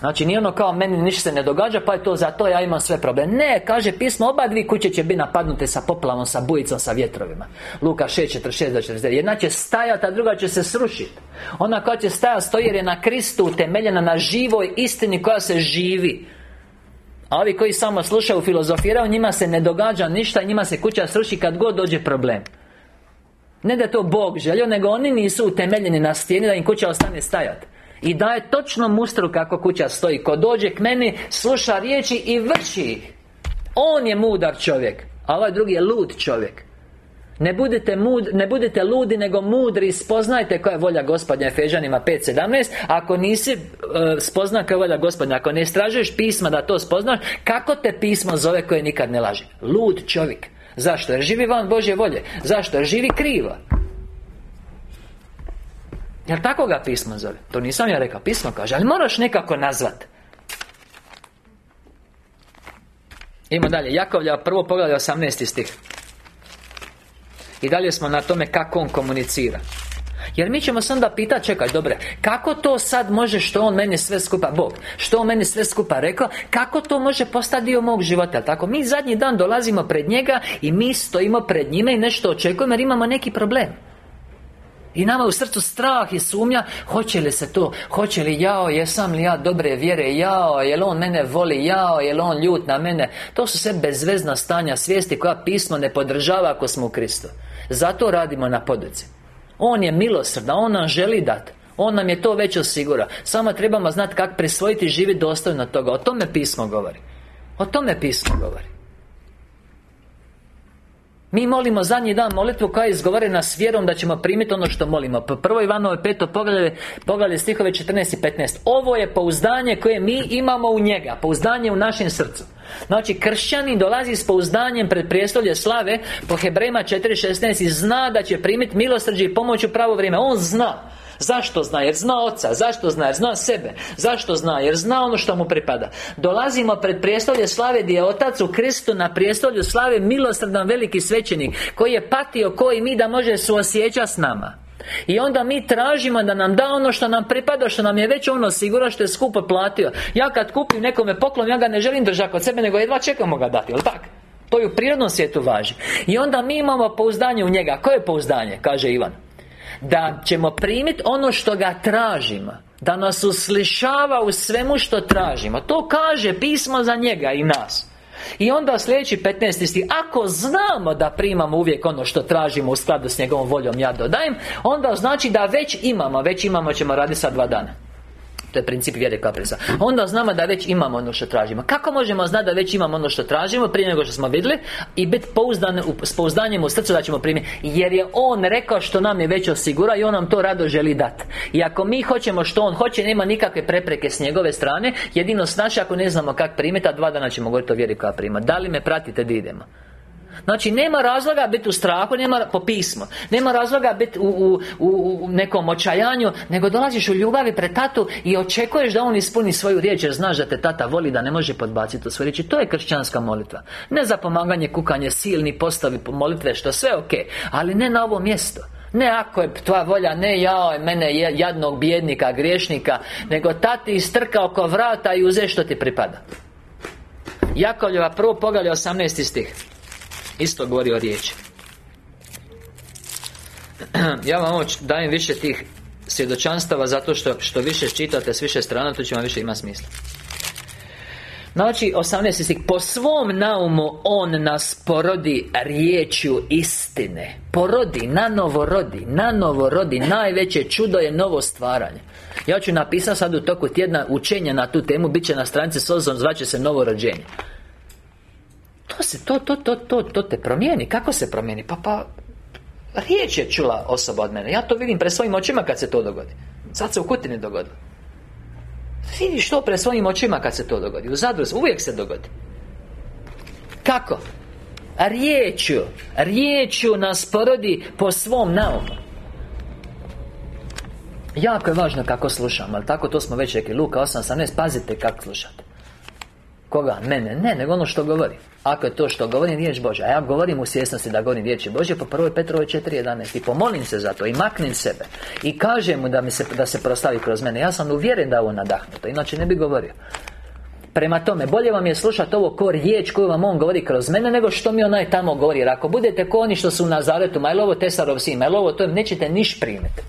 Znači nije ono kao meni ništa se ne događa pa je to za to ja imam sve probleme. Ne, kaže pismo oba dvi kuće će biti napadnute sa poplavom, sa bujicom, sa vjetrovima. Luka 6, 46 49 Jedna će stajati, a druga će se srušiti Ona koja će stajati stoji jer je na Kristu utemeljena na živoj istini koja se živi. A ovi koji samo slušaju filozofiraju Njima se ne događa ništa Njima se kuća sruši kad god dođe problem. Ne da to Bog želio Nego oni nisu utemeljeni na stijeni Da im kuća ostane stajati I daje točno mustru kako kuća stoji. Ko dođe k meni Sluša riječi i vrši. On je mudar čovjek A ovaj drugi je lud čovjek. Ne budete, mud, ne budete ludi, nego mudri. Spoznajte koja je volja gospodnja Efežanima 5.17 Ako nisi e, spozna koja je volja gospodnja Ako ne istražuješ pisma da to spoznaš Kako te pismo zove koje nikad ne laži? Lud čovjek. Zašto? Jer živi van Božje volje. Zašto? Jer živi krivo Jel tako ga pismo zove? To nisam ja rekao, pismo kaže Ali moraš nekako nazvat. Idemo dalje, Jakovlja, prvo poglavlje 18. stih. I dalje smo na tome kako on komunicira. Jer mi ćemo se onda pitati, čekaj, dobre Kako to sad može, što on meni sve skupa Bog Što on meni sve skupa rekao Kako to može postati dio mog života Tako, mi zadnji dan dolazimo pred njega I mi stojimo pred njime i nešto očekujemo Jer imamo neki problem i nama u srcu strah i sumnja Hoće li se to Hoće li jao Jesam li ja dobre vjere Jao Jel on mene voli Jao Jel on ljut na mene. To su sve bezvezna stanja svijesti Koja pismo ne podržava Ako smo u Kristu. Zato radimo na poduci. On je milosrdan, On nam želi dati On nam je to već osigura Samo trebamo znati kako prisvojiti i živjeti dostojno toga. O tome pismo govori. O tome pismo govori mi molimo zadnji dan molitvu koja je izgovorena s vjerom da ćemo primiti ono što molimo. Prvo Ivanovo peto poglavlje, poglavlje stihove 14 i 15 Ovo je pouzdanje koje mi imamo u njega Pouzdanje u našem srcu. Znači, kršćanin dolazi s pouzdanjem pred prijestolje slave Po Hebrejima 4.16 I zna da će primiti milosrđe i pomoć u pravo vrijeme. On zna Zašto zna? Jer zna oca Zašto zna? Jer zna sebe Zašto zna? Jer zna ono što mu pripada Dolazimo pred prijestolje slave gdje je Otac u Kristu na prijestolju slave Milosrdan veliki svećenik Koji je patio koji mi da može suosjećati s nama i onda mi tražimo da nam da ono što nam pripada Što nam je već ono sigurno što je skupo platio Ja kad kupim nekome poklon Ja ga ne želim držati kod sebe Nego jedva čekamo ga dati, jel tako? To i u prirodnom svijetu važi I onda mi imamo pouzdanje u njega Koje je pouzdanje? Kaže Ivan Da ćemo primiti ono što ga tražimo Da nas uslišava u svemu što tražimo To kaže pismo za njega i nas i onda sljedeći 15. stih Ako znamo da primamo uvijek ono što tražimo u skladu s njegovom voljom Ja dodajem Onda znači da već imamo Već imamo ćemo raditi sa dva dana to je princip vjere kaprisa Onda znamo da već imamo ono što tražimo. Kako možemo znati da već imamo ono što tražimo Prije nego što smo vidjeli I biti pouzdan, s pouzdanjem u srcu da ćemo primiti Jer je On rekao što nam je već osigura I On nam to rado želi dati I ako mi hoćemo što On hoće Nema nikakve prepreke s njegove strane. Jedino s naše ako ne znamo kako primiti A dva dana ćemo govoriti o vjeri koja Da li me pratite da idemo Znači, nema razloga biti u strahu, nema po pismu Nema razloga biti u, u, u, nekom očajanju Nego dolaziš u ljubavi pred tatu I očekuješ da on ispuni svoju riječ Jer znaš da te tata voli da ne može podbaciti u svoju riječ to je kršćanska molitva. Ne za pomaganje, kukanje, silni postavi molitve Što sve ok Ali ne na ovo mjesto. Ne ako je tvoja volja, ne jao mene jadnog bjednika, griješnika Nego tati istrka oko vrata i uze što ti pripada. Jakovljeva prvo poglavlje 18. stih Isto govori o riječi. Ja vam ovo dajem više tih svjedočanstava Zato što, što više čitate s više strana To će vam više ima smisla. Znači, 18. stih Po svom naumu On nas porodi riječju istine. Porodi, nanovo rodi Nanovo rodi. Najveće čudo je novo stvaranje. Ja ću napisati sad u toku tjedna učenja na tu temu Biće na stranici s ozom Zvaće se novo rođenje To se, to, to, to, to, to te promijeni. Kako se promijeni? Pa, pa Riječ je čula osoba od mene. Ja to vidim pred svojim očima kad se to dogodi. Sad se u Kutini dogodilo Vidiš to pred svojim očima kad se to dogodi. U Zadru uvijek se dogodi. Kako? Riječju. Riječju nas porodi po svom naumu. Jako je važno kako slušamo Ali tako? To smo već rekli. Luka 8.18 Pazite kako slušate Koga? Mene? Ne, nego ono što govori. Ako je to što govorim riječ Božja. A ja govorim u svjesnosti da govorim riječi Božje Po prvoj Petrovoj 4.11 I pomolim se za to I maknem sebe. I kažem mu da, mi se, da se prostavi kroz mene. Ja sam uvjeren da je ovo nadahnuto Inače ne bi govorio. Prema tome, bolje vam je slušati ovo ko riječ koju vam on govori kroz mene Nego što mi onaj tamo govori. Jer ako budete ko oni što su u Nazaretu Ma je ovo Tesarov sin, ma je ovo to Nećete niš primiti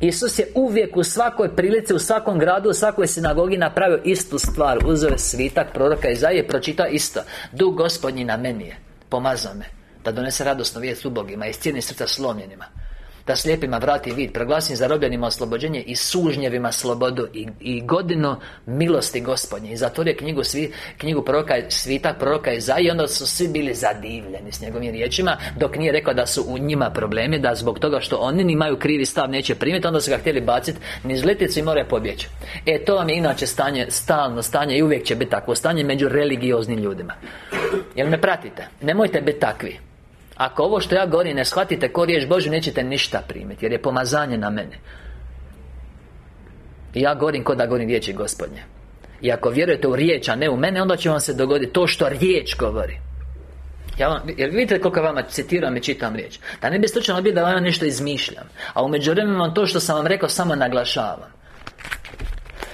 Isus je uvijek u svakoj prilici, u svakom gradu, u svakoj sinagogi napravio istu stvar Uzeo svitak proroka Izaije pročita isto. Duh gospodnji na meni je Pomazao me Da donese radosno vijest ubogima I srca slomljenima da slijepima vrati vid. Proglasim zarobljenima oslobođenje I sužnjevima slobodu I, i godinu milosti gospodnje. I zatvorio knjigu svi, knjigu proroka Svitak proroka Iza I onda su svi bili zadivljeni s njegovim riječima Dok nije rekao da su u njima problemi Da zbog toga što oni imaju krivi stav Neće primiti Onda su ga htjeli baciti Niz leticu i more pobjeći. E to vam je inače stanje Stalno stanje I uvijek će biti takvo stanje Među religioznim ljudima. Jel me pratite? Nemojte biti takvi ako ovo što ja govorim ne shvatite ko riječ Božju Nećete ništa primiti Jer je pomazanje na mene. I ja govorim ko da govorim riječi gospodnje. I ako vjerujete u riječ, a ne u mene Onda će vam se dogoditi to što riječ govori. Ja vam, jer vidite koliko vama citiram i čitam riječ? Da ne bi slučajno bilo da vam nešto izmišljam A u međuvremenu vam to što sam vam rekao samo naglašavam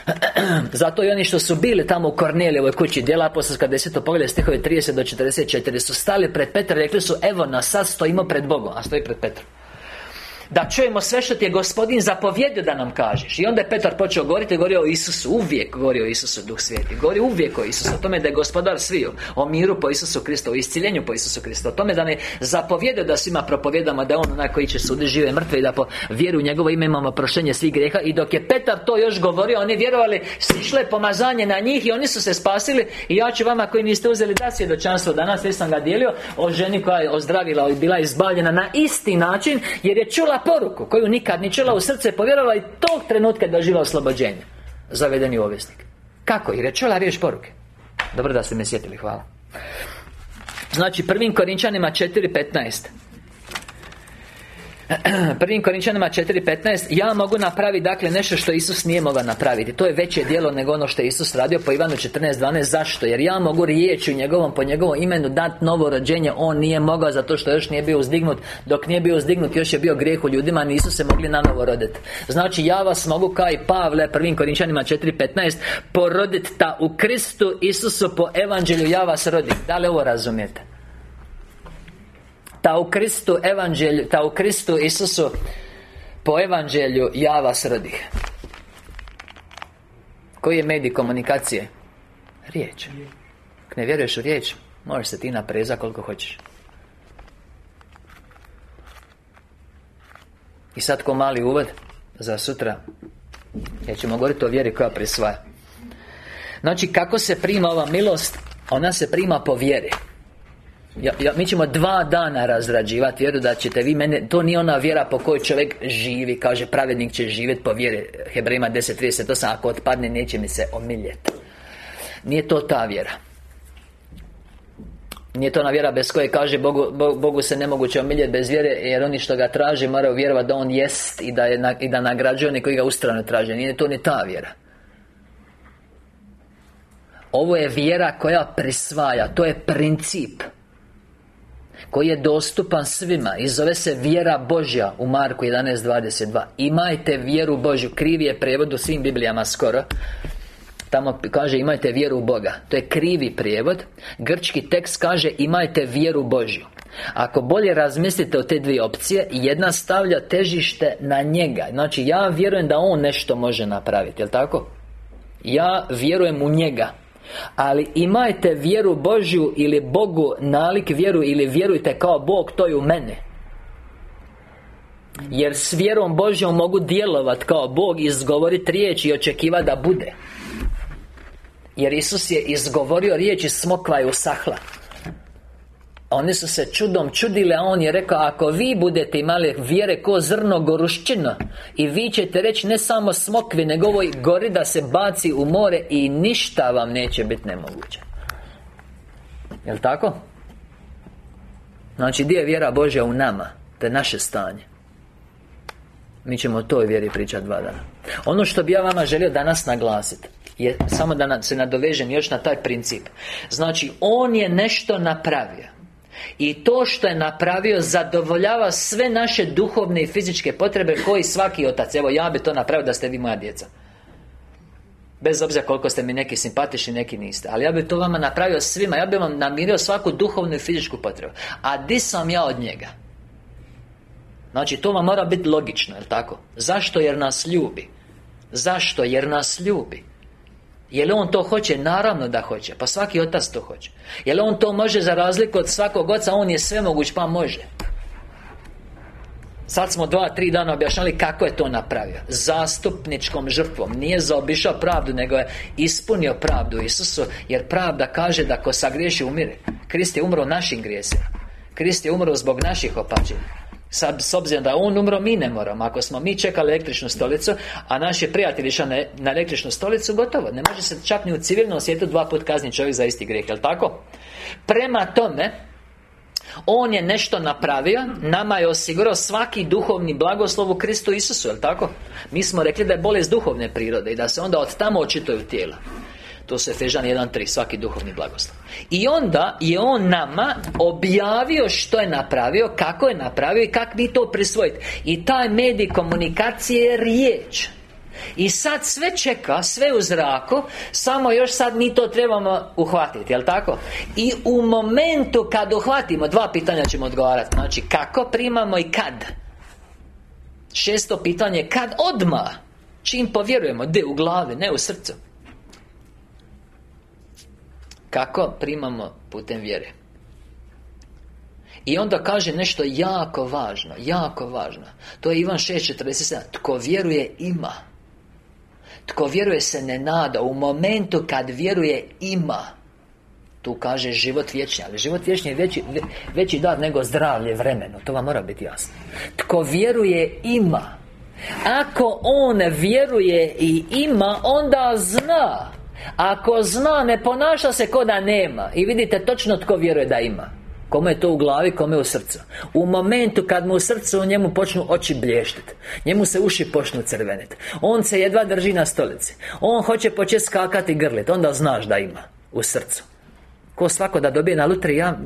zato i oni što su bili tamo u Kornelijevoj kući Djela apostolska deseto pogled stihove 30 do 44 Su stali pred Petra i rekli su Evo nas sad stojimo pred Bogom. A stoji pred Petrom da čujemo sve što ti je gospodin zapovjedio da nam kažeš. I onda je Petar počeo govoriti Govorio o Isusu Uvijek govorio o Isusu Duh Svijeti Govori uvijek o Isusu O tome da je gospodar sviju O miru po Isusu Kristu O isciljenju po Isusu Kristu O tome da ne zapovjedio da svima propovjedamo Da je on onaj koji će sudi žive mrtve I da po vjeru u njegovo ime imamo prošenje svih grijeha I dok je Petar to još govorio Oni vjerovali Sišlo je pomazanje na njih I oni su se spasili. I ja ću vama koji niste uzeli da svjedočanstvo Danas već sam ga dijelio O ženi koja je ozdravila I bila izbavljena na isti način Jer je čula poruku Koju nikad ni čula u srce povjerovala I tog trenutka doživa oslobođenje. Zavedeni ovjesnik Kako? Jer je čula riječ poruke. Dobro da ste me sjetili, hvala. Znači, prvim Korinčanima 4.15 Prvim Korinčanima 4.15 Ja mogu napraviti dakle nešto što Isus nije mogao napraviti. To je veće djelo nego ono što je Isus radio po Ivanu 14.12 Zašto? Jer ja mogu riječi u njegovom po njegovom imenu dati novo rođenje. On nije mogao zato što još nije bio uzdignut. Dok nije bio uzdignut još je bio grijeh u ljudima Nisu se mogli na novo roditi. Znači ja vas mogu kao i Pavle Prvim Korinčanima 4.15 Poroditi ta u Kristu Isusu po evanđelju. Ja vas rodim. Da li ovo razumijete? Ta u Kristu evanđelju Ta u Kristu Isusu Po evanđelju ja vas rodih Koji je medij komunikacije? Riječ. Ako ne vjeruješ u riječ Možeš se ti napreza koliko hoćeš. I sad ko mali uvod Za sutra Ja ćemo govoriti o vjeri koja prisvaja. Znači kako se prima ova milost Ona se prima po vjeri ja, ja, mi ćemo dva dana razrađivati vjeru da ćete vi mene To nije ona vjera po kojoj čovjek živi Kaže pravednik će živjeti po vjeri Hebrejima 10.38 Ako otpadne neće mi se omiljeti Nije to ta vjera. Nije to ona vjera bez koje kaže Bogu, Bogu se nemoguće omiljeti bez vjere Jer oni što ga traže moraju vjerovati da On jest I da, je, i da nagrađuje oni koji ga ustrano traže. Nije to ni ta vjera. Ovo je vjera koja prisvaja To je princip Koji je dostupan svima I zove se vjera Božja U Marku 11.22 Imajte vjeru Božju. Krivi je prijevod u svim Biblijama skoro. Tamo kaže imajte vjeru u Boga. To je krivi prijevod. Grčki tekst kaže imajte vjeru Božju. Ako bolje razmislite o te dvije opcije Jedna stavlja težište na njega. Znači ja vjerujem da on nešto može napraviti Jel' tako? Ja vjerujem u njega ali imajte vjeru Božju ili Bogu nalik vjeru ili vjerujte kao Bog to je u mene. Jer s vjerom Božjom mogu djelovat kao Bog Izgovoriti riječ i očekivati da bude. Jer Isus je izgovorio riječ iz smokva i usahla oni su se čudom čudili, a on je rekao Ako vi budete imali vjere ko zrno gorušćino I vi ćete reći ne samo smokvi, nego ovoj gori da se baci u more I ništa vam neće biti nemoguće. Jel' tako? Znači, gdje je vjera Božja u nama? To je naše stanje. Mi ćemo o toj vjeri pričati dva dana. Ono što bi ja vama želio danas naglasiti je samo da se nadovežem još na taj princip. Znači, On je nešto napravio i to što je napravio zadovoljava sve naše duhovne i fizičke potrebe Koji svaki otac Evo ja bi to napravio da ste vi moja djeca Bez obzira koliko ste mi neki simpatični, neki niste Ali ja bi to vama napravio svima Ja bi vam namirio svaku duhovnu i fizičku potrebu A di sam ja od njega? Znači to vam mora biti logično, jel tako? Zašto? Jer nas ljubi Zašto? Jer nas ljubi je li on to hoće? Naravno da hoće. Pa svaki otac to hoće. Je li on to može za razliku od svakog oca? On je sve moguć pa može. Sad smo dva, tri dana objašnjali kako je to napravio. Zastupničkom žrtvom. Nije zaobišao pravdu, nego je ispunio pravdu Isusu Jer pravda kaže da ko sagriješi umire. Krist je umro našim grijesima. Krist je umro zbog naših opačenja Sad, s obzirom da on umro, mi ne moramo Ako smo mi čekali električnu stolicu A naš je prijatelj išao na, na električnu stolicu Gotovo, ne može se čak ni u civilnom svijetu Dva put kazni čovjek za isti grijeh, jel tako? Prema tome on je nešto napravio Nama je osigurao svaki duhovni blagoslov u Kristu Isusu, jel tako? Mi smo rekli da je bolest duhovne prirode I da se onda od tamo očituje tijela to se Efežan 1.3, svaki duhovni blagoslov. I onda je On nama objavio što je napravio Kako je napravio i kako mi to prisvojiti I taj medij komunikacije je riječ. I sad sve čeka, sve u zraku Samo još sad mi to trebamo uhvatiti, jel tako? I u momentu kad uhvatimo Dva pitanja ćemo odgovarati Znači, kako primamo i kad? Šesto pitanje, kad odma? Čim povjerujemo, gdje u glavi, ne u srcu kako primamo putem vjere? I onda kaže nešto jako važno Jako važno. To je Ivan 6.47 Tko vjeruje ima. Tko vjeruje se ne nada U momentu kad vjeruje ima. Tu kaže život vječni Ali život vječni je veći, veći dar nego zdravlje vremenu To vam mora biti jasno. Tko vjeruje ima. Ako on vjeruje i ima Onda zna ako zna, ne ponaša se ko da nema. I vidite točno tko vjeruje da ima. Kome je to u glavi, kome u srcu. U momentu kad mu u srcu u njemu počnu oči blještiti Njemu se uši počnu crveniti On se jedva drži na stolici. On hoće početi skakati i grlit. Onda znaš da ima U srcu. Ko svako da dobije na lutri ja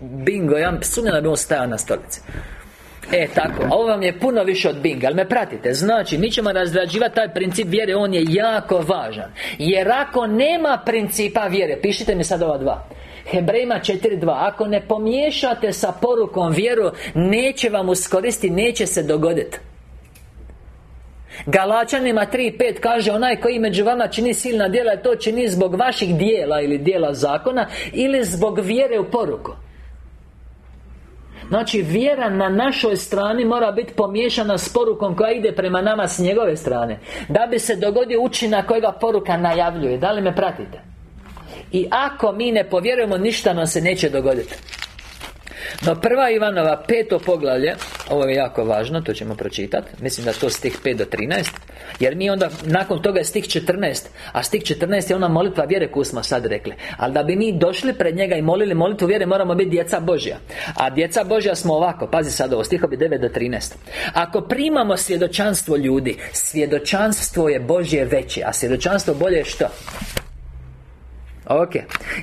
Bingo, ja sumnjam da bi on stajao na stolici E, tako, ovo vam je puno više od binga, ali me pratite. Znači, mi ćemo razrađivati taj princip vjere, on je jako važan. Jer ako nema principa vjere, pišite mi sad ova dva. Hebrejima 4.2 Ako ne pomiješate sa porukom vjeru Neće vam uskoristi, neće se dogoditi Galačanima 3.5 kaže Onaj koji među vama čini silna djela To čini zbog vaših dijela ili dijela zakona Ili zbog vjere u poruku Znači, vjera na našoj strani mora biti pomiješana s porukom koja ide prema nama s njegove strane. Da bi se dogodio učinak kojega poruka najavljuje. Da li me pratite? I ako mi ne povjerujemo, ništa nam se neće dogoditi no prva Ivanova peto poglavlje Ovo je jako važno, to ćemo pročitati Mislim da to stih 5 do 13 Jer mi onda, nakon toga je stih 14 A stih 14 je ona molitva vjere koju smo sad rekli. Ali da bi mi došli pred njega i molili molitvu vjere Moramo biti djeca Božja. A djeca Božja smo ovako Pazi sad ovo, stihovi 9 do 13 Ako primamo svjedočanstvo ljudi Svjedočanstvo je Božje veće A svjedočanstvo bolje je što? Ok.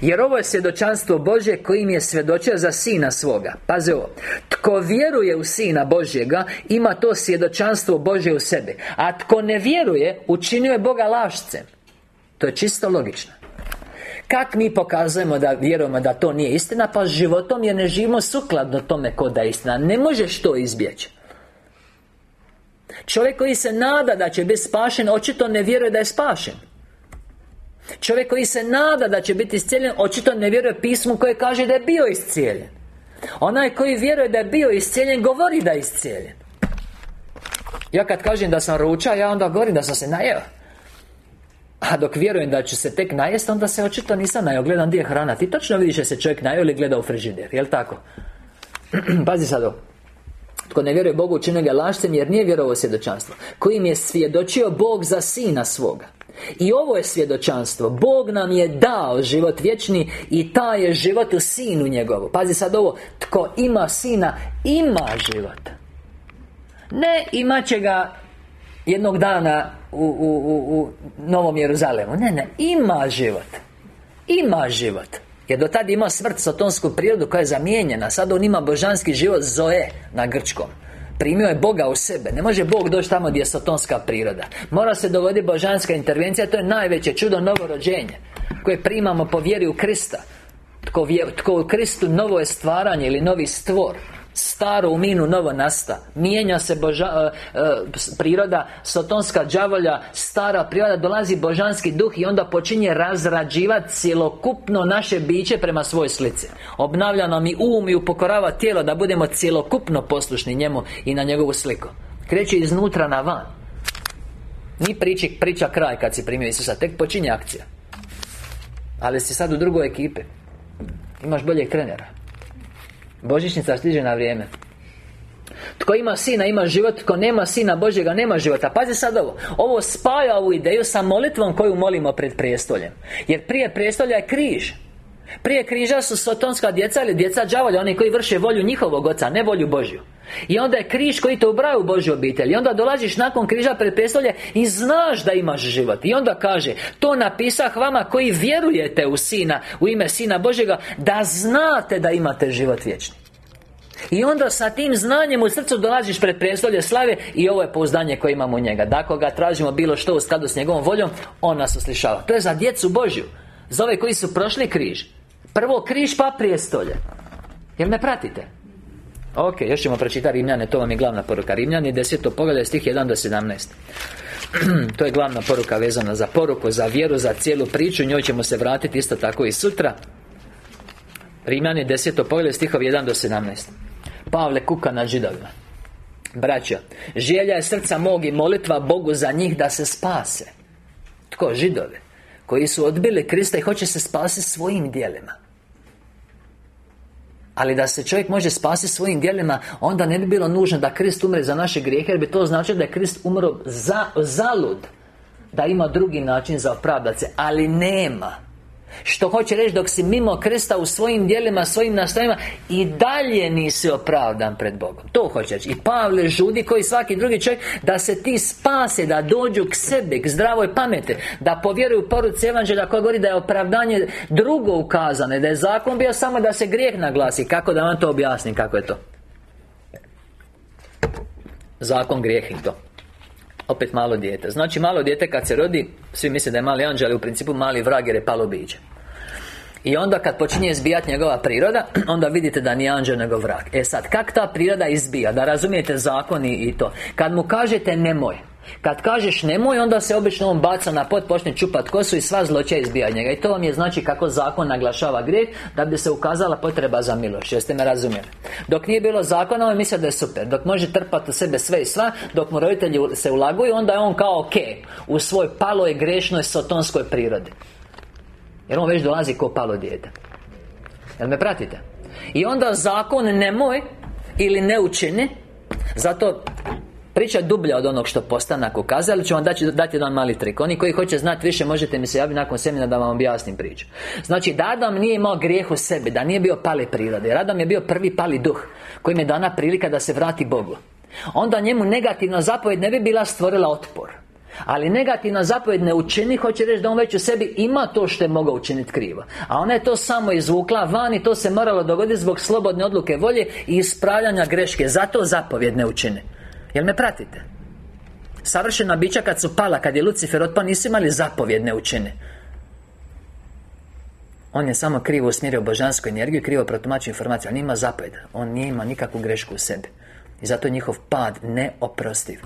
Jer ovo je svjedočanstvo Božje Kojim je svjedočio za Sina svoga. Pazi ovo. Tko vjeruje u Sina Božjega Ima to svjedočanstvo Božje u sebi. A tko ne vjeruje Učinio je Boga lašcem To je čisto logično. Kak mi pokazujemo da vjerujemo da to nije istina? Pa životom jer ne živimo sukladno tome ko da je istina. Ne možeš to izbjeći. Čovjek koji se nada da će biti spašen Očito ne vjeruje da je spašen Čovjek koji se nada da će biti iscijeljen Očito ne vjeruje pismu koje kaže da je bio iscijeljen. Onaj koji vjeruje da je bio iscijeljen Govori da je iscijeljen. Ja kad kažem da sam ruča Ja onda govorim da sam se najeo. A dok vjerujem da će se tek najest Onda se očito nisam najeo. Gledam gdje je hrana. Ti točno vidiš da se čovjek najeo ili gleda u frižider Jel' tako? Pazi sad ovo. Tko ne vjeruje Bogu učinio ga lašcem jer nije vjerovao svjedočanstvo Kojim je svjedočio Bog za Sina svoga i ovo je svjedočanstvo. Bog nam je dao život vječni I taj je život u Sinu njegovu. Pazi sad ovo. Tko ima Sina, ima život. Ne imat će ga Jednog dana u, u, u, u Novom Jeruzalemu. Ne, ne, ima život. Ima život. Jer do tada ima smrt sotonsku prirodu koja je zamijenjena. Sad on ima božanski život Zoe na grčkom Primio je Boga u sebe. Ne može Bog doći tamo gdje je sotonska priroda. Mora se dogoditi božanska intervencija To je najveće čudo novorođenje Koje primamo po vjeri u Krista. Tko, tko u Kristu novo je stvaranje ili novi stvor Staro u minu novo nasta. Mijenja se boža, e, e, priroda Sotonska đavolja Stara priroda Dolazi božanski duh I onda počinje razrađivati Cjelokupno naše biće prema svoj slici. Obnavlja nam i um I upokorava tijelo Da budemo cjelokupno poslušni njemu I na njegovu sliku. Kreće iznutra na van. Ni priči, priča kraj kad si primio Isusa. Tek počinje akcija. Ali si sad u drugoj ekipi. Imaš boljeg trenera Božićnica stiže na vrijeme. Tko ima sina ima život Tko nema sina Božjega nema života. Pazi sad ovo. Ovo spaja ovu ideju sa molitvom koju molimo pred prijestoljem. Jer prije prijestolja je križ. Prije križa su sotonska djeca ili djeca đavolja Oni koji vrše volju njihovog oca, ne volju Božju I onda je križ koji te ubraju u Božju obitelj. I onda dolaziš nakon križa pred prijestolje I znaš da imaš život. I onda kaže To napisah vama koji vjerujete u Sina U ime Sina Božjega Da znate da imate život vječni. I onda sa tim znanjem u srcu dolaziš pred prijestolje slave I ovo je pouzdanje koje imamo u njega. Da ako ga tražimo bilo što u skladu s njegovom voljom On nas uslišava. To je za djecu Božju. Za ove koji su prošli križ. Prvo križ pa prijestolje. Jel me pratite? Ok, još ćemo pročitati Rimljane, to vam je glavna poruka. Rimljani, deseto poglavlje, stih 1 do 17 To je glavna poruka vezana za poruku, za vjeru, za cijelu priču. Njoj ćemo se vratiti isto tako i sutra. Rimljani, deseto poglavlje, stihov 1 do 17 Pavle kuka na židovima. Braćo, želja je srca mog i molitva Bogu za njih da se spase. Tko? Židove Koji su odbili Krista i hoće se spasiti svojim dijelima ali da se čovjek može spasiti svojim djelima Onda ne bi bilo nužno da Krist umre za naše grijehe Jer bi to značilo da je Krist umro za, zalud Da ima drugi način za opravdat se. Ali nema što hoće reći dok si mimo Krista u svojim dijelima, svojim nastojanjima I dalje nisi opravdan pred Bogom. To hoće reći. I Pavle žudi koji svaki drugi čovjek Da se ti spase, da dođu k sebi, k zdravoj pameti Da povjeruju poruci evanđelja koja govori da je opravdanje drugo ukazane Da je zakon bio samo da se grijeh naglasi. Kako da vam to objasnim, kako je to? Zakon grijeh i to opet malo dijete. Znači malo dijete kad se rodi Svi misle da je mali anđel, ali u principu mali vrag jer je palo biće. I onda kad počinje izbijati njegova priroda Onda vidite da nije anđel nego vrag. E sad, kak ta priroda izbija? Da razumijete zakoni i to. Kad mu kažete nemoj kad kažeš nemoj, onda se obično on baca na pot, počne čupat kosu i sva zloća izbija njega. I to vam je znači kako zakon naglašava grijeh Da bi se ukazala potreba za miloš Jeste me razumjeli? Dok nije bilo zakona, on misle da je super. Dok može trpati u sebe sve i sva Dok mu roditelji se ulaguju, onda je on kao ok U svoj paloj, grešnoj, sotonskoj prirodi. Jer on već dolazi ko palo dijete. Jel me pratite? I onda zakon nemoj Ili ne učini Zato Priča dublja od onog što postanak ukazali ali ću vam dati, dati jedan mali trik. Oni koji hoće znati više možete mi se javiti nakon semina da vam objasnim priču. Znači da Adam nije imao grijeh u sebi Da nije bio pali prirode. Jer Adam je bio prvi pali duh Kojim je dana prilika da se vrati Bogu. Onda njemu negativna zapovjed ne bi bila stvorila otpor. Ali negativna zapovjed ne učini Hoće reći da on već u sebi ima to što je mogao učiniti krivo. A ona je to samo izvukla van I to se moralo dogoditi zbog slobodne odluke volje I ispravljanja greške. Zato zapovjed ne učini Jel me pratite? Savršena bića kad su pala Kad je Lucifer otpao nisu imali zapovjed ne učini on je samo krivo usmjerio božansku energiju Krivo protumačio informaciju. On ima zapovjed On nije ima nikakvu grešku u sebi. I zato je njihov pad neoprostiv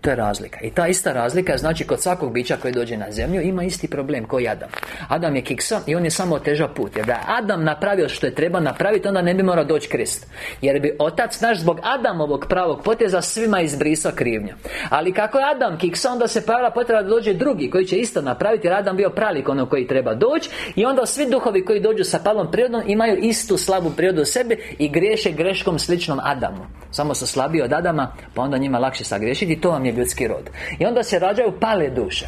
to je razlika. I ta ista razlika znači kod svakog bića koji dođe na zemlju Ima isti problem koji Adam. Adam je kiksa i on je samo otežao put Jer da je Adam napravio što je treba napraviti Onda ne bi morao doći Krist. Jer bi Otac naš zbog Adamovog pravog poteza Svima izbrisao krivnju. Ali kako je Adam kiksa Onda se pojavila potreba da dođe drugi Koji će isto napraviti Jer Adam bio pralik ono koji treba doći I onda svi duhovi koji dođu sa palom prirodom Imaju istu slabu prirodu u sebi I griješe greškom sličnom Adamu. Samo su slabiji od Adama Pa onda njima lakše sagriješiti. I to vam je ljudski rod. I onda se rađaju pale duše.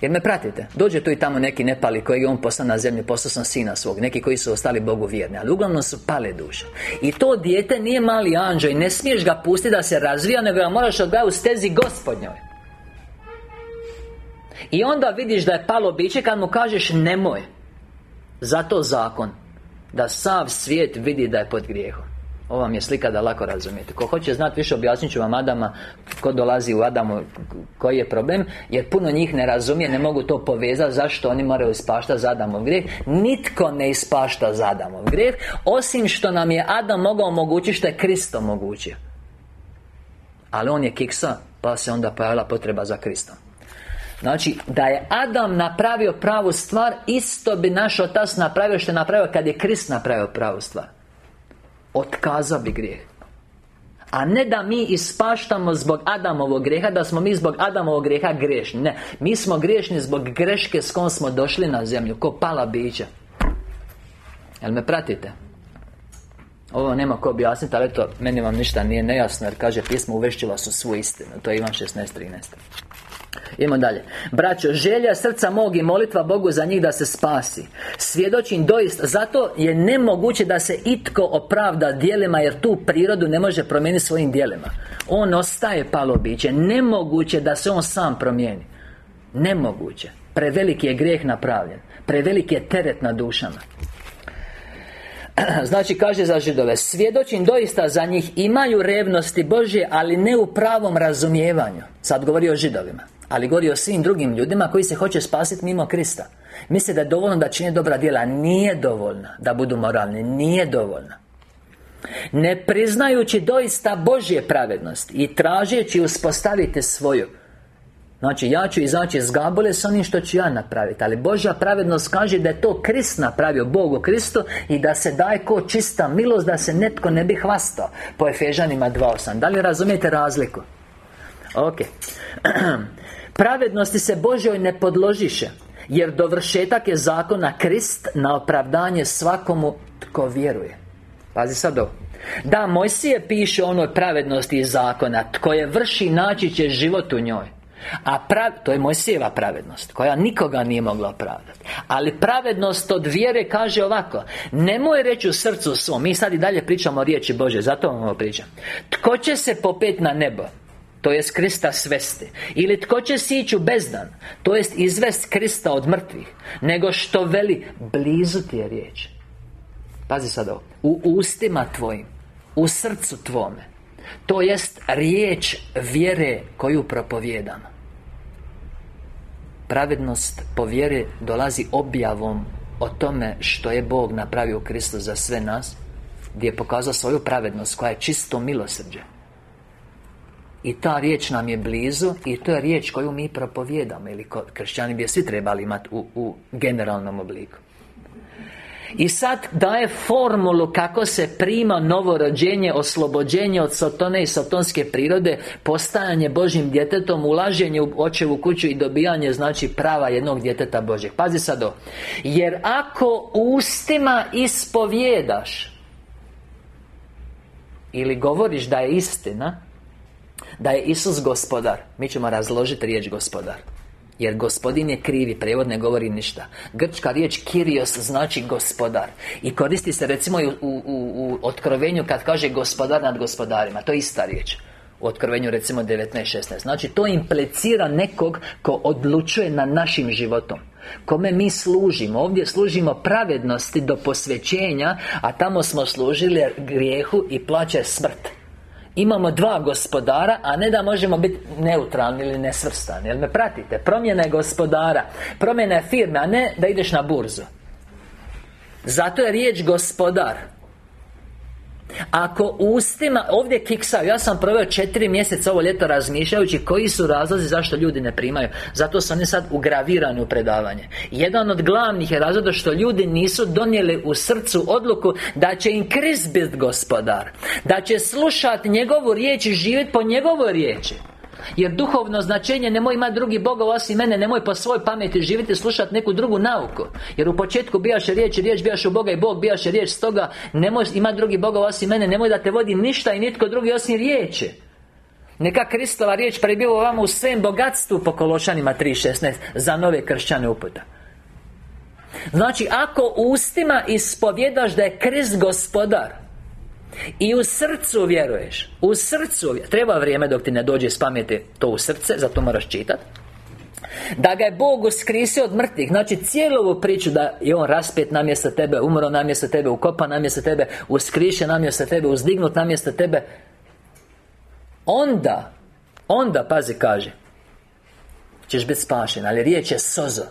Jer me pratite Dođe tu i tamo neki nepali koji je on poslao na zemlju Poslao sam sina svog Neki koji su ostali Bogu vjerni Ali uglavnom su pale duše. I to dijete nije mali anđeo I ne smiješ ga pustiti da se razvija Nego ga moraš odgajati u stezi gospodnjoj. I onda vidiš da je palo biće Kad mu kažeš nemoj. Zato zakon Da sav svijet vidi da je pod grijehom ovo vam je slika da lako razumijete. Ko hoće znati više objasnit ću vam Adama Ko dolazi u Adamu Koji je problem Jer puno njih ne razumije Ne mogu to povezati Zašto oni moraju ispaštati za Adamov grijeh. Nitko ne ispašta za Adamov grijeh Osim što nam je Adam mogao omogućiti Što je Kristo omogućio. Ali on je kiksa Pa se onda pojavila potreba za Kristom. Znači, da je Adam napravio pravu stvar Isto bi naš otac napravio što je napravio Kad je Krist napravio pravu stvar Otkazao bi grijeh. A ne da mi ispaštamo zbog Adamovog grijeha Da smo mi zbog Adamovog grijeha grešni Ne, mi smo griješni zbog greške s kojom smo došli na zemlju Ko pala bića. Jel me pratite? Ovo nema ko objasniti, ali to meni vam ništa nije nejasno Jer kaže pismo uvešćila su svu istinu. To je Ivan 16.13 Idemo dalje. Braćo, želja srca mog i molitva Bogu za njih da se spasi. Svjedočim doista Zato je nemoguće da se itko opravda dijelima Jer tu prirodu ne može promijeniti svojim dijelima On ostaje palo biće. Nemoguće da se on sam promijeni. Nemoguće. Preveliki je grijeh napravljen. Preveliki je teret na dušama. Znači kaže za židove Svjedočim doista za njih imaju revnosti Božje Ali ne u pravom razumijevanju. Sad govori o židovima ali govori o svim drugim ljudima koji se hoće spasiti mimo Krista. Misle da je dovoljno da čine dobra djela. Nije dovoljno da budu moralni. Nije dovoljno. Ne priznajući doista Božje pravednost I tražeći uspostaviti svoju. Znači, ja ću izaći iz gabole s onim što ću ja napraviti. Ali Božja pravednost kaže da je to Krist napravio Bog u Kristu I da se daje ko čista milost Da se netko ne bi hvastao. Po Efežanima 2.8 Da li razumijete razliku? Ok Pravednosti se Božjoj ne podložiše Jer dovršetak je zakona Krist Na opravdanje svakomu tko vjeruje. Pazi sad ovo. Da, Mojsije piše onoj pravednosti iz zakona Tko je vrši naći će život u njoj. A prav, to je Mojsijeva pravednost Koja nikoga nije mogla opravdati. Ali pravednost od vjere kaže ovako Nemoj reći u srcu svom Mi sad i dalje pričamo o riječi Bože Zato vam ovo pričam. Tko će se popet na nebo to jest Krista svesti Ili tko će sići u bezdan To jest izvest Krista od mrtvih Nego što veli Blizu ti je riječ. Pazi sad ovo. U ustima tvojim U srcu tvome To jest riječ vjere koju propovijedam Pravednost po vjeri dolazi objavom O tome što je Bog napravio Kristu za sve nas Gdje je pokazao svoju pravednost Koja je čisto milosrđe i ta riječ nam je blizu I to je riječ koju mi propovijedamo Ili kršćani bi je svi trebali imati u, u generalnom obliku. I sad daje formulu kako se prima novo rođenje Oslobođenje od sotone i sotonske prirode Postajanje Božim djetetom Ulaženje u očevu kuću I dobijanje znači prava jednog djeteta Božeg Pazi sad ovo. Jer ako ustima ispovjedaš Ili govoriš da je istina da je Isus gospodar. Mi ćemo razložiti riječ gospodar. Jer gospodin je krivi, prijevod ne govori ništa. Grčka riječ Kirios znači gospodar. I koristi se recimo u, u, u, otkrovenju kad kaže gospodar nad gospodarima. To je ista riječ. U otkrovenju recimo 19.16 Znači to implicira nekog ko odlučuje na našim životom. Kome mi služimo. Ovdje služimo pravednosti do posvećenja A tamo smo služili grijehu i plaće smrt Imamo dva gospodara, a ne da možemo biti neutralni ili nesvrstani Jel me pratite? Promjena je gospodara Promjena je firme, a ne da ideš na burzu Zato je riječ gospodar ako ustima ovdje kiksaju Ja sam proveo četiri mjeseca ovo ljeto razmišljajući Koji su razlozi zašto ljudi ne primaju. Zato su oni sad ugravirani u predavanje. Jedan od glavnih je razloga što ljudi nisu donijeli u srcu odluku Da će im Krist biti gospodar Da će slušati njegovu riječ i živjeti po njegovoj riječi jer duhovno značenje nemoj imati drugi bogova osim mene Nemoj po svoj pameti živjeti slušati neku drugu nauku. Jer u početku bijaše riječ riječ bijaše u Boga i Bog bijaše riječ Stoga nemoj imati drugi bogova osim mene Nemoj da te vodi ništa i nitko drugi osim riječi. Neka Kristova riječ prebiva vama u svem bogatstvu po Kološanima 3.16 Za nove kršćane uputa. Znači, ako ustima ispovjedaš da je Krist gospodar i u srcu vjeruješ U srcu Treba vrijeme dok ti ne dođe s pameti to u srce Zato moraš čitati da ga je Bog uskrisio od mrtvih. Znači cijelu ovu priču da je On raspet namjesto tebe Umro namjesto tebe Ukopan namjesto tebe Uskrišen namjesto tebe Uzdignut namjesto tebe. Onda Onda, pazi, kaže Češ biti spašen Ali riječ je sozo.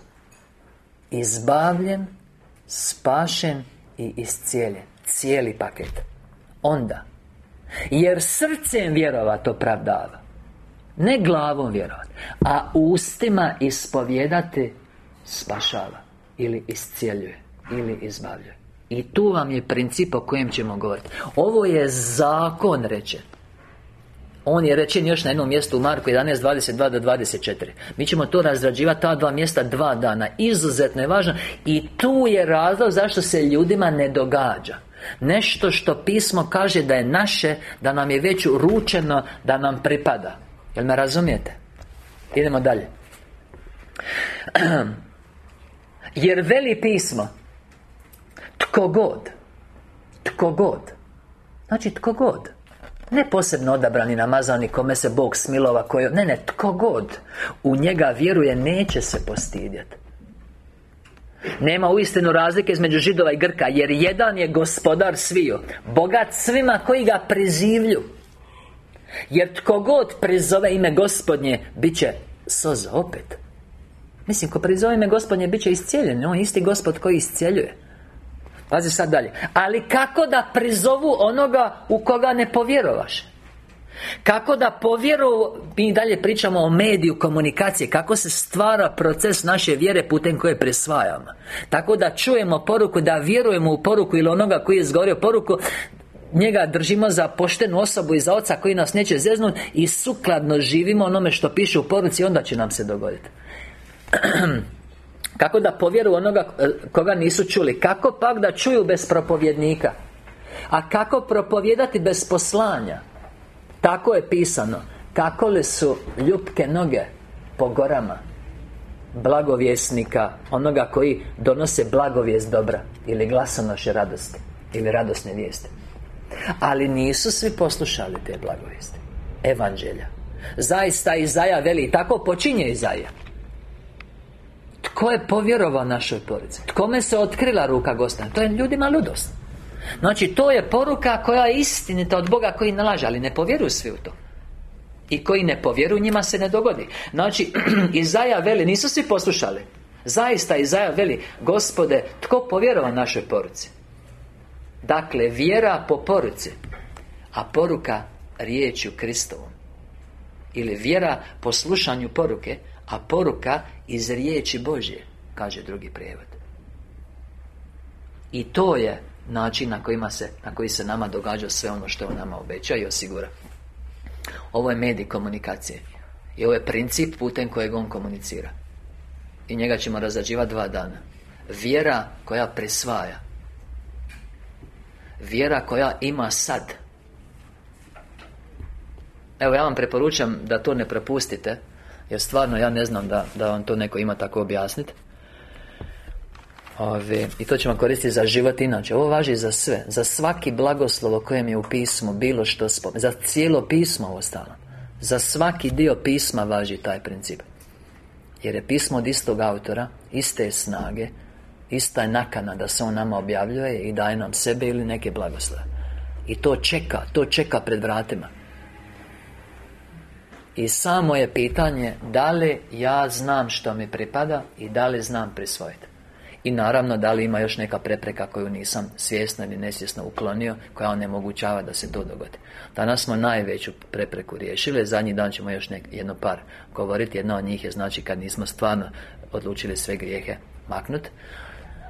Izbavljen Spašen I iscijeljen. Cijeli paket Onda. Jer srcem vjerovat opravdava. Ne glavom vjerovat A ustima ispovjedati Spašava Ili iscijeljuje Ili izbavljuje. I tu vam je princip o kojem ćemo govoriti. Ovo je zakon rečen on je rečen još na jednom mjestu u Marku 11, 22 do 24 Mi ćemo to razrađivati ta dva mjesta dva dana. Izuzetno je važno I tu je razlog zašto se ljudima ne događa Nešto što pismo kaže da je naše Da nam je već uručeno Da nam pripada. Jel me razumijete? Idemo dalje. Jer veli pismo Tko god Tko god Znači tko god ne posebno odabrani namazani kome se Bog smilova koje... Ne, ne, tko god U njega vjeruje neće se postidjeti nema uistinu razlike između židova i Grka Jer jedan je gospodar sviju Bogat svima koji ga prizivlju Jer tko god prizove ime gospodnje bit će soza opet. Mislim, ko prizove ime gospodnje bit će iscijeljen. On isti gospod koji iscijeljuje. Pazi sad dalje. Ali kako da prizovu onoga u koga ne povjerovaš kako da povjeru Mi dalje pričamo o mediju komunikacije Kako se stvara proces naše vjere putem koje presvajamo. Tako da čujemo poruku Da vjerujemo u poruku Ili onoga koji je izgovorio poruku njega držimo za poštenu osobu i za oca koji nas neće zeznuti i sukladno živimo onome što piše u poruci onda će nam se dogoditi kako da povjeru onoga e, koga nisu čuli? Kako pak da čuju bez propovjednika? A kako propovijedati bez poslanja tako je pisano Kako li su ljupke noge po gorama Blagovjesnika Onoga koji donose blagovijest dobra Ili glasonoše radosti Ili radosne vijeste Ali nisu svi poslušali te blagovijesti. Evanđelja. Zaista Izaja veli Tako počinje Izaja. Tko je povjerovao našoj porici? Tkome se otkrila ruka Gospodina? To je ljudima ludost Znači, to je poruka koja je istinita od Boga koji nalaže Ali ne povjeruju svi u to. I koji ne povjeruju, njima se ne dogodi. Znači, Izaja veli, nisu svi poslušali. Zaista Izaja veli Gospode, tko povjerova našoj poruci? Dakle, vjera po poruci A poruka riječju Kristovom. Ili vjera po slušanju poruke A poruka iz riječi Božje Kaže drugi prijevod. I to je način na, kojima se, na koji se nama događa sve ono što on nama obeća i osigura. Ovo je medij komunikacije I ovo je princip putem kojeg on komunicira. I njega ćemo razrađivati dva dana. Vjera koja prisvaja Vjera koja ima sad. Evo ja vam preporučam da to ne propustite Jer stvarno ja ne znam da, da vam to neko ima tako objasniti Ove, I to ćemo koristiti za život inače. Ovo važi za sve Za svaki blagoslov o kojem je u pismu Bilo što spomenu Za cijelo pismo ostalo Za svaki dio pisma važi taj princip. Jer je pismo od istog autora Iste snage Ista je nakana da se on nama objavljuje I daje nam sebe ili neke blagoslove. I to čeka To čeka pred vratima. I samo je pitanje da li ja znam što mi pripada i da li znam prisvojiti. I naravno da li ima još neka prepreka koju nisam svjesno ili nesvjesno uklonio koja onemogućava da se to dogodi. Danas smo najveću prepreku riješili, zadnji dan ćemo još nek, jedno par govoriti. Jedna od njih je znači kad nismo stvarno odlučili sve grijehe maknuti,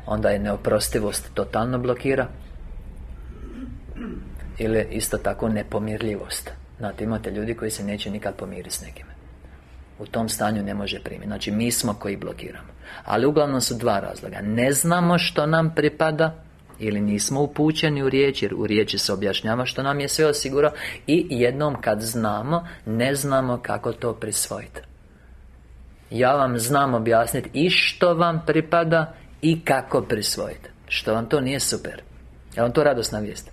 onda je neoprostivost totalno blokira ili isto tako nepomirljivost. Znate, imate ljudi koji se neće nikad pomiriti s nekime U tom stanju ne može primiti. Znači, mi smo koji blokiramo. Ali uglavnom su dva razloga. Ne znamo što nam pripada ili nismo upućeni u riječ Jer u riječi se objašnjava što nam je sve osigurao. I jednom kad znamo Ne znamo kako to prisvojiti. Ja vam znam objasniti I što vam pripada I kako prisvojiti. Što vam to nije super. Ja vam to radosna vijest?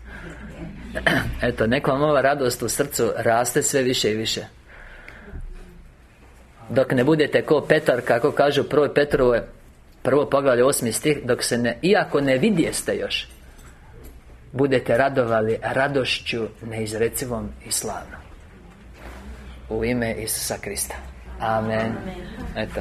Eto, nekom ova radost u srcu raste sve više i više Dok ne budete ko Petar, kako kažu prvoj Petrovoj Prvo poglavlje osmi stih Dok se ne, iako ne vidjeste još Budete radovali radošću neizrecivom i slavnom. U ime Isusa Krista. Amen. Eto